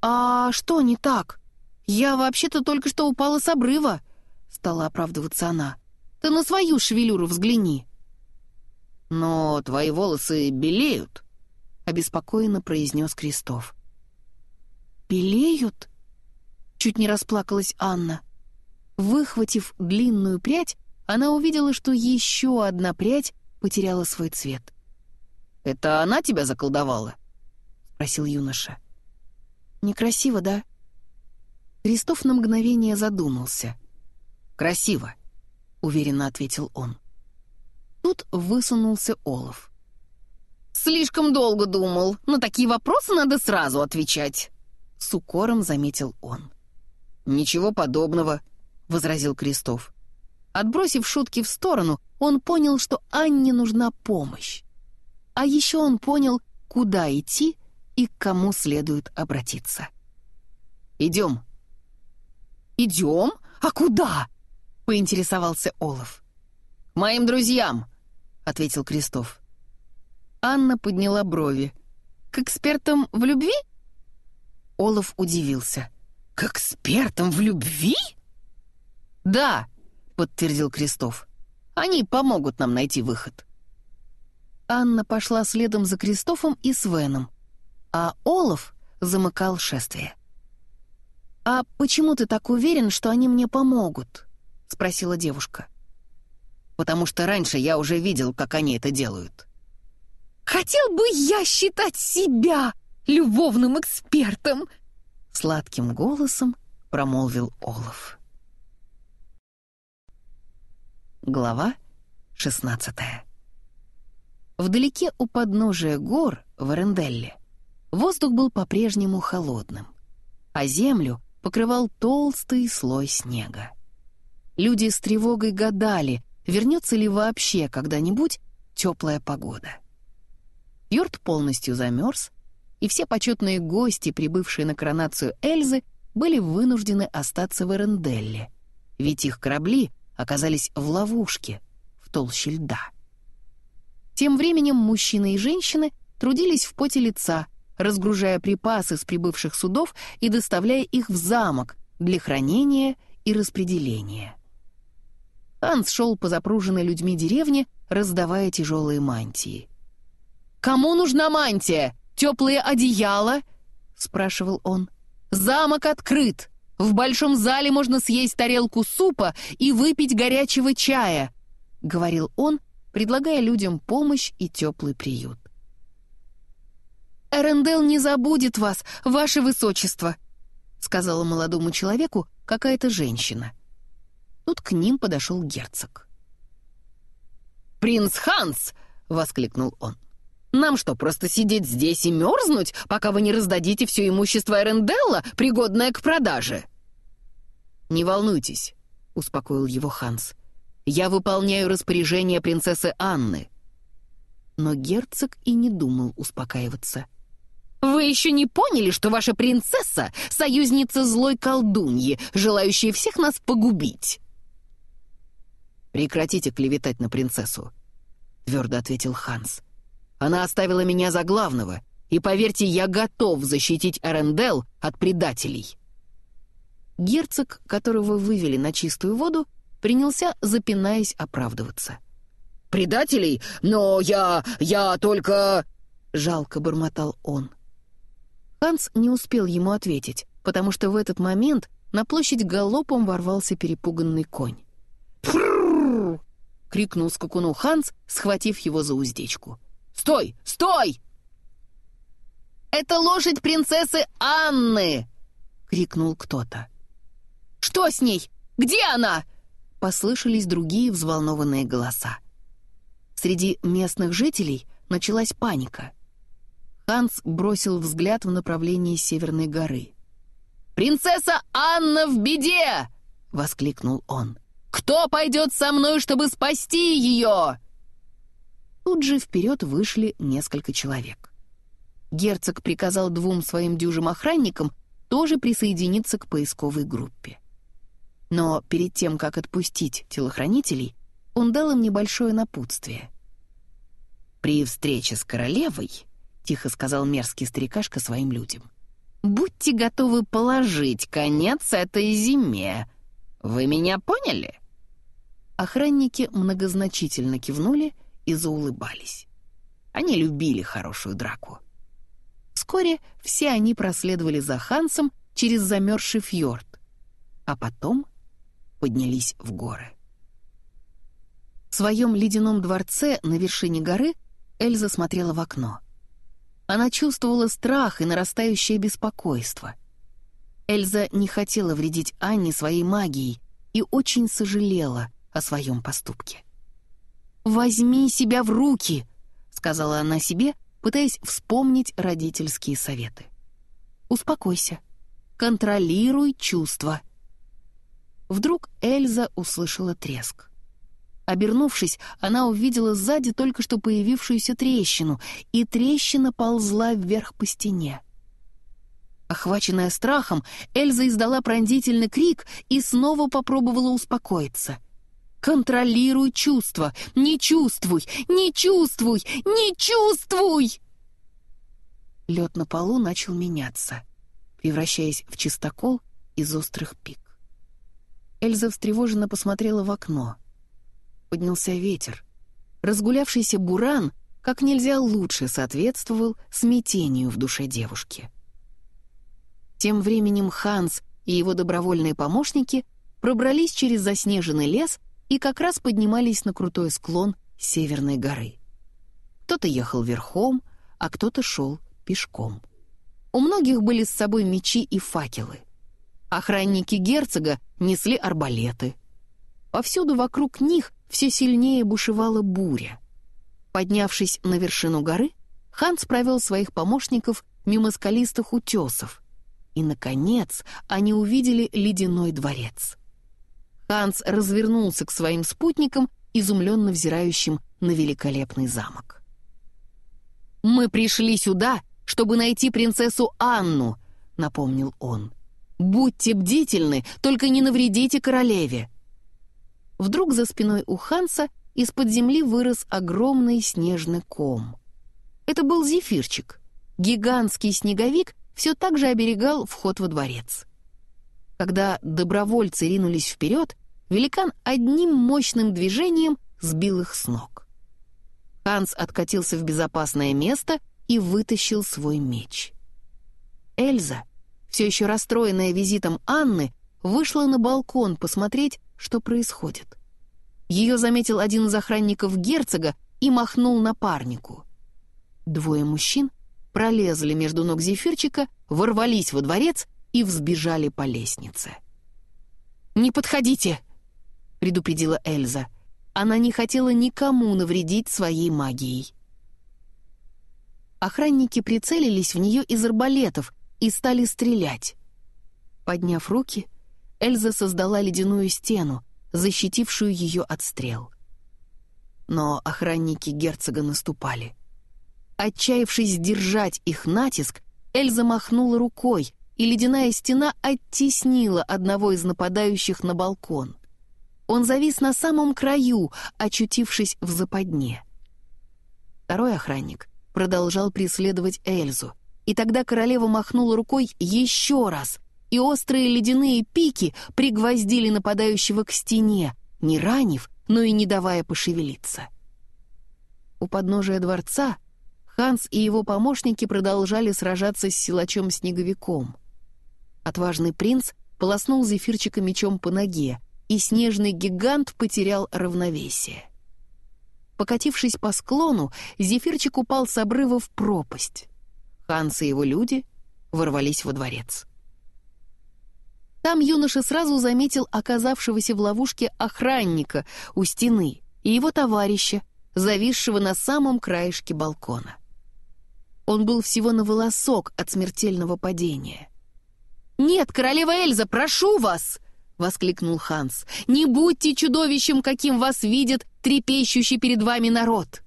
«А что не так? Я вообще-то только что упала с обрыва», — стала оправдываться она. «Ты на свою шевелюру взгляни». «Но твои волосы белеют», — обеспокоенно произнес Крестов. «Белеют?» — чуть не расплакалась Анна. Выхватив длинную прядь, она увидела, что еще одна прядь потеряла свой цвет. «Это она тебя заколдовала?» — спросил юноша. «Некрасиво, да?» Крестов на мгновение задумался. «Красиво», — уверенно ответил он. Тут высунулся Олаф. «Слишком долго думал. На такие вопросы надо сразу отвечать», — с укором заметил он. «Ничего подобного», — возразил Крестов. Отбросив шутки в сторону, он понял, что Анне нужна помощь. А еще он понял, куда идти и к кому следует обратиться. «Идем». «Идем? А куда?» — поинтересовался Олаф. «Моим друзьям», — ответил Крестов. Анна подняла брови. «К экспертам в любви?» Олаф удивился. «К экспертам в любви?» «Да», — подтвердил Крестов. «Они помогут нам найти выход». Анна пошла следом за Кристофом и Свеном, а Олаф замыкал шествие. «А почему ты так уверен, что они мне помогут?» — спросила девушка. «Потому что раньше я уже видел, как они это делают». «Хотел бы я считать себя любовным экспертом!» Сладким голосом промолвил Олаф. Глава 16 Вдалеке у подножия гор в Эренделле воздух был по-прежнему холодным, а землю покрывал толстый слой снега. Люди с тревогой гадали, вернется ли вообще когда-нибудь теплая погода. Йорт полностью замерз, и все почетные гости, прибывшие на коронацию Эльзы, были вынуждены остаться в Эренделле, ведь их корабли оказались в ловушке в толще льда. Тем временем мужчины и женщины трудились в поте лица, разгружая припасы с прибывших судов и доставляя их в замок для хранения и распределения. Анс шел по запруженной людьми деревне, раздавая тяжелые мантии. «Кому нужна мантия? Теплые одеяла?» — спрашивал он. «Замок открыт. В большом зале можно съесть тарелку супа и выпить горячего чая», — говорил он, предлагая людям помощь и теплый приют. «Эрендел не забудет вас, ваше высочество», — сказала молодому человеку какая-то женщина. Тут к ним подошел герцог. «Принц Ханс!» — воскликнул он. «Нам что, просто сидеть здесь и мерзнуть, пока вы не раздадите все имущество Эренделла, пригодное к продаже?» «Не волнуйтесь», — успокоил его Ханс. «Я выполняю распоряжение принцессы Анны». Но герцог и не думал успокаиваться. «Вы еще не поняли, что ваша принцесса — союзница злой колдуньи, желающей всех нас погубить?» «Прекратите клеветать на принцессу», — твердо ответил Ханс. «Она оставила меня за главного, и, поверьте, я готов защитить Эрендел от предателей». Герцог, которого вывели на чистую воду, принялся, запинаясь, оправдываться. «Предателей? Но я... я только...» — жалко бормотал он. Ханс не успел ему ответить, потому что в этот момент на площадь галопом ворвался перепуганный конь. «Фрррр!» — крикнул скакуну Ханс, схватив его за уздечку. «Стой! Стой!» «Это лошадь принцессы Анны!» — крикнул кто-то. «Что с ней? Где она?» — послышались другие взволнованные голоса. Среди местных жителей началась паника. Ханс бросил взгляд в направлении Северной горы. «Принцесса Анна в беде!» — воскликнул он. «Кто пойдет со мной, чтобы спасти ее?» Тут же вперед вышли несколько человек. Герцог приказал двум своим дюжим охранникам тоже присоединиться к поисковой группе. Но перед тем, как отпустить телохранителей, он дал им небольшое напутствие. «При встрече с королевой», — тихо сказал мерзкий старикашка своим людям, Будьте готовы положить конец этой зиме. Вы меня поняли?» Охранники многозначительно кивнули и заулыбались. Они любили хорошую драку. Вскоре все они проследовали за Хансом через замерзший фьорд, а потом поднялись в горы. В своем ледяном дворце на вершине горы Эльза смотрела в окно. Она чувствовала страх и нарастающее беспокойство. Эльза не хотела вредить Анне своей магией и очень сожалела о своем поступке. «Возьми себя в руки!» — сказала она себе, пытаясь вспомнить родительские советы. «Успокойся. Контролируй чувства». Вдруг Эльза услышала треск. Обернувшись, она увидела сзади только что появившуюся трещину, и трещина ползла вверх по стене. Охваченная страхом, Эльза издала пронзительный крик и снова попробовала успокоиться. «Контролируй чувства! Не чувствуй! Не чувствуй! Не чувствуй!» Лед на полу начал меняться, превращаясь в чистокол из острых пик. Эльза встревоженно посмотрела в окно — поднялся ветер. Разгулявшийся буран как нельзя лучше соответствовал смятению в душе девушки. Тем временем Ханс и его добровольные помощники пробрались через заснеженный лес и как раз поднимались на крутой склон Северной горы. Кто-то ехал верхом, а кто-то шел пешком. У многих были с собой мечи и факелы. Охранники герцога несли арбалеты. Повсюду вокруг них все сильнее бушевала буря. Поднявшись на вершину горы, Ханс провел своих помощников мимо скалистых утесов, и, наконец, они увидели ледяной дворец. Ханс развернулся к своим спутникам, изумленно взирающим на великолепный замок. «Мы пришли сюда, чтобы найти принцессу Анну», — напомнил он. «Будьте бдительны, только не навредите королеве». Вдруг за спиной у Ханса из-под земли вырос огромный снежный ком. Это был зефирчик. Гигантский снеговик все так же оберегал вход во дворец. Когда добровольцы ринулись вперед, великан одним мощным движением сбил их с ног. Ханс откатился в безопасное место и вытащил свой меч. Эльза, все еще расстроенная визитом Анны, вышла на балкон посмотреть, что происходит. Ее заметил один из охранников герцога и махнул напарнику. Двое мужчин пролезли между ног зефирчика, ворвались во дворец и взбежали по лестнице. «Не подходите!» — предупредила Эльза. Она не хотела никому навредить своей магией. Охранники прицелились в нее из арбалетов и стали стрелять. Подняв руки — Эльза создала ледяную стену, защитившую ее от стрел. Но охранники герцога наступали. Отчаявшись держать их натиск, Эльза махнула рукой, и ледяная стена оттеснила одного из нападающих на балкон. Он завис на самом краю, очутившись в западне. Второй охранник продолжал преследовать Эльзу, и тогда королева махнула рукой еще раз, и острые ледяные пики пригвоздили нападающего к стене, не ранив, но и не давая пошевелиться. У подножия дворца Ханс и его помощники продолжали сражаться с силачом-снеговиком. Отважный принц полоснул зефирчика мечом по ноге, и снежный гигант потерял равновесие. Покатившись по склону, зефирчик упал с обрыва в пропасть. Ханс и его люди ворвались во дворец. Там юноша сразу заметил оказавшегося в ловушке охранника у стены и его товарища, зависшего на самом краешке балкона. Он был всего на волосок от смертельного падения. «Нет, королева Эльза, прошу вас!» — воскликнул Ханс. «Не будьте чудовищем, каким вас видит трепещущий перед вами народ!»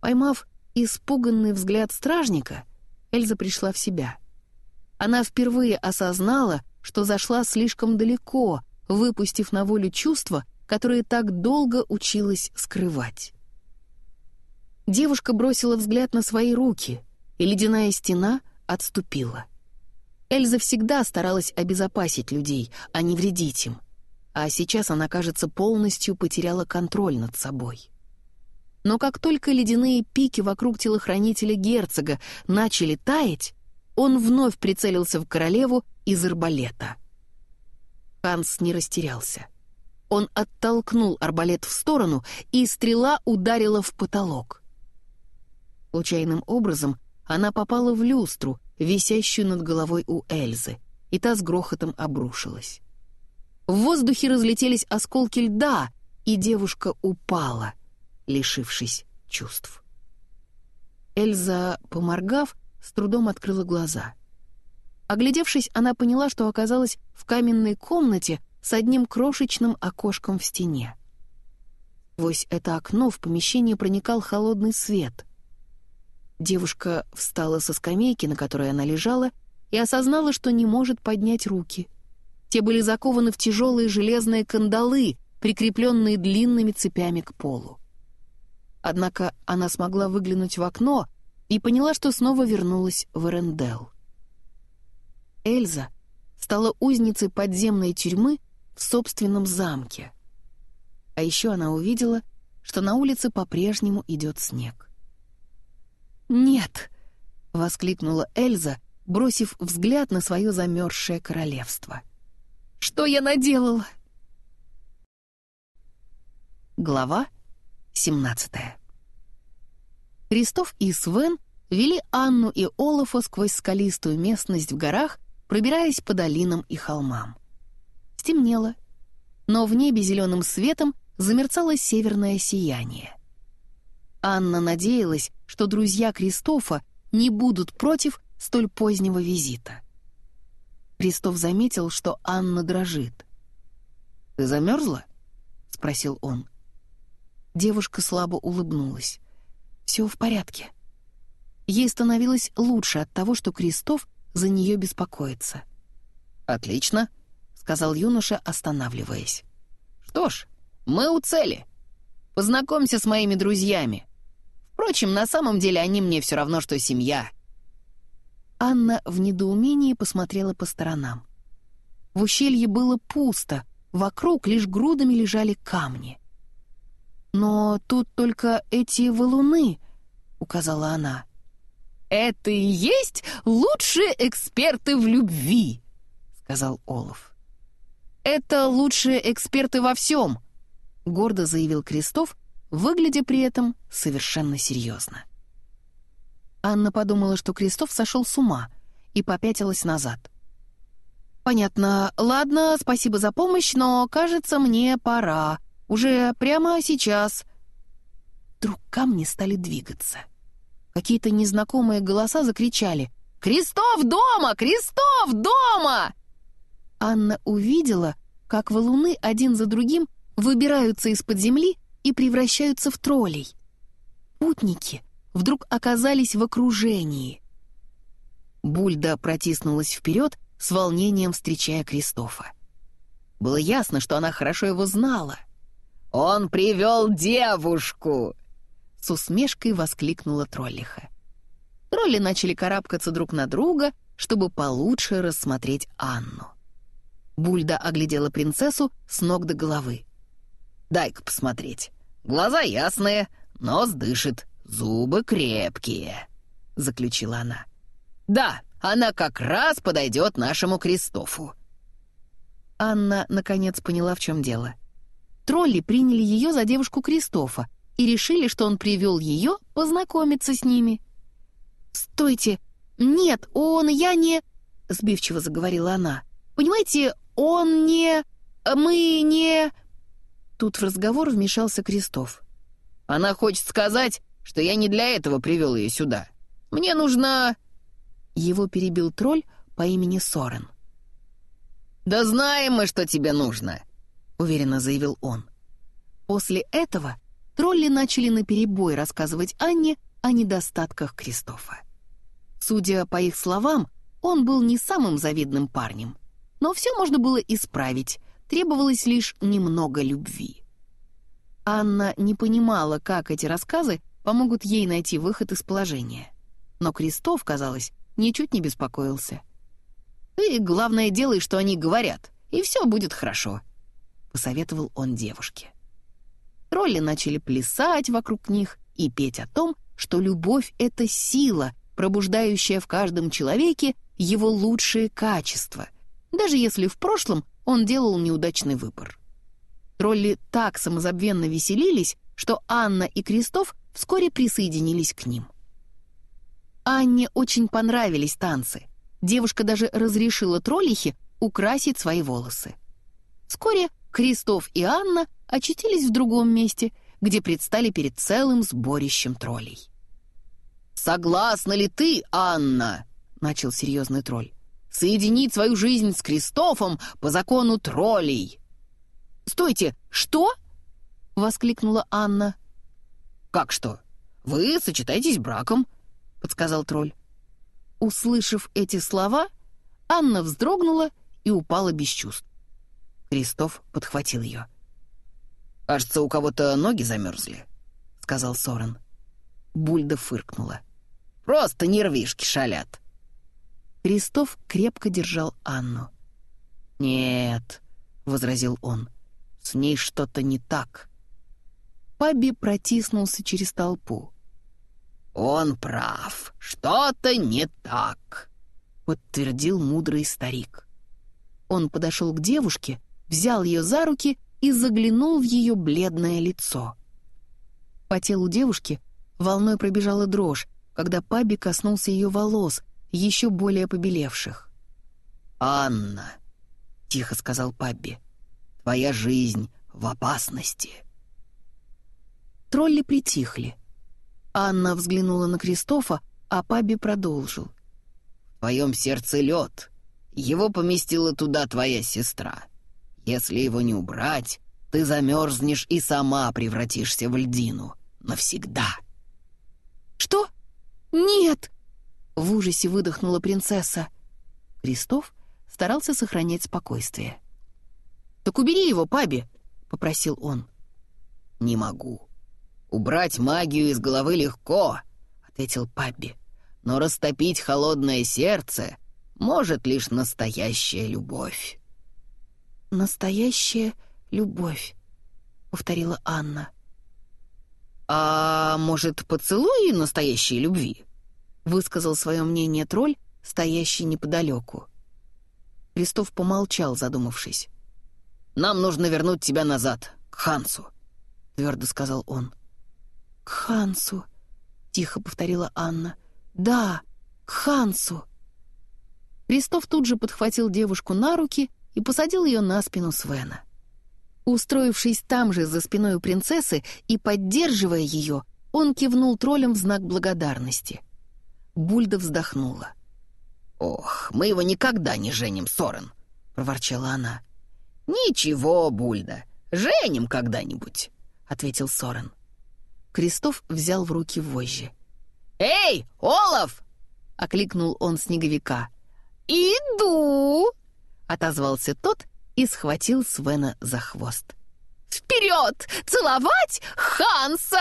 Поймав испуганный взгляд стражника, Эльза пришла в себя — она впервые осознала, что зашла слишком далеко, выпустив на волю чувства, которые так долго училась скрывать. Девушка бросила взгляд на свои руки, и ледяная стена отступила. Эльза всегда старалась обезопасить людей, а не вредить им. А сейчас она, кажется, полностью потеряла контроль над собой. Но как только ледяные пики вокруг телохранителя герцога начали таять, он вновь прицелился в королеву из арбалета. Ханс не растерялся. Он оттолкнул арбалет в сторону, и стрела ударила в потолок. Случайным образом она попала в люстру, висящую над головой у Эльзы, и та с грохотом обрушилась. В воздухе разлетелись осколки льда, и девушка упала, лишившись чувств. Эльза, поморгав, с трудом открыла глаза. Оглядевшись, она поняла, что оказалась в каменной комнате с одним крошечным окошком в стене. Сквозь это окно в помещение проникал холодный свет. Девушка встала со скамейки, на которой она лежала, и осознала, что не может поднять руки. Те были закованы в тяжелые железные кандалы, прикрепленные длинными цепями к полу. Однако она смогла выглянуть в окно и поняла, что снова вернулась в Эрендел. Эльза стала узницей подземной тюрьмы в собственном замке. А еще она увидела, что на улице по-прежнему идет снег. «Нет!» — воскликнула Эльза, бросив взгляд на свое замерзшее королевство. «Что я наделала?» Глава 17 Кристоф и Свен вели Анну и Олафа сквозь скалистую местность в горах, пробираясь по долинам и холмам. Стемнело, но в небе зеленым светом замерцало северное сияние. Анна надеялась, что друзья Кристофа не будут против столь позднего визита. Кристоф заметил, что Анна дрожит. «Ты замерзла?» — спросил он. Девушка слабо улыбнулась. «Все в порядке». Ей становилось лучше от того, что Кристоф за нее беспокоится. «Отлично», — сказал юноша, останавливаясь. «Что ж, мы у цели. Познакомься с моими друзьями. Впрочем, на самом деле они мне все равно, что семья». Анна в недоумении посмотрела по сторонам. В ущелье было пусто, вокруг лишь грудами лежали камни. «Но тут только эти валуны», — указала она. «Это и есть лучшие эксперты в любви», — сказал Олаф. «Это лучшие эксперты во всем», — гордо заявил Крестов, выглядя при этом совершенно серьезно. Анна подумала, что Крестов сошел с ума, и попятилась назад. «Понятно. Ладно, спасибо за помощь, но, кажется, мне пора. Уже прямо сейчас». Вдруг камни стали двигаться. Какие-то незнакомые голоса закричали «Крестов дома! Крестов дома!» Анна увидела, как валуны один за другим выбираются из-под земли и превращаются в троллей. Путники вдруг оказались в окружении. Бульда протиснулась вперед, с волнением встречая Кристофа. Было ясно, что она хорошо его знала. «Он привел девушку!» с усмешкой воскликнула троллиха. Тролли начали карабкаться друг на друга, чтобы получше рассмотреть Анну. Бульда оглядела принцессу с ног до головы. «Дай-ка посмотреть. Глаза ясные, нос дышит, зубы крепкие», — заключила она. «Да, она как раз подойдет нашему Кристофу». Анна наконец поняла, в чем дело. Тролли приняли ее за девушку Кристофа, и решили, что он привел ее познакомиться с ними. «Стойте! Нет, он, я не...» — сбивчиво заговорила она. «Понимаете, он не... Мы не...» Тут в разговор вмешался Крестов. «Она хочет сказать, что я не для этого привел ее сюда. Мне нужно...» Его перебил тролль по имени Сорен. «Да знаем мы, что тебе нужно», — уверенно заявил он. После этого тролли начали наперебой рассказывать Анне о недостатках Кристофа. Судя по их словам, он был не самым завидным парнем. Но все можно было исправить, требовалось лишь немного любви. Анна не понимала, как эти рассказы помогут ей найти выход из положения. Но Кристоф, казалось, ничуть не беспокоился. «Ты, главное, делай, что они говорят, и все будет хорошо», — посоветовал он девушке. Тролли начали плясать вокруг них и петь о том, что любовь — это сила, пробуждающая в каждом человеке его лучшие качества, даже если в прошлом он делал неудачный выбор. Тролли так самозабвенно веселились, что Анна и Крестов вскоре присоединились к ним. Анне очень понравились танцы. Девушка даже разрешила троллихе украсить свои волосы. Вскоре Крестов и Анна очутились в другом месте, где предстали перед целым сборищем троллей. «Согласна ли ты, Анна?» — начал серьезный тролль. «Соединить свою жизнь с Кристофом по закону троллей!» «Стойте, что?» — воскликнула Анна. «Как что? Вы сочетаетесь браком», — подсказал тролль. Услышав эти слова, Анна вздрогнула и упала без чувств. Кристоф подхватил ее. «Кажется, у кого-то ноги замерзли», — сказал Сорен. Бульда фыркнула. «Просто нервишки шалят». Кристоф крепко держал Анну. «Нет», — возразил он, — «с ней что-то не так». Пабби протиснулся через толпу. «Он прав, что-то не так», — подтвердил мудрый старик. Он подошел к девушке, взял ее за руки и заглянул в ее бледное лицо. По телу девушки волной пробежала дрожь, когда Паби коснулся ее волос, еще более побелевших. «Анна», — тихо сказал Пабби, — «твоя жизнь в опасности». Тролли притихли. Анна взглянула на Кристофа, а Паби продолжил. «В твоем сердце лед. Его поместила туда твоя сестра. Если его не убрать, ты замерзнешь и сама превратишься в льдину. Навсегда». «Что? Нет!» — в ужасе выдохнула принцесса. Кристоф старался сохранять спокойствие. «Так убери его, Паби!» — попросил он. «Не могу. Убрать магию из головы легко», — ответил Пабби. «Но растопить холодное сердце может лишь настоящая любовь». «Настоящая любовь», — повторила Анна. «А может, поцелуй настоящей любви?» — высказал свое мнение тролль, стоящий неподалеку. Крестов помолчал, задумавшись. «Нам нужно вернуть тебя назад, к Хансу», — твердо сказал он. «К Хансу», — тихо повторила Анна. «Да, к Хансу». Крестов тут же подхватил девушку на руки и посадил ее на спину Свена. Устроившись там же за спиной у принцессы и поддерживая ее, он кивнул троллем в знак благодарности. Бульда вздохнула. «Ох, мы его никогда не женим, Сорен!» — проворчала она. «Ничего, Бульда, женим когда-нибудь», — ответил Сорен. Крестов взял в руки вожжи. «Эй, Олаф!» — окликнул он снеговика. «Иду!» — отозвался тот и схватил Свена за хвост. «Вперед! Целовать Ханса!»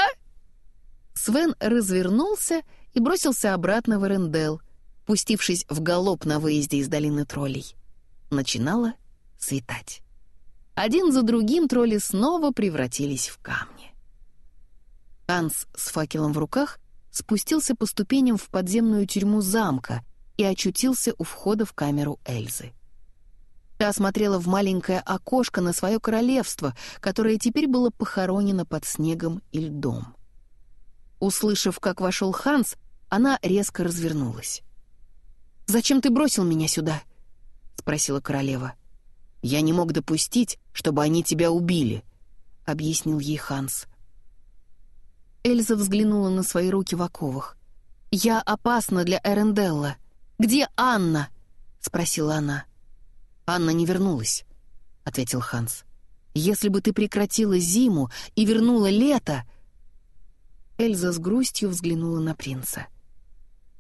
Свен развернулся и бросился обратно в Эрендел, пустившись в галоп на выезде из долины троллей. Начинало светать. Один за другим тролли снова превратились в камни. Ханс с факелом в руках спустился по ступеням в подземную тюрьму замка и очутился у входа в камеру Эльзы. Та смотрела в маленькое окошко на свое королевство, которое теперь было похоронено под снегом и льдом. Услышав, как вошел Ханс, она резко развернулась. «Зачем ты бросил меня сюда?» — спросила королева. «Я не мог допустить, чтобы они тебя убили», — объяснил ей Ханс. Эльза взглянула на свои руки в оковах. «Я опасна для Эренделла. Где Анна?» — спросила она. «Анна не вернулась», — ответил Ханс. «Если бы ты прекратила зиму и вернула лето...» Эльза с грустью взглянула на принца.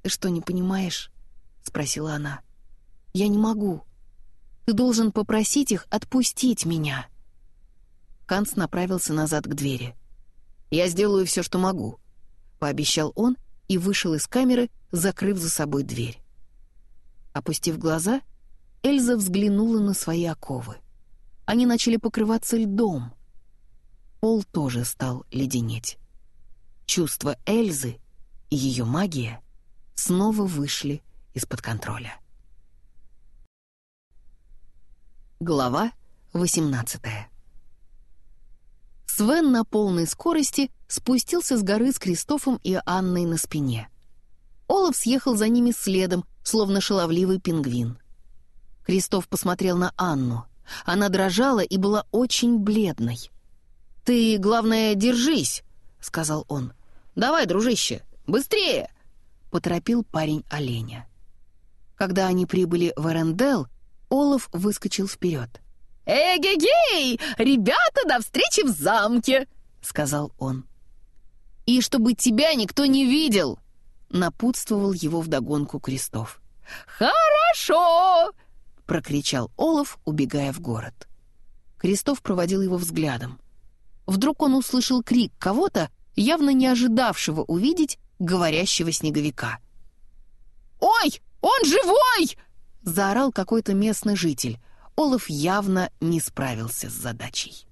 «Ты что, не понимаешь?» — спросила она. «Я не могу. Ты должен попросить их отпустить меня». Ханс направился назад к двери. «Я сделаю все, что могу», — пообещал он и вышел из камеры, закрыв за собой дверь. Опустив глаза, Эльза взглянула на свои оковы. Они начали покрываться льдом. Пол тоже стал леденеть. Чувства Эльзы и ее магия снова вышли из-под контроля. Глава 18 Свен на полной скорости спустился с горы с Кристофом и Анной на спине. Олаф съехал за ними следом, словно шаловливый пингвин. Кристоф посмотрел на Анну. Она дрожала и была очень бледной. «Ты, главное, держись», — сказал он. «Давай, дружище, быстрее!» — поторопил парень оленя. Когда они прибыли в Эрендел, Олаф выскочил вперед. «Эгегей! Ребята, до встречи в замке!» — сказал он. «И чтобы тебя никто не видел!» — напутствовал его вдогонку Крестов. «Хорошо!» — прокричал Олаф, убегая в город. Крестов проводил его взглядом. Вдруг он услышал крик кого-то, явно не ожидавшего увидеть говорящего снеговика. «Ой, он живой!» — заорал какой-то местный житель. Олаф явно не справился с задачей.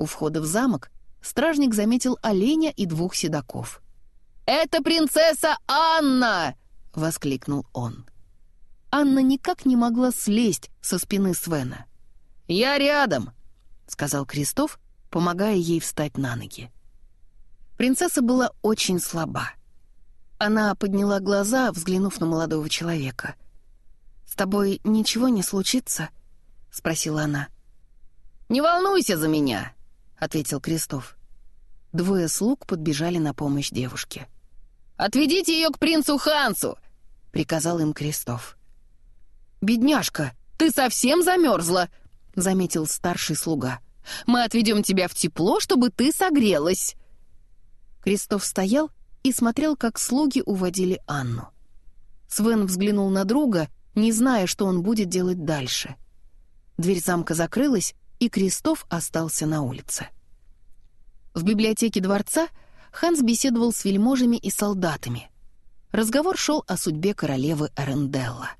У входа в замок стражник заметил оленя и двух седаков. «Это принцесса Анна!» — воскликнул он. Анна никак не могла слезть со спины Свена. «Я рядом», — сказал Крестов, помогая ей встать на ноги. Принцесса была очень слаба. Она подняла глаза, взглянув на молодого человека. «С тобой ничего не случится?» — спросила она. «Не волнуйся за меня», — ответил Крестов. Двое слуг подбежали на помощь девушке. «Отведите ее к принцу Хансу!» — приказал им Крестов. «Бедняжка, ты совсем замерзла!» — заметил старший слуга. «Мы отведем тебя в тепло, чтобы ты согрелась!» Крестов стоял и смотрел, как слуги уводили Анну. Свен взглянул на друга, не зная, что он будет делать дальше. Дверь замка закрылась, и Крестов остался на улице. В библиотеке дворца Ханс беседовал с вельможами и солдатами. Разговор шел о судьбе королевы Эренделла.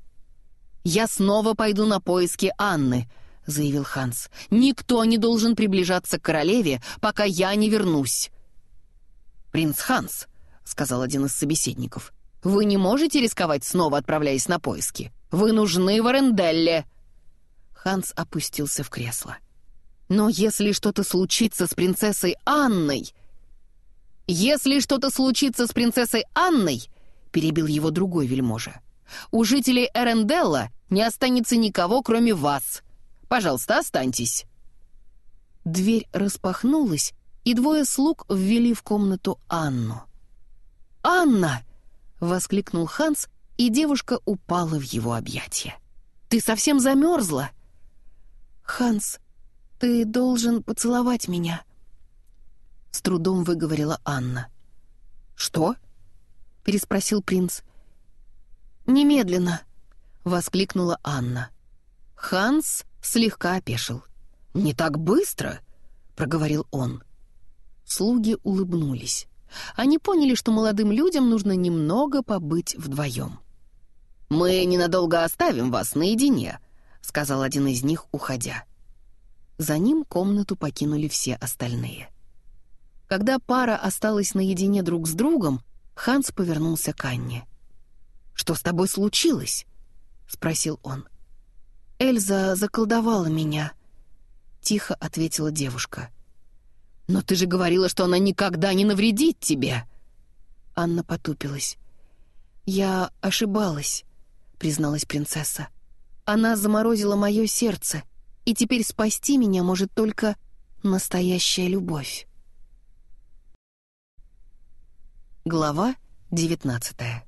«Я снова пойду на поиски Анны», — заявил Ханс. «Никто не должен приближаться к королеве, пока я не вернусь». «Принц Ханс», — сказал один из собеседников, — «вы не можете рисковать снова, отправляясь на поиски. Вы нужны в Аренделле». Ханс опустился в кресло. «Но если что-то случится с принцессой Анной...» «Если что-то случится с принцессой Анной...» — перебил его другой вельможа. У жителей Эренделла не останется никого, кроме вас. Пожалуйста, останьтесь». Дверь распахнулась, и двое слуг ввели в комнату Анну. «Анна!» — воскликнул Ханс, и девушка упала в его объятия. «Ты совсем замерзла?» «Ханс, ты должен поцеловать меня», — с трудом выговорила Анна. «Что?» — переспросил принц. «Немедленно!» — воскликнула Анна. Ханс слегка опешил. «Не так быстро!» — проговорил он. Слуги улыбнулись. Они поняли, что молодым людям нужно немного побыть вдвоем. «Мы ненадолго оставим вас наедине», — сказал один из них, уходя. За ним комнату покинули все остальные. Когда пара осталась наедине друг с другом, Ханс повернулся к Анне. «Что с тобой случилось?» — спросил он. «Эльза заколдовала меня», — тихо ответила девушка. «Но ты же говорила, что она никогда не навредит тебе!» Анна потупилась. «Я ошибалась», — призналась принцесса. «Она заморозила мое сердце, и теперь спасти меня может только настоящая любовь». Глава девятнадцатая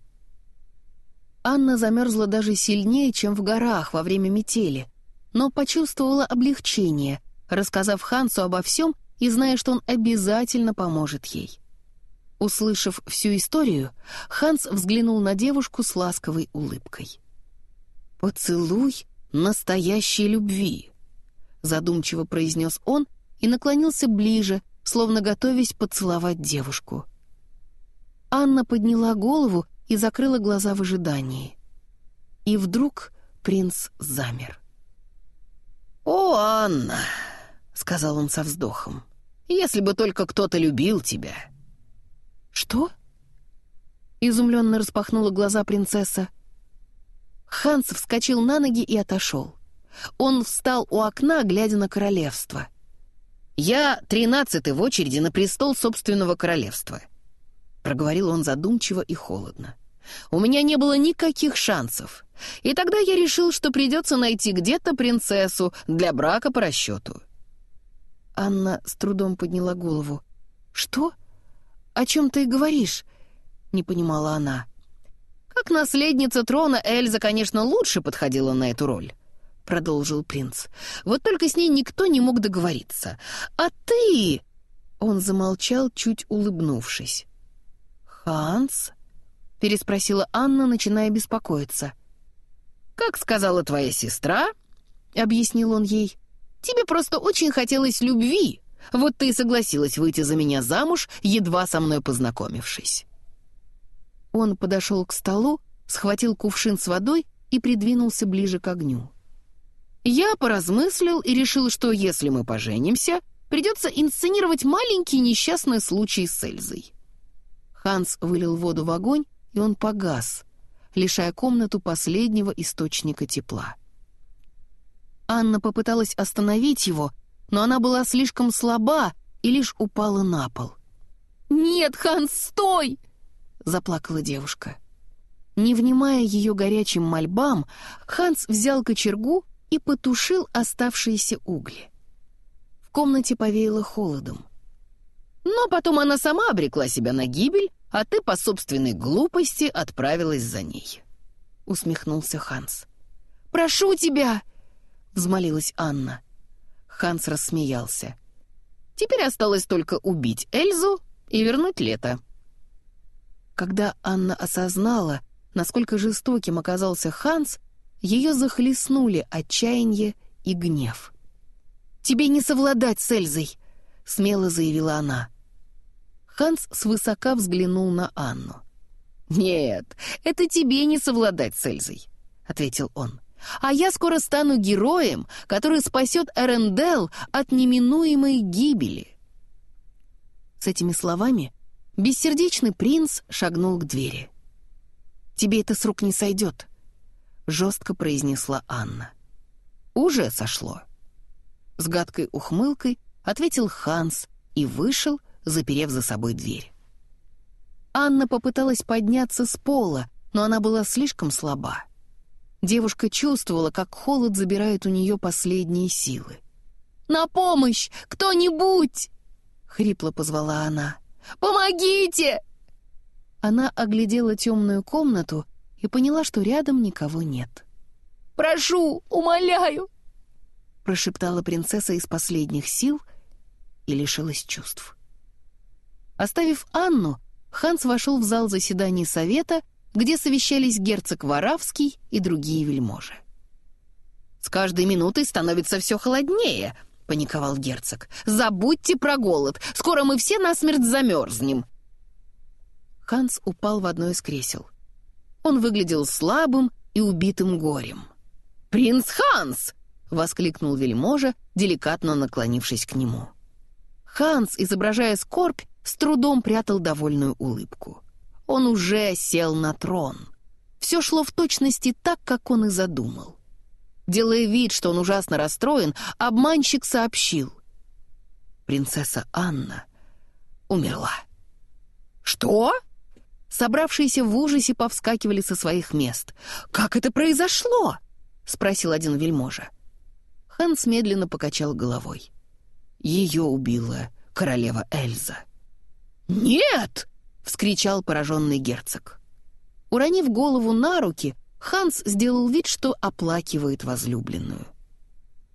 Анна замерзла даже сильнее, чем в горах во время метели, но почувствовала облегчение, рассказав Хансу обо всем и зная, что он обязательно поможет ей. Услышав всю историю, Ханс взглянул на девушку с ласковой улыбкой. «Поцелуй настоящей любви», — задумчиво произнес он и наклонился ближе, словно готовясь поцеловать девушку. Анна подняла голову и закрыла глаза в ожидании. И вдруг принц замер. «О, Анна!» — сказал он со вздохом. «Если бы только кто-то любил тебя!» «Что?» — изумленно распахнула глаза принцесса. Ханс вскочил на ноги и отошел. Он встал у окна, глядя на королевство. «Я тринадцатый в очереди на престол собственного королевства», — проговорил он задумчиво и холодно. «У меня не было никаких шансов, и тогда я решил, что придется найти где-то принцессу для брака по расчету». Анна с трудом подняла голову. «Что? О чем ты говоришь?» — не понимала она. «Как наследница трона Эльза, конечно, лучше подходила на эту роль», — продолжил принц. «Вот только с ней никто не мог договориться. А ты...» Он замолчал, чуть улыбнувшись. «Ханс?» — переспросила Анна, начиная беспокоиться. «Как сказала твоя сестра», — объяснил он ей, — «тебе просто очень хотелось любви. Вот ты и согласилась выйти за меня замуж, едва со мной познакомившись». Он подошел к столу, схватил кувшин с водой и придвинулся ближе к огню. «Я поразмыслил и решил, что если мы поженимся, придется инсценировать маленький несчастный случай с Эльзой». Ханс вылил воду в огонь, и он погас, лишая комнату последнего источника тепла. Анна попыталась остановить его, но она была слишком слаба и лишь упала на пол. «Нет, Ханс, стой!» заплакала девушка. Не внимая ее горячим мольбам, Ханс взял кочергу и потушил оставшиеся угли. В комнате повеяло холодом. Но потом она сама обрекла себя на гибель, а ты по собственной глупости отправилась за ней. Усмехнулся Ханс. «Прошу тебя!» — взмолилась Анна. Ханс рассмеялся. «Теперь осталось только убить Эльзу и вернуть лето». Когда Анна осознала, насколько жестоким оказался Ханс, ее захлестнули отчаяние и гнев. «Тебе не совладать с Эльзой!» — смело заявила она. Ханс свысока взглянул на Анну. «Нет, это тебе не совладать с Эльзой», — ответил он. «А я скоро стану героем, который спасет Эрендел от неминуемой гибели». С этими словами Бессердечный принц шагнул к двери. «Тебе это с рук не сойдет», — жестко произнесла Анна. «Уже сошло». С гадкой ухмылкой ответил Ханс и вышел, заперев за собой дверь. Анна попыталась подняться с пола, но она была слишком слаба. Девушка чувствовала, как холод забирает у нее последние силы. «На помощь! Кто-нибудь!» — хрипло позвала она. Помогите!» Она оглядела темную комнату и поняла, что рядом никого нет. «Прошу, умоляю!» прошептала принцесса из последних сил и лишилась чувств. Оставив Анну, Ханс вошел в зал заседаний совета, где совещались герцог Варавский и другие вельможи. «С каждой минутой становится все холоднее», — паниковал герцог. «Забудьте про голод! Скоро мы все насмерть замерзнем!» Ханс упал в одно из кресел. Он выглядел слабым и убитым горем. «Принц Ханс!» — воскликнул вельможа, деликатно наклонившись к нему. Ханс, изображая скорбь, с трудом прятал довольную улыбку. Он уже сел на трон. Все шло в точности так, как он и задумал. Делая вид, что он ужасно расстроен, обманщик сообщил. Принцесса Анна умерла. «Что?» Собравшиеся в ужасе повскакивали со своих мест. «Как это произошло?» — спросил один вельможа. Ханс медленно покачал головой. Ее убила королева Эльза. «Нет!» — вскричал пораженный герцог. Уронив голову на руки, Ханс сделал вид, что оплакивает возлюбленную.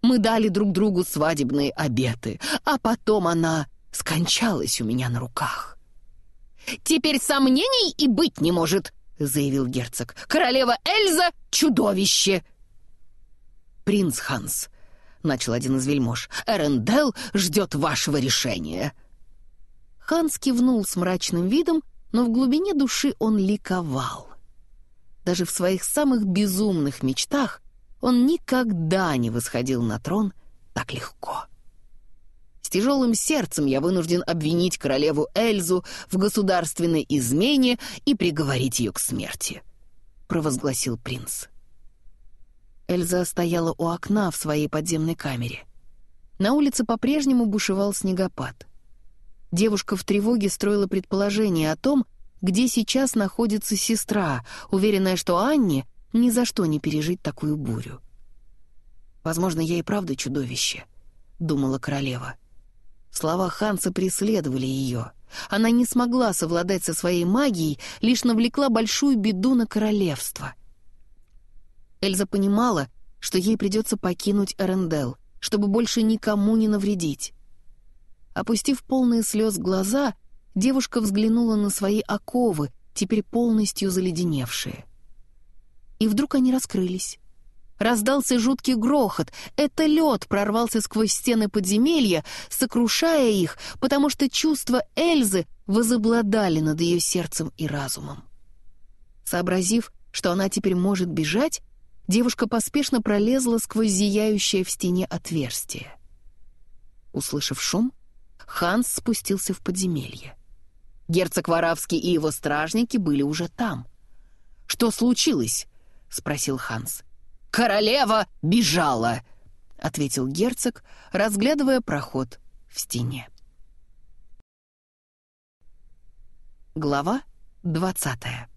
Мы дали друг другу свадебные обеты, а потом она скончалась у меня на руках. «Теперь сомнений и быть не может», — заявил герцог. «Королева Эльза — чудовище!» «Принц Ханс», — начал один из вельмож, — «Эрендел ждет вашего решения». Ханс кивнул с мрачным видом, но в глубине души он ликовал. даже в своих самых безумных мечтах он никогда не восходил на трон так легко. С тяжелым сердцем я вынужден обвинить королеву Эльзу в государственной измене и приговорить ее к смерти», — провозгласил принц. Эльза стояла у окна в своей подземной камере. На улице по-прежнему бушевал снегопад. Девушка в тревоге строила предположение о том, где сейчас находится сестра, уверенная, что Анне ни за что не пережить такую бурю. «Возможно, я и правда чудовище», — думала королева. Слова Ханса преследовали ее. Она не смогла совладать со своей магией, лишь навлекла большую беду на королевство. Эльза понимала, что ей придется покинуть Эрендел, чтобы больше никому не навредить. Опустив полные слез глаза, девушка взглянула на свои оковы, теперь полностью заледеневшие. И вдруг они раскрылись. Раздался жуткий грохот. Это лед прорвался сквозь стены подземелья, сокрушая их, потому что чувства Эльзы возобладали над ее сердцем и разумом. Сообразив, что она теперь может бежать, девушка поспешно пролезла сквозь зияющее в стене отверстие. Услышав шум, Ханс спустился в подземелье. Герцог Варавский и его стражники были уже там. «Что случилось?» — спросил Ханс. «Королева бежала!» — ответил герцог, разглядывая проход в стене. Глава двадцатая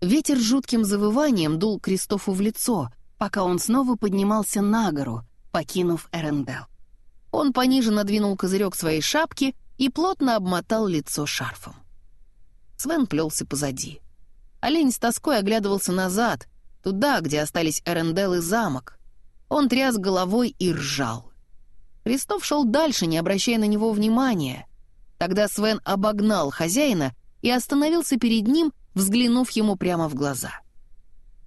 Ветер жутким завыванием дул Кристофу в лицо, пока он снова поднимался на гору, покинув Эрендел. Он пониже надвинул козырек своей шапки и плотно обмотал лицо шарфом. Свен плелся позади. Олень с тоской оглядывался назад, туда, где остались Эрендел и замок. Он тряс головой и ржал. Крестов шел дальше, не обращая на него внимания. Тогда Свен обогнал хозяина и остановился перед ним, взглянув ему прямо в глаза.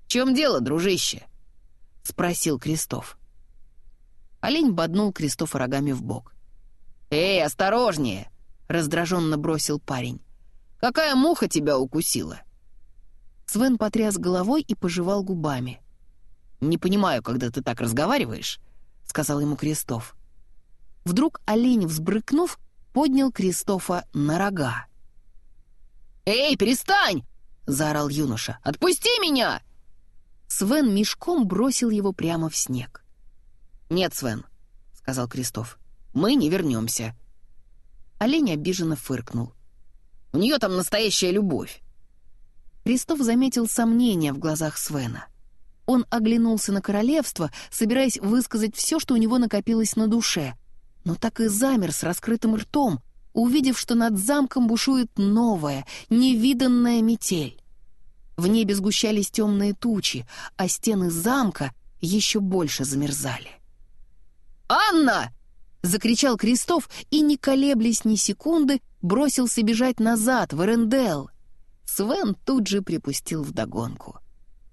«В чем дело, дружище?» — спросил Крестов. Олень боднул Кристофа рогами в бок. «Эй, осторожнее!» — раздраженно бросил парень. «Какая муха тебя укусила?» Свен потряс головой и пожевал губами. «Не понимаю, когда ты так разговариваешь», — сказал ему Крестов. Вдруг олень, взбрыкнув, поднял Кристофа на рога. «Эй, перестань!» — заорал юноша. «Отпусти меня!» Свен мешком бросил его прямо в снег. «Нет, Свен», — сказал Крестов, — «мы не вернемся». Олень обиженно фыркнул. «У нее там настоящая любовь. Крестов заметил сомнения в глазах Свена. Он оглянулся на королевство, собираясь высказать все, что у него накопилось на душе, но так и замер с раскрытым ртом, увидев, что над замком бушует новая, невиданная метель. В небе сгущались темные тучи, а стены замка еще больше замерзали. «Анна!» — закричал Крестов и, не колеблясь ни секунды, бросился бежать назад, в Эрендел. Свен тут же припустил вдогонку.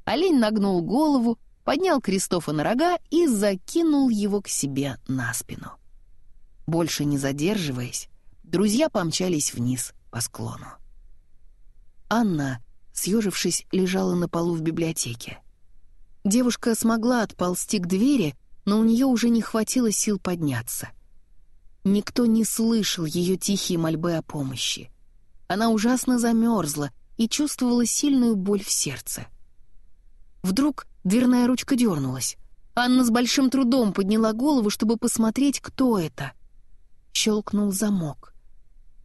Олень нагнул голову, поднял Кристофа на рога и закинул его к себе на спину. Больше не задерживаясь, друзья помчались вниз по склону. Анна, съежившись, лежала на полу в библиотеке. Девушка смогла отползти к двери, но у нее уже не хватило сил подняться. Никто не слышал ее тихие мольбы о помощи. Она ужасно замерзла и чувствовала сильную боль в сердце. Вдруг дверная ручка дернулась. Анна с большим трудом подняла голову, чтобы посмотреть, кто это. Щелкнул замок.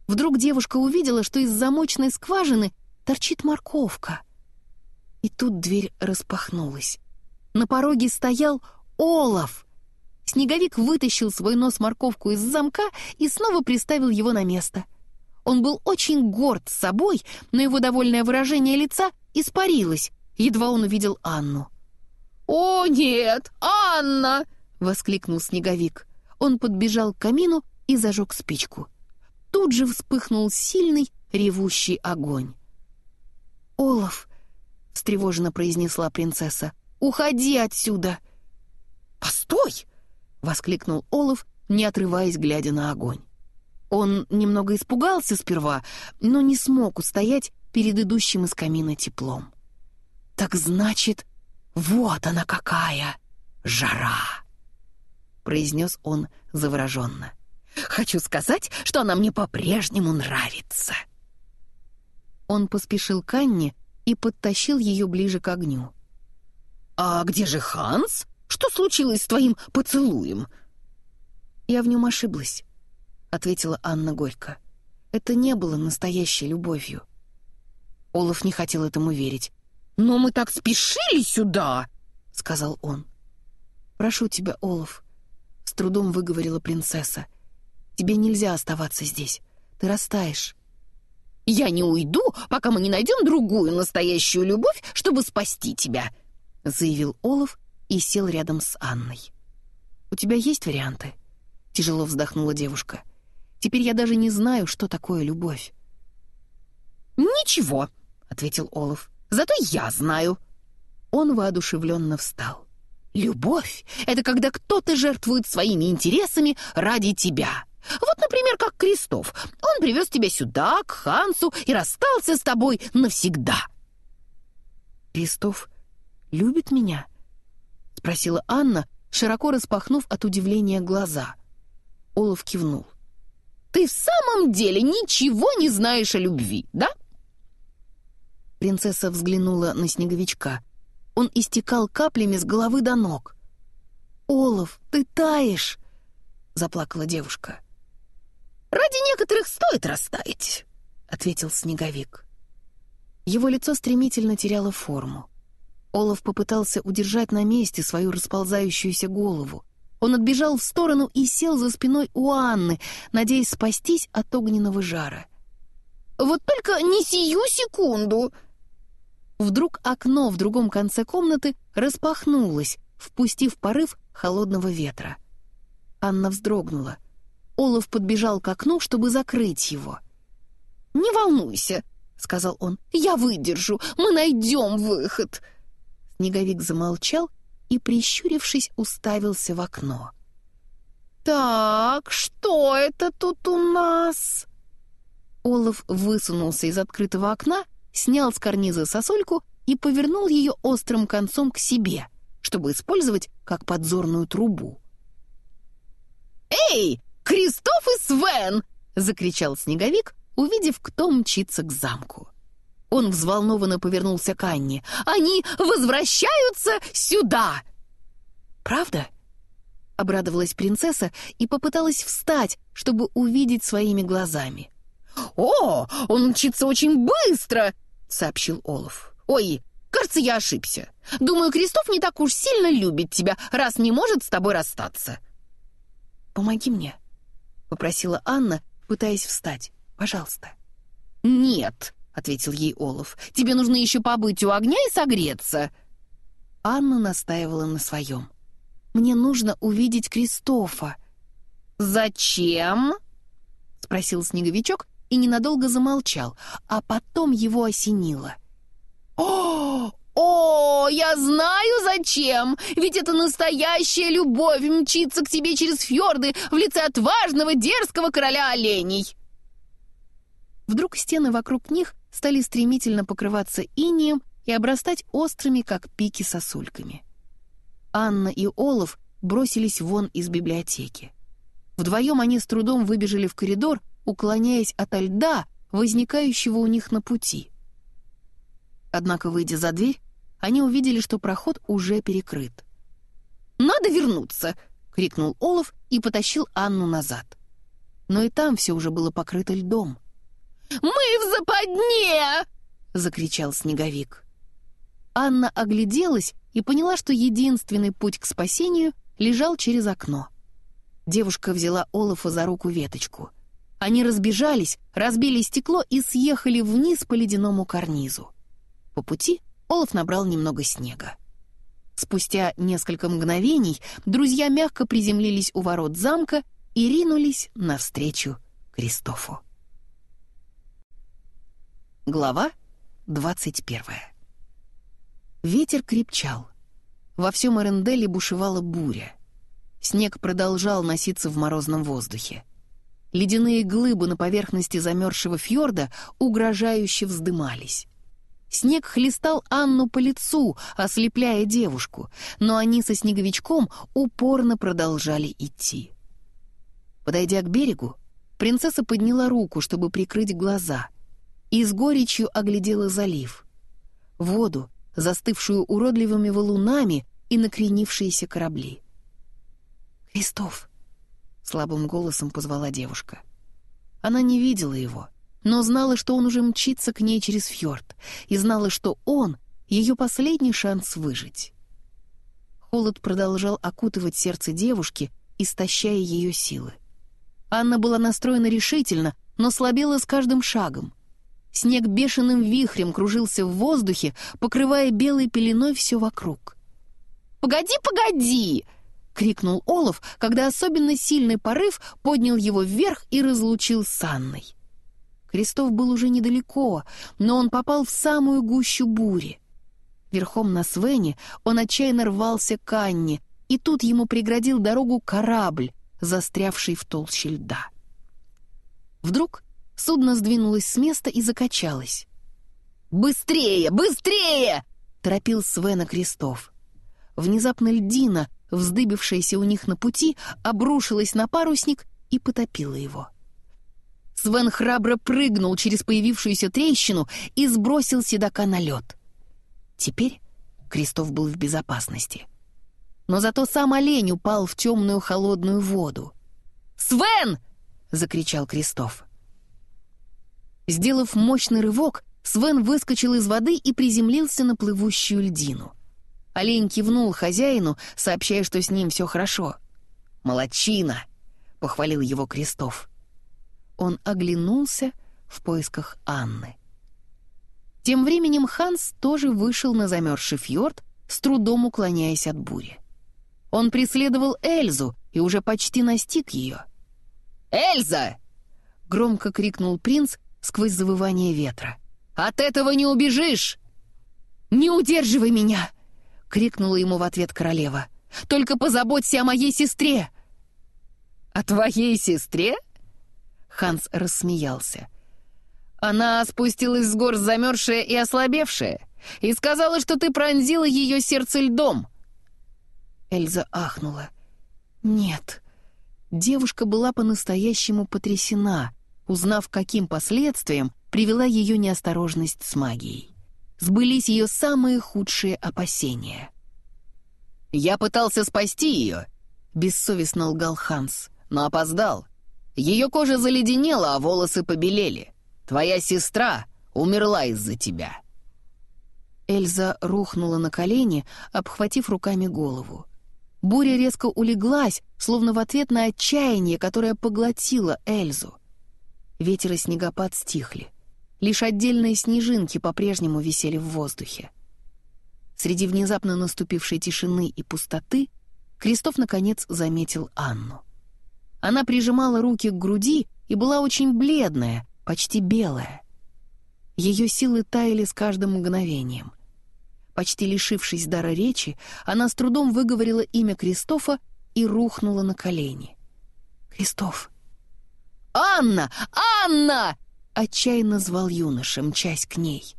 Вдруг девушка увидела, что из замочной скважины торчит морковка. И тут дверь распахнулась. На пороге стоял Олаф. Снеговик вытащил свой нос морковку из замка и снова приставил его на место — он был очень горд собой, но его довольное выражение лица испарилось, едва он увидел Анну. «О, нет, Анна!» — воскликнул Снеговик. Он подбежал к камину и зажег спичку. Тут же вспыхнул сильный ревущий огонь. «Олаф!» — встревоженно произнесла принцесса. «Уходи отсюда!» «Постой!» — воскликнул Олаф, не отрываясь, глядя на огонь. Он немного испугался сперва, но не смог устоять перед идущим из камина теплом. «Так значит, вот она какая жара!» произнес он завороженно. «Хочу сказать, что она мне по-прежнему нравится!» Он поспешил к Анне и подтащил ее ближе к огню. «А где же Ханс? Что случилось с твоим поцелуем?» «Я в нем ошиблась», — ответила Анна горько. «Это не было настоящей любовью». Олаф не хотел этому верить. «Но мы так спешили сюда!» — сказал он. «Прошу тебя, Олаф», — с трудом выговорила принцесса. «Тебе нельзя оставаться здесь. Ты растаешь». «Я не уйду, пока мы не найдем другую настоящую любовь, чтобы спасти тебя», — заявил Олаф и сел рядом с Анной. «У тебя есть варианты?» — тяжело вздохнула девушка. «Теперь я даже не знаю, что такое любовь». «Ничего», — ответил Олаф. «Зато я знаю». Он воодушевленно встал. «Любовь — это когда кто-то жертвует своими интересами ради тебя. Вот, например, как Крестов. Он привез тебя сюда, к Хансу, и расстался с тобой навсегда». «Крестов любит меня?» — спросила Анна, широко распахнув от удивления глаза. Олаф кивнул. «Ты в самом деле ничего не знаешь о любви, да?» Принцесса взглянула на снеговичка. Он истекал каплями с головы до ног. «Олаф, ты таешь!» — заплакала девушка. «Ради некоторых стоит растаять», — ответил снеговик. Его лицо стремительно теряло форму. Олаф попытался удержать на месте свою расползающуюся голову. Он отбежал в сторону и сел за спиной у Анны, надеясь спастись от огненного жара. «Вот только не сию секунду!» Вдруг окно в другом конце комнаты распахнулось, впустив порыв холодного ветра. Анна вздрогнула. Олаф подбежал к окну, чтобы закрыть его. «Не волнуйся», — сказал он, — «я выдержу, мы найдем выход». Снеговик замолчал и, прищурившись, уставился в окно. «Так, что это тут у нас?» Олаф высунулся из открытого окна снял с карниза сосульку и повернул ее острым концом к себе, чтобы использовать как подзорную трубу. «Эй, Кристоф и Свен!» — закричал снеговик, увидев, кто мчится к замку. Он взволнованно повернулся к Анне. «Они возвращаются сюда!» «Правда?» — обрадовалась принцесса и попыталась встать, чтобы увидеть своими глазами. «О, он мчится очень быстро!» — сообщил Олаф. «Ой, кажется, я ошибся. Думаю, Крестов не так уж сильно любит тебя, раз не может с тобой расстаться». «Помоги мне», — попросила Анна, пытаясь встать. «Пожалуйста». «Нет», — ответил ей Олаф, — «тебе нужно еще побыть у огня и согреться». Анна настаивала на своем. «Мне нужно увидеть Кристофа». «Зачем?» — спросил Снеговичок, и ненадолго замолчал, а потом его осенило. «О, о, я знаю зачем! Ведь это настоящая любовь мчится к тебе через фьорды в лице отважного дерзкого короля оленей!» Вдруг стены вокруг них стали стремительно покрываться инием и обрастать острыми, как пики, сосульками. Анна и Олаф бросились вон из библиотеки. Вдвоем они с трудом выбежали в коридор, уклоняясь ото льда, возникающего у них на пути. Однако, выйдя за дверь, они увидели, что проход уже перекрыт. «Надо вернуться!» — крикнул Олаф и потащил Анну назад. Но и там все уже было покрыто льдом. «Мы в западне!» — закричал Снеговик. Анна огляделась и поняла, что единственный путь к спасению лежал через окно. Девушка взяла Олафа за руку веточку — они разбежались, разбили стекло и съехали вниз по ледяному карнизу. По пути Олаф набрал немного снега. Спустя несколько мгновений друзья мягко приземлились у ворот замка и ринулись навстречу Кристофу. Глава 21 Ветер крепчал. Во всем Эренделе бушевала буря. Снег продолжал носиться в морозном воздухе. Ледяные глыбы на поверхности замерзшего фьорда угрожающе вздымались. Снег хлестал Анну по лицу, ослепляя девушку, но они со снеговичком упорно продолжали идти. Подойдя к берегу, принцесса подняла руку, чтобы прикрыть глаза, и с горечью оглядела залив. Воду, застывшую уродливыми валунами и накренившиеся корабли. «Кристоф!» — слабым голосом позвала девушка. Она не видела его — но знала, что он уже мчится к ней через фьорд, и знала, что он — ее последний шанс выжить. Холод продолжал окутывать сердце девушки, истощая ее силы. Анна была настроена решительно, но слабела с каждым шагом. Снег бешеным вихрем кружился в воздухе, покрывая белой пеленой все вокруг. «Погоди, погоди!» — крикнул Олаф, когда особенно сильный порыв поднял его вверх и разлучил с Анной. Крестов был уже недалеко, но он попал в самую гущу бури. Верхом на Свене он отчаянно рвался к Анне, и тут ему преградил дорогу корабль, застрявший в толще льда. Вдруг судно сдвинулось с места и закачалось. «Быстрее! Быстрее!» — торопил Свена Крестов. Внезапно льдина, вздыбившаяся у них на пути, обрушилась на парусник и потопила его. Свен храбро прыгнул через появившуюся трещину и сбросил седока на лед. Теперь Крестов был в безопасности. Но зато сам олень упал в темную холодную воду. «Свен!» — закричал Крестов. Сделав мощный рывок, Свен выскочил из воды и приземлился на плывущую льдину. Олень кивнул хозяину, сообщая, что с ним все хорошо. «Молодчина!» — похвалил его Крестов. Он оглянулся в поисках Анны. Тем временем Ханс тоже вышел на замерзший фьорд, с трудом уклоняясь от бури. Он преследовал Эльзу и уже почти настиг ее. «Эльза!» — громко крикнул принц сквозь завывание ветра. «От этого не убежишь!» «Не удерживай меня!» — крикнула ему в ответ королева. «Только позаботься о моей сестре!» «О твоей сестре?» Ханс рассмеялся. «Она спустилась с гор замерзшая и ослабевшая и сказала, что ты пронзила ее сердце льдом». Эльза ахнула. «Нет». Девушка была по-настоящему потрясена, узнав, каким последствиям привела ее неосторожность с магией. Сбылись ее самые худшие опасения. «Я пытался спасти ее», — бессовестно лгал Ханс, — «но опоздал. Ее кожа заледенела, а волосы побелели. Твоя сестра умерла из-за тебя». Эльза рухнула на колени, обхватив руками голову. Буря резко улеглась, словно в ответ на отчаяние, которое поглотило Эльзу. Ветер и снегопад стихли. Лишь отдельные снежинки по-прежнему висели в воздухе. Среди внезапно наступившей тишины и пустоты Крестов, наконец, заметил Анну. Она прижимала руки к груди и была очень бледная, почти белая. Ее силы таяли с каждым мгновением. Почти лишившись дара речи, она с трудом выговорила имя Кристофа и рухнула на колени. «Кристоф!» «Анна! Анна!» — отчаянно звал юноша, мчась к ней.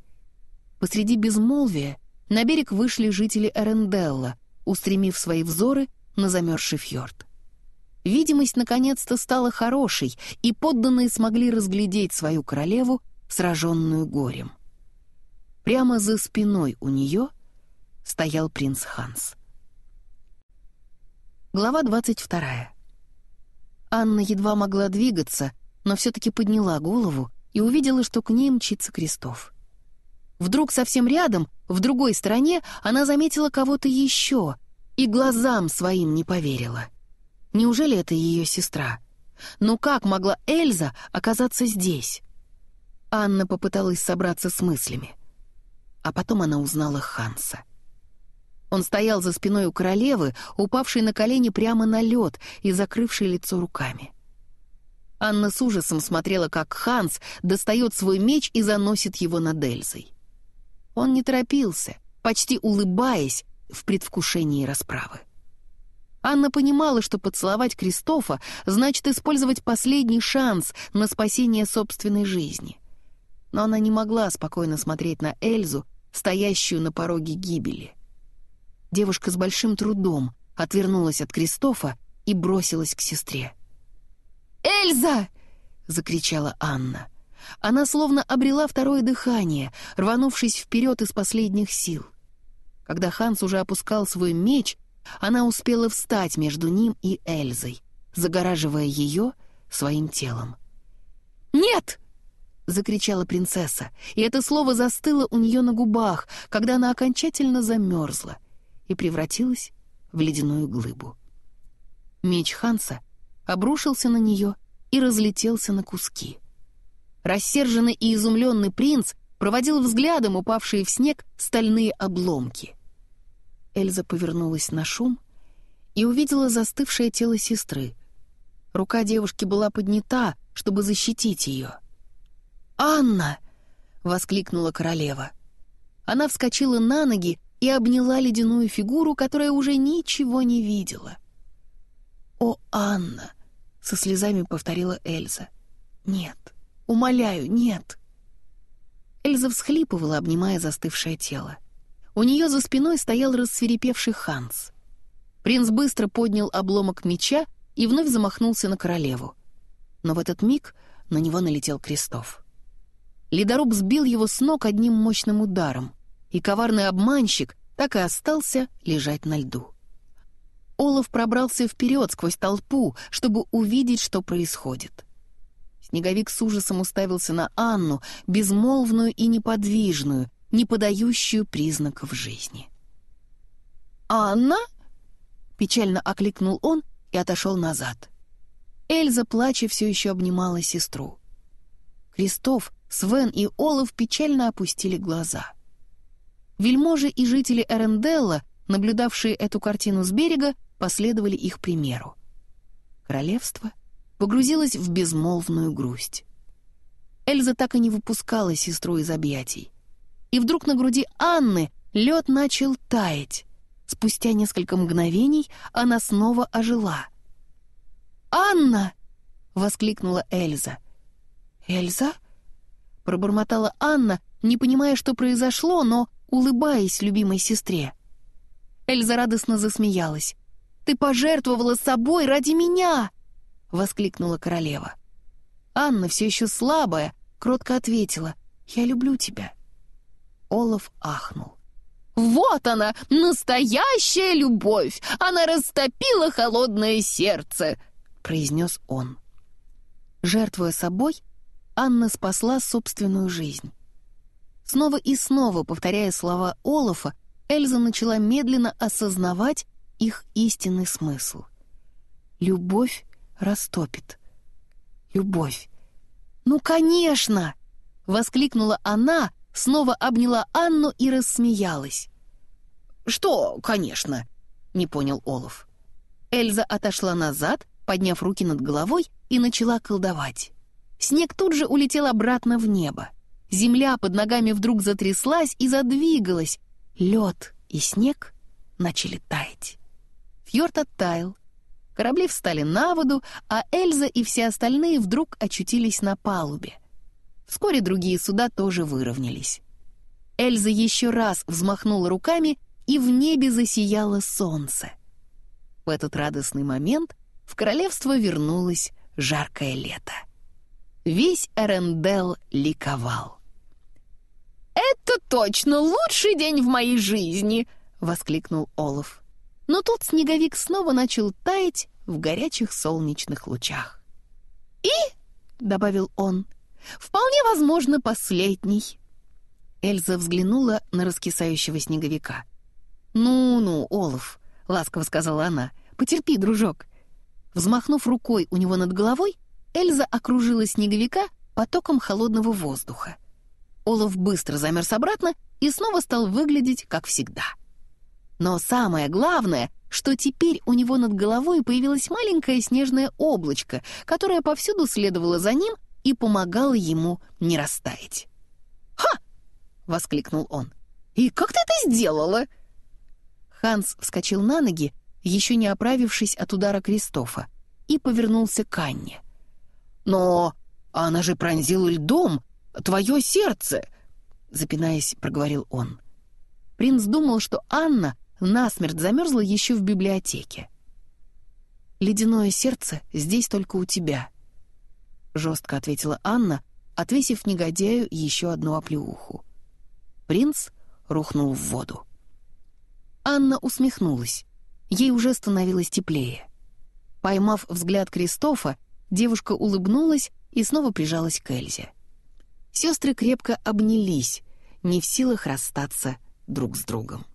Посреди безмолвия на берег вышли жители Эренделла, устремив свои взоры на замерзший фьорд. Видимость наконец-то стала хорошей, и подданные смогли разглядеть свою королеву, сраженную горем. Прямо за спиной у нее стоял принц Ханс. Глава 22. Анна едва могла двигаться, но все-таки подняла голову и увидела, что к ней мчится Крестов. Вдруг совсем рядом, в другой стороне, она заметила кого-то еще и глазам своим не поверила — Неужели это ее сестра? Но как могла Эльза оказаться здесь? Анна попыталась собраться с мыслями. А потом она узнала Ханса. Он стоял за спиной у королевы, упавшей на колени прямо на лед и закрывшей лицо руками. Анна с ужасом смотрела, как Ханс достает свой меч и заносит его над Эльзой. Он не торопился, почти улыбаясь в предвкушении расправы. Анна понимала, что поцеловать Кристофа значит использовать последний шанс на спасение собственной жизни. Но она не могла спокойно смотреть на Эльзу, стоящую на пороге гибели. Девушка с большим трудом отвернулась от Кристофа и бросилась к сестре. «Эльза!» — закричала Анна. Она словно обрела второе дыхание, рванувшись вперед из последних сил. Когда Ханс уже опускал свой меч, она успела встать между ним и Эльзой, загораживая ее своим телом. «Нет!» — закричала принцесса, и это слово застыло у нее на губах, когда она окончательно замерзла и превратилась в ледяную глыбу. Меч Ханса обрушился на нее и разлетелся на куски. Рассерженный и изумленный принц проводил взглядом упавшие в снег стальные обломки. Эльза повернулась на шум и увидела застывшее тело сестры. Рука девушки была поднята, чтобы защитить ее. «Анна!» — воскликнула королева. Она вскочила на ноги и обняла ледяную фигуру, которая уже ничего не видела. «О, Анна!» — со слезами повторила Эльза. «Нет, умоляю, нет!» Эльза всхлипывала, обнимая застывшее тело. У нее за спиной стоял рассверепевший Ханс. Принц быстро поднял обломок меча и вновь замахнулся на королеву. Но в этот миг на него налетел Крестов. Ледоруб сбил его с ног одним мощным ударом, и коварный обманщик так и остался лежать на льду. Олаф пробрался вперед сквозь толпу, чтобы увидеть, что происходит. Снеговик с ужасом уставился на Анну, безмолвную и неподвижную, не подающую признаков жизни. «Анна?» — печально окликнул он и отошел назад. Эльза, плача, все еще обнимала сестру. Кристоф, Свен и Олаф печально опустили глаза. Вельможи и жители Эренделла, наблюдавшие эту картину с берега, последовали их примеру. Королевство погрузилось в безмолвную грусть. Эльза так и не выпускала сестру из объятий. И вдруг на груди Анны лед начал таять. Спустя несколько мгновений она снова ожила. «Анна!» — воскликнула Эльза. «Эльза?» — пробормотала Анна, не понимая, что произошло, но улыбаясь любимой сестре. Эльза радостно засмеялась. «Ты пожертвовала собой ради меня!» — воскликнула королева. Анна, все еще слабая, кротко ответила. «Я люблю тебя». Олаф ахнул. «Вот она, настоящая любовь! Она растопила холодное сердце!» — произнес он. Жертвуя собой, Анна спасла собственную жизнь. Снова и снова, повторяя слова Олафа, Эльза начала медленно осознавать их истинный смысл. Любовь растопит. Любовь. «Ну, конечно!» — воскликнула она, снова обняла Анну и рассмеялась. «Что, конечно?» — не понял Олаф. Эльза отошла назад, подняв руки над головой, и начала колдовать. Снег тут же улетел обратно в небо. Земля под ногами вдруг затряслась и задвигалась. Лед и снег начали таять. Фьорд оттаял. Корабли встали на воду, а Эльза и все остальные вдруг очутились на палубе. Вскоре другие суда тоже выровнялись. Эльза еще раз взмахнула руками, и в небе засияло солнце. В этот радостный момент в королевство вернулось жаркое лето. Весь Эрендел ликовал. «Это точно лучший день в моей жизни!» — воскликнул Олаф. Но тут снеговик снова начал таять в горячих солнечных лучах. «И», — добавил он, — Вполне возможно, последний». Эльза взглянула на раскисающего снеговика. «Ну-ну, Олаф», — ласково сказала она, — «потерпи, дружок». Взмахнув рукой у него над головой, Эльза окружила снеговика потоком холодного воздуха. Олаф быстро замерз обратно и снова стал выглядеть, как всегда. Но самое главное, что теперь у него над головой появилось маленькое снежное облачко, которое повсюду следовало за ним и помогала ему не растаять. «Ха!» — воскликнул он. «И как ты это сделала?» Ханс вскочил на ноги еще не оправившись от удара Кристофа, и повернулся к Анне. «Но она же пронзила льдом твое сердце!» Запинаясь, проговорил он. Принц думал, что Анна насмерть замерзла еще в библиотеке. «Ледяное сердце здесь только у тебя», — жестко ответила Анна, отвесив негодяю еще одну оплеуху. Принц рухнул в воду. Анна усмехнулась. Ей уже становилось теплее. Поймав взгляд Кристофа, девушка улыбнулась и снова прижалась к Эльзе. Сестры крепко обнялись, не в силах расстаться друг с другом.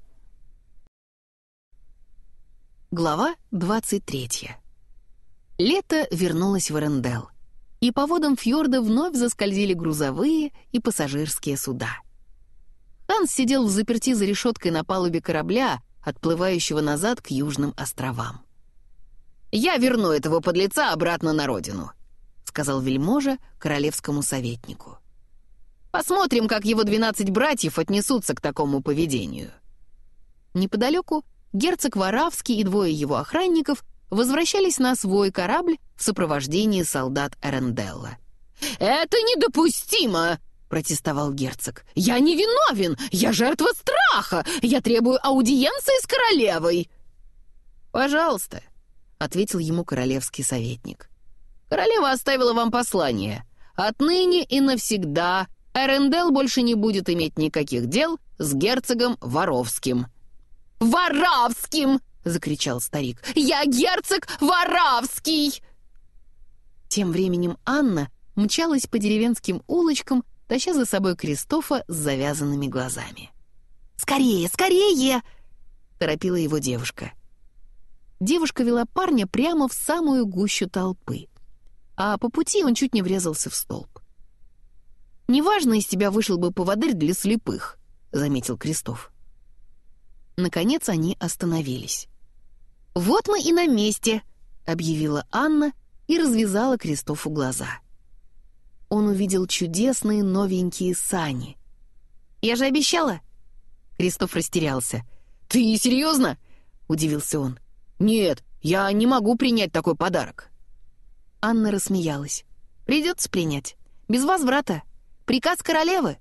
Глава 23. Лето вернулось в Эрендел, и по водам фьорда вновь заскользили грузовые и пассажирские суда. Ханс сидел в заперти за решеткой на палубе корабля, отплывающего назад к Южным островам. «Я верну этого подлеца обратно на родину», — сказал вельможа королевскому советнику. «Посмотрим, как его двенадцать братьев отнесутся к такому поведению». Неподалеку герцог Варавский и двое его охранников возвращались на свой корабль в сопровождении солдат Эренделла. «Это недопустимо!» — протестовал герцог. «Я не виновен! Я жертва страха! Я требую аудиенции с королевой!» «Пожалуйста», — ответил ему королевский советник. «Королева оставила вам послание. Отныне и навсегда Эрендел больше не будет иметь никаких дел с герцогом Воровским». «Воровским!» — закричал старик. «Я герцог Воровский!» Тем временем Анна мчалась по деревенским улочкам, таща за собой Кристофа с завязанными глазами. «Скорее, скорее!» — торопила его девушка. Девушка вела парня прямо в самую гущу толпы, а по пути он чуть не врезался в столб. «Неважно, из тебя вышел бы поводырь для слепых», — заметил Кристоф. Наконец они остановились. «Вот мы и на месте», — объявила Анна и развязала Кристофу глаза. Он увидел чудесные новенькие сани. «Я же обещала!» Кристоф растерялся. «Ты серьезно?» — удивился он. «Нет, я не могу принять такой подарок». Анна рассмеялась. «Придется принять. Без возврата. Приказ королевы.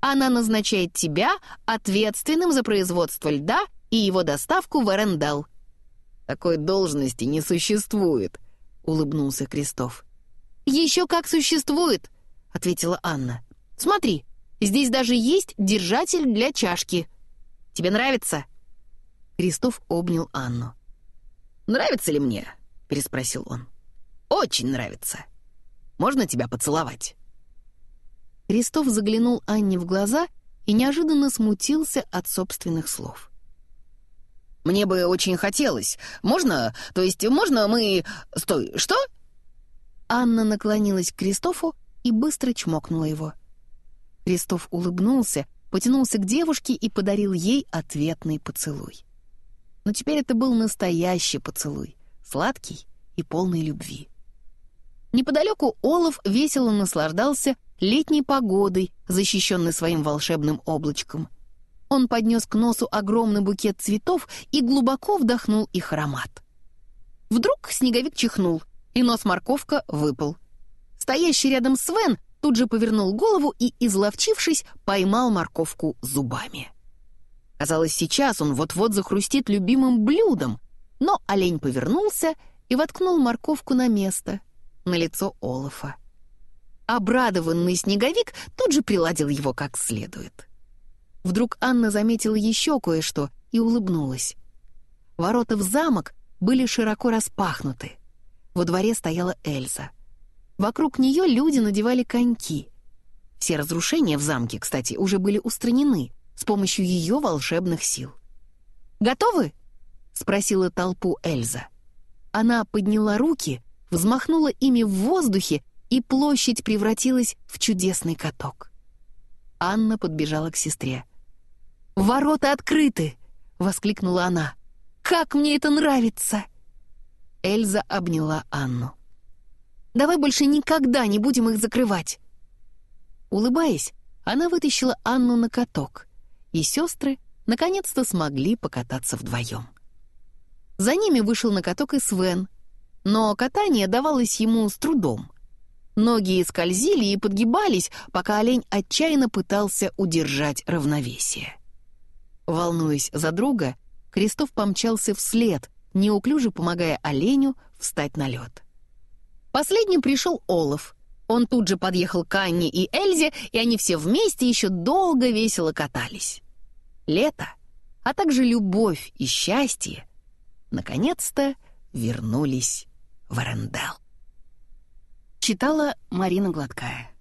Она назначает тебя ответственным за производство льда и его доставку в Эрендал». «Такой должности не существует», — улыбнулся Кристоф. «Еще как существует», — ответила Анна. «Смотри, здесь даже есть держатель для чашки. Тебе нравится?» Кристоф обнял Анну. «Нравится ли мне?» — переспросил он. «Очень нравится. Можно тебя поцеловать?» Кристоф заглянул Анне в глаза и неожиданно смутился от собственных слов. «Мне бы очень хотелось. Можно? То есть можно мы... Стой, что?» Анна наклонилась к Кристофу и быстро чмокнула его. Кристоф улыбнулся, потянулся к девушке и подарил ей ответный поцелуй. Но теперь это был настоящий поцелуй, сладкий и полный любви. Неподалеку Олаф весело наслаждался летней погодой, защищенной своим волшебным облачком. Он поднес к носу огромный букет цветов и глубоко вдохнул их аромат. Вдруг снеговик чихнул, и нос-морковка выпал. Стоящий рядом Свен тут же повернул голову и, изловчившись, поймал морковку зубами. Казалось, сейчас он вот-вот захрустит любимым блюдом, но олень повернулся и воткнул морковку на место, на лицо Олафа. Обрадованный снеговик тут же приладил его как следует. Вдруг Анна заметила еще кое-что и улыбнулась. Ворота в замок были широко распахнуты. Во дворе стояла Эльза. Вокруг нее люди надевали коньки. Все разрушения в замке, кстати, уже были устранены — с помощью ее волшебных сил. «Готовы?» — спросила толпу Эльза. Она подняла руки, взмахнула ими в воздухе, и площадь превратилась в чудесный каток. Анна подбежала к сестре. «Ворота открыты!» — воскликнула она. «Как мне это нравится!» Эльза обняла Анну. «Давай больше никогда не будем их закрывать!» Улыбаясь, она вытащила Анну на каток и сестры наконец-то смогли покататься вдвоем. За ними вышел на каток и Свен, но катание давалось ему с трудом. Ноги скользили и подгибались, пока олень отчаянно пытался удержать равновесие. Волнуясь за друга, Крестов помчался вслед, неуклюже помогая оленю встать на лед. Последним пришел Олаф. Он тут же подъехал к Анне и Эльзе, и они все вместе еще долго весело катались. Лето, а также любовь и счастье, наконец-то вернулись в Арендел. Читала Марина Гладкая.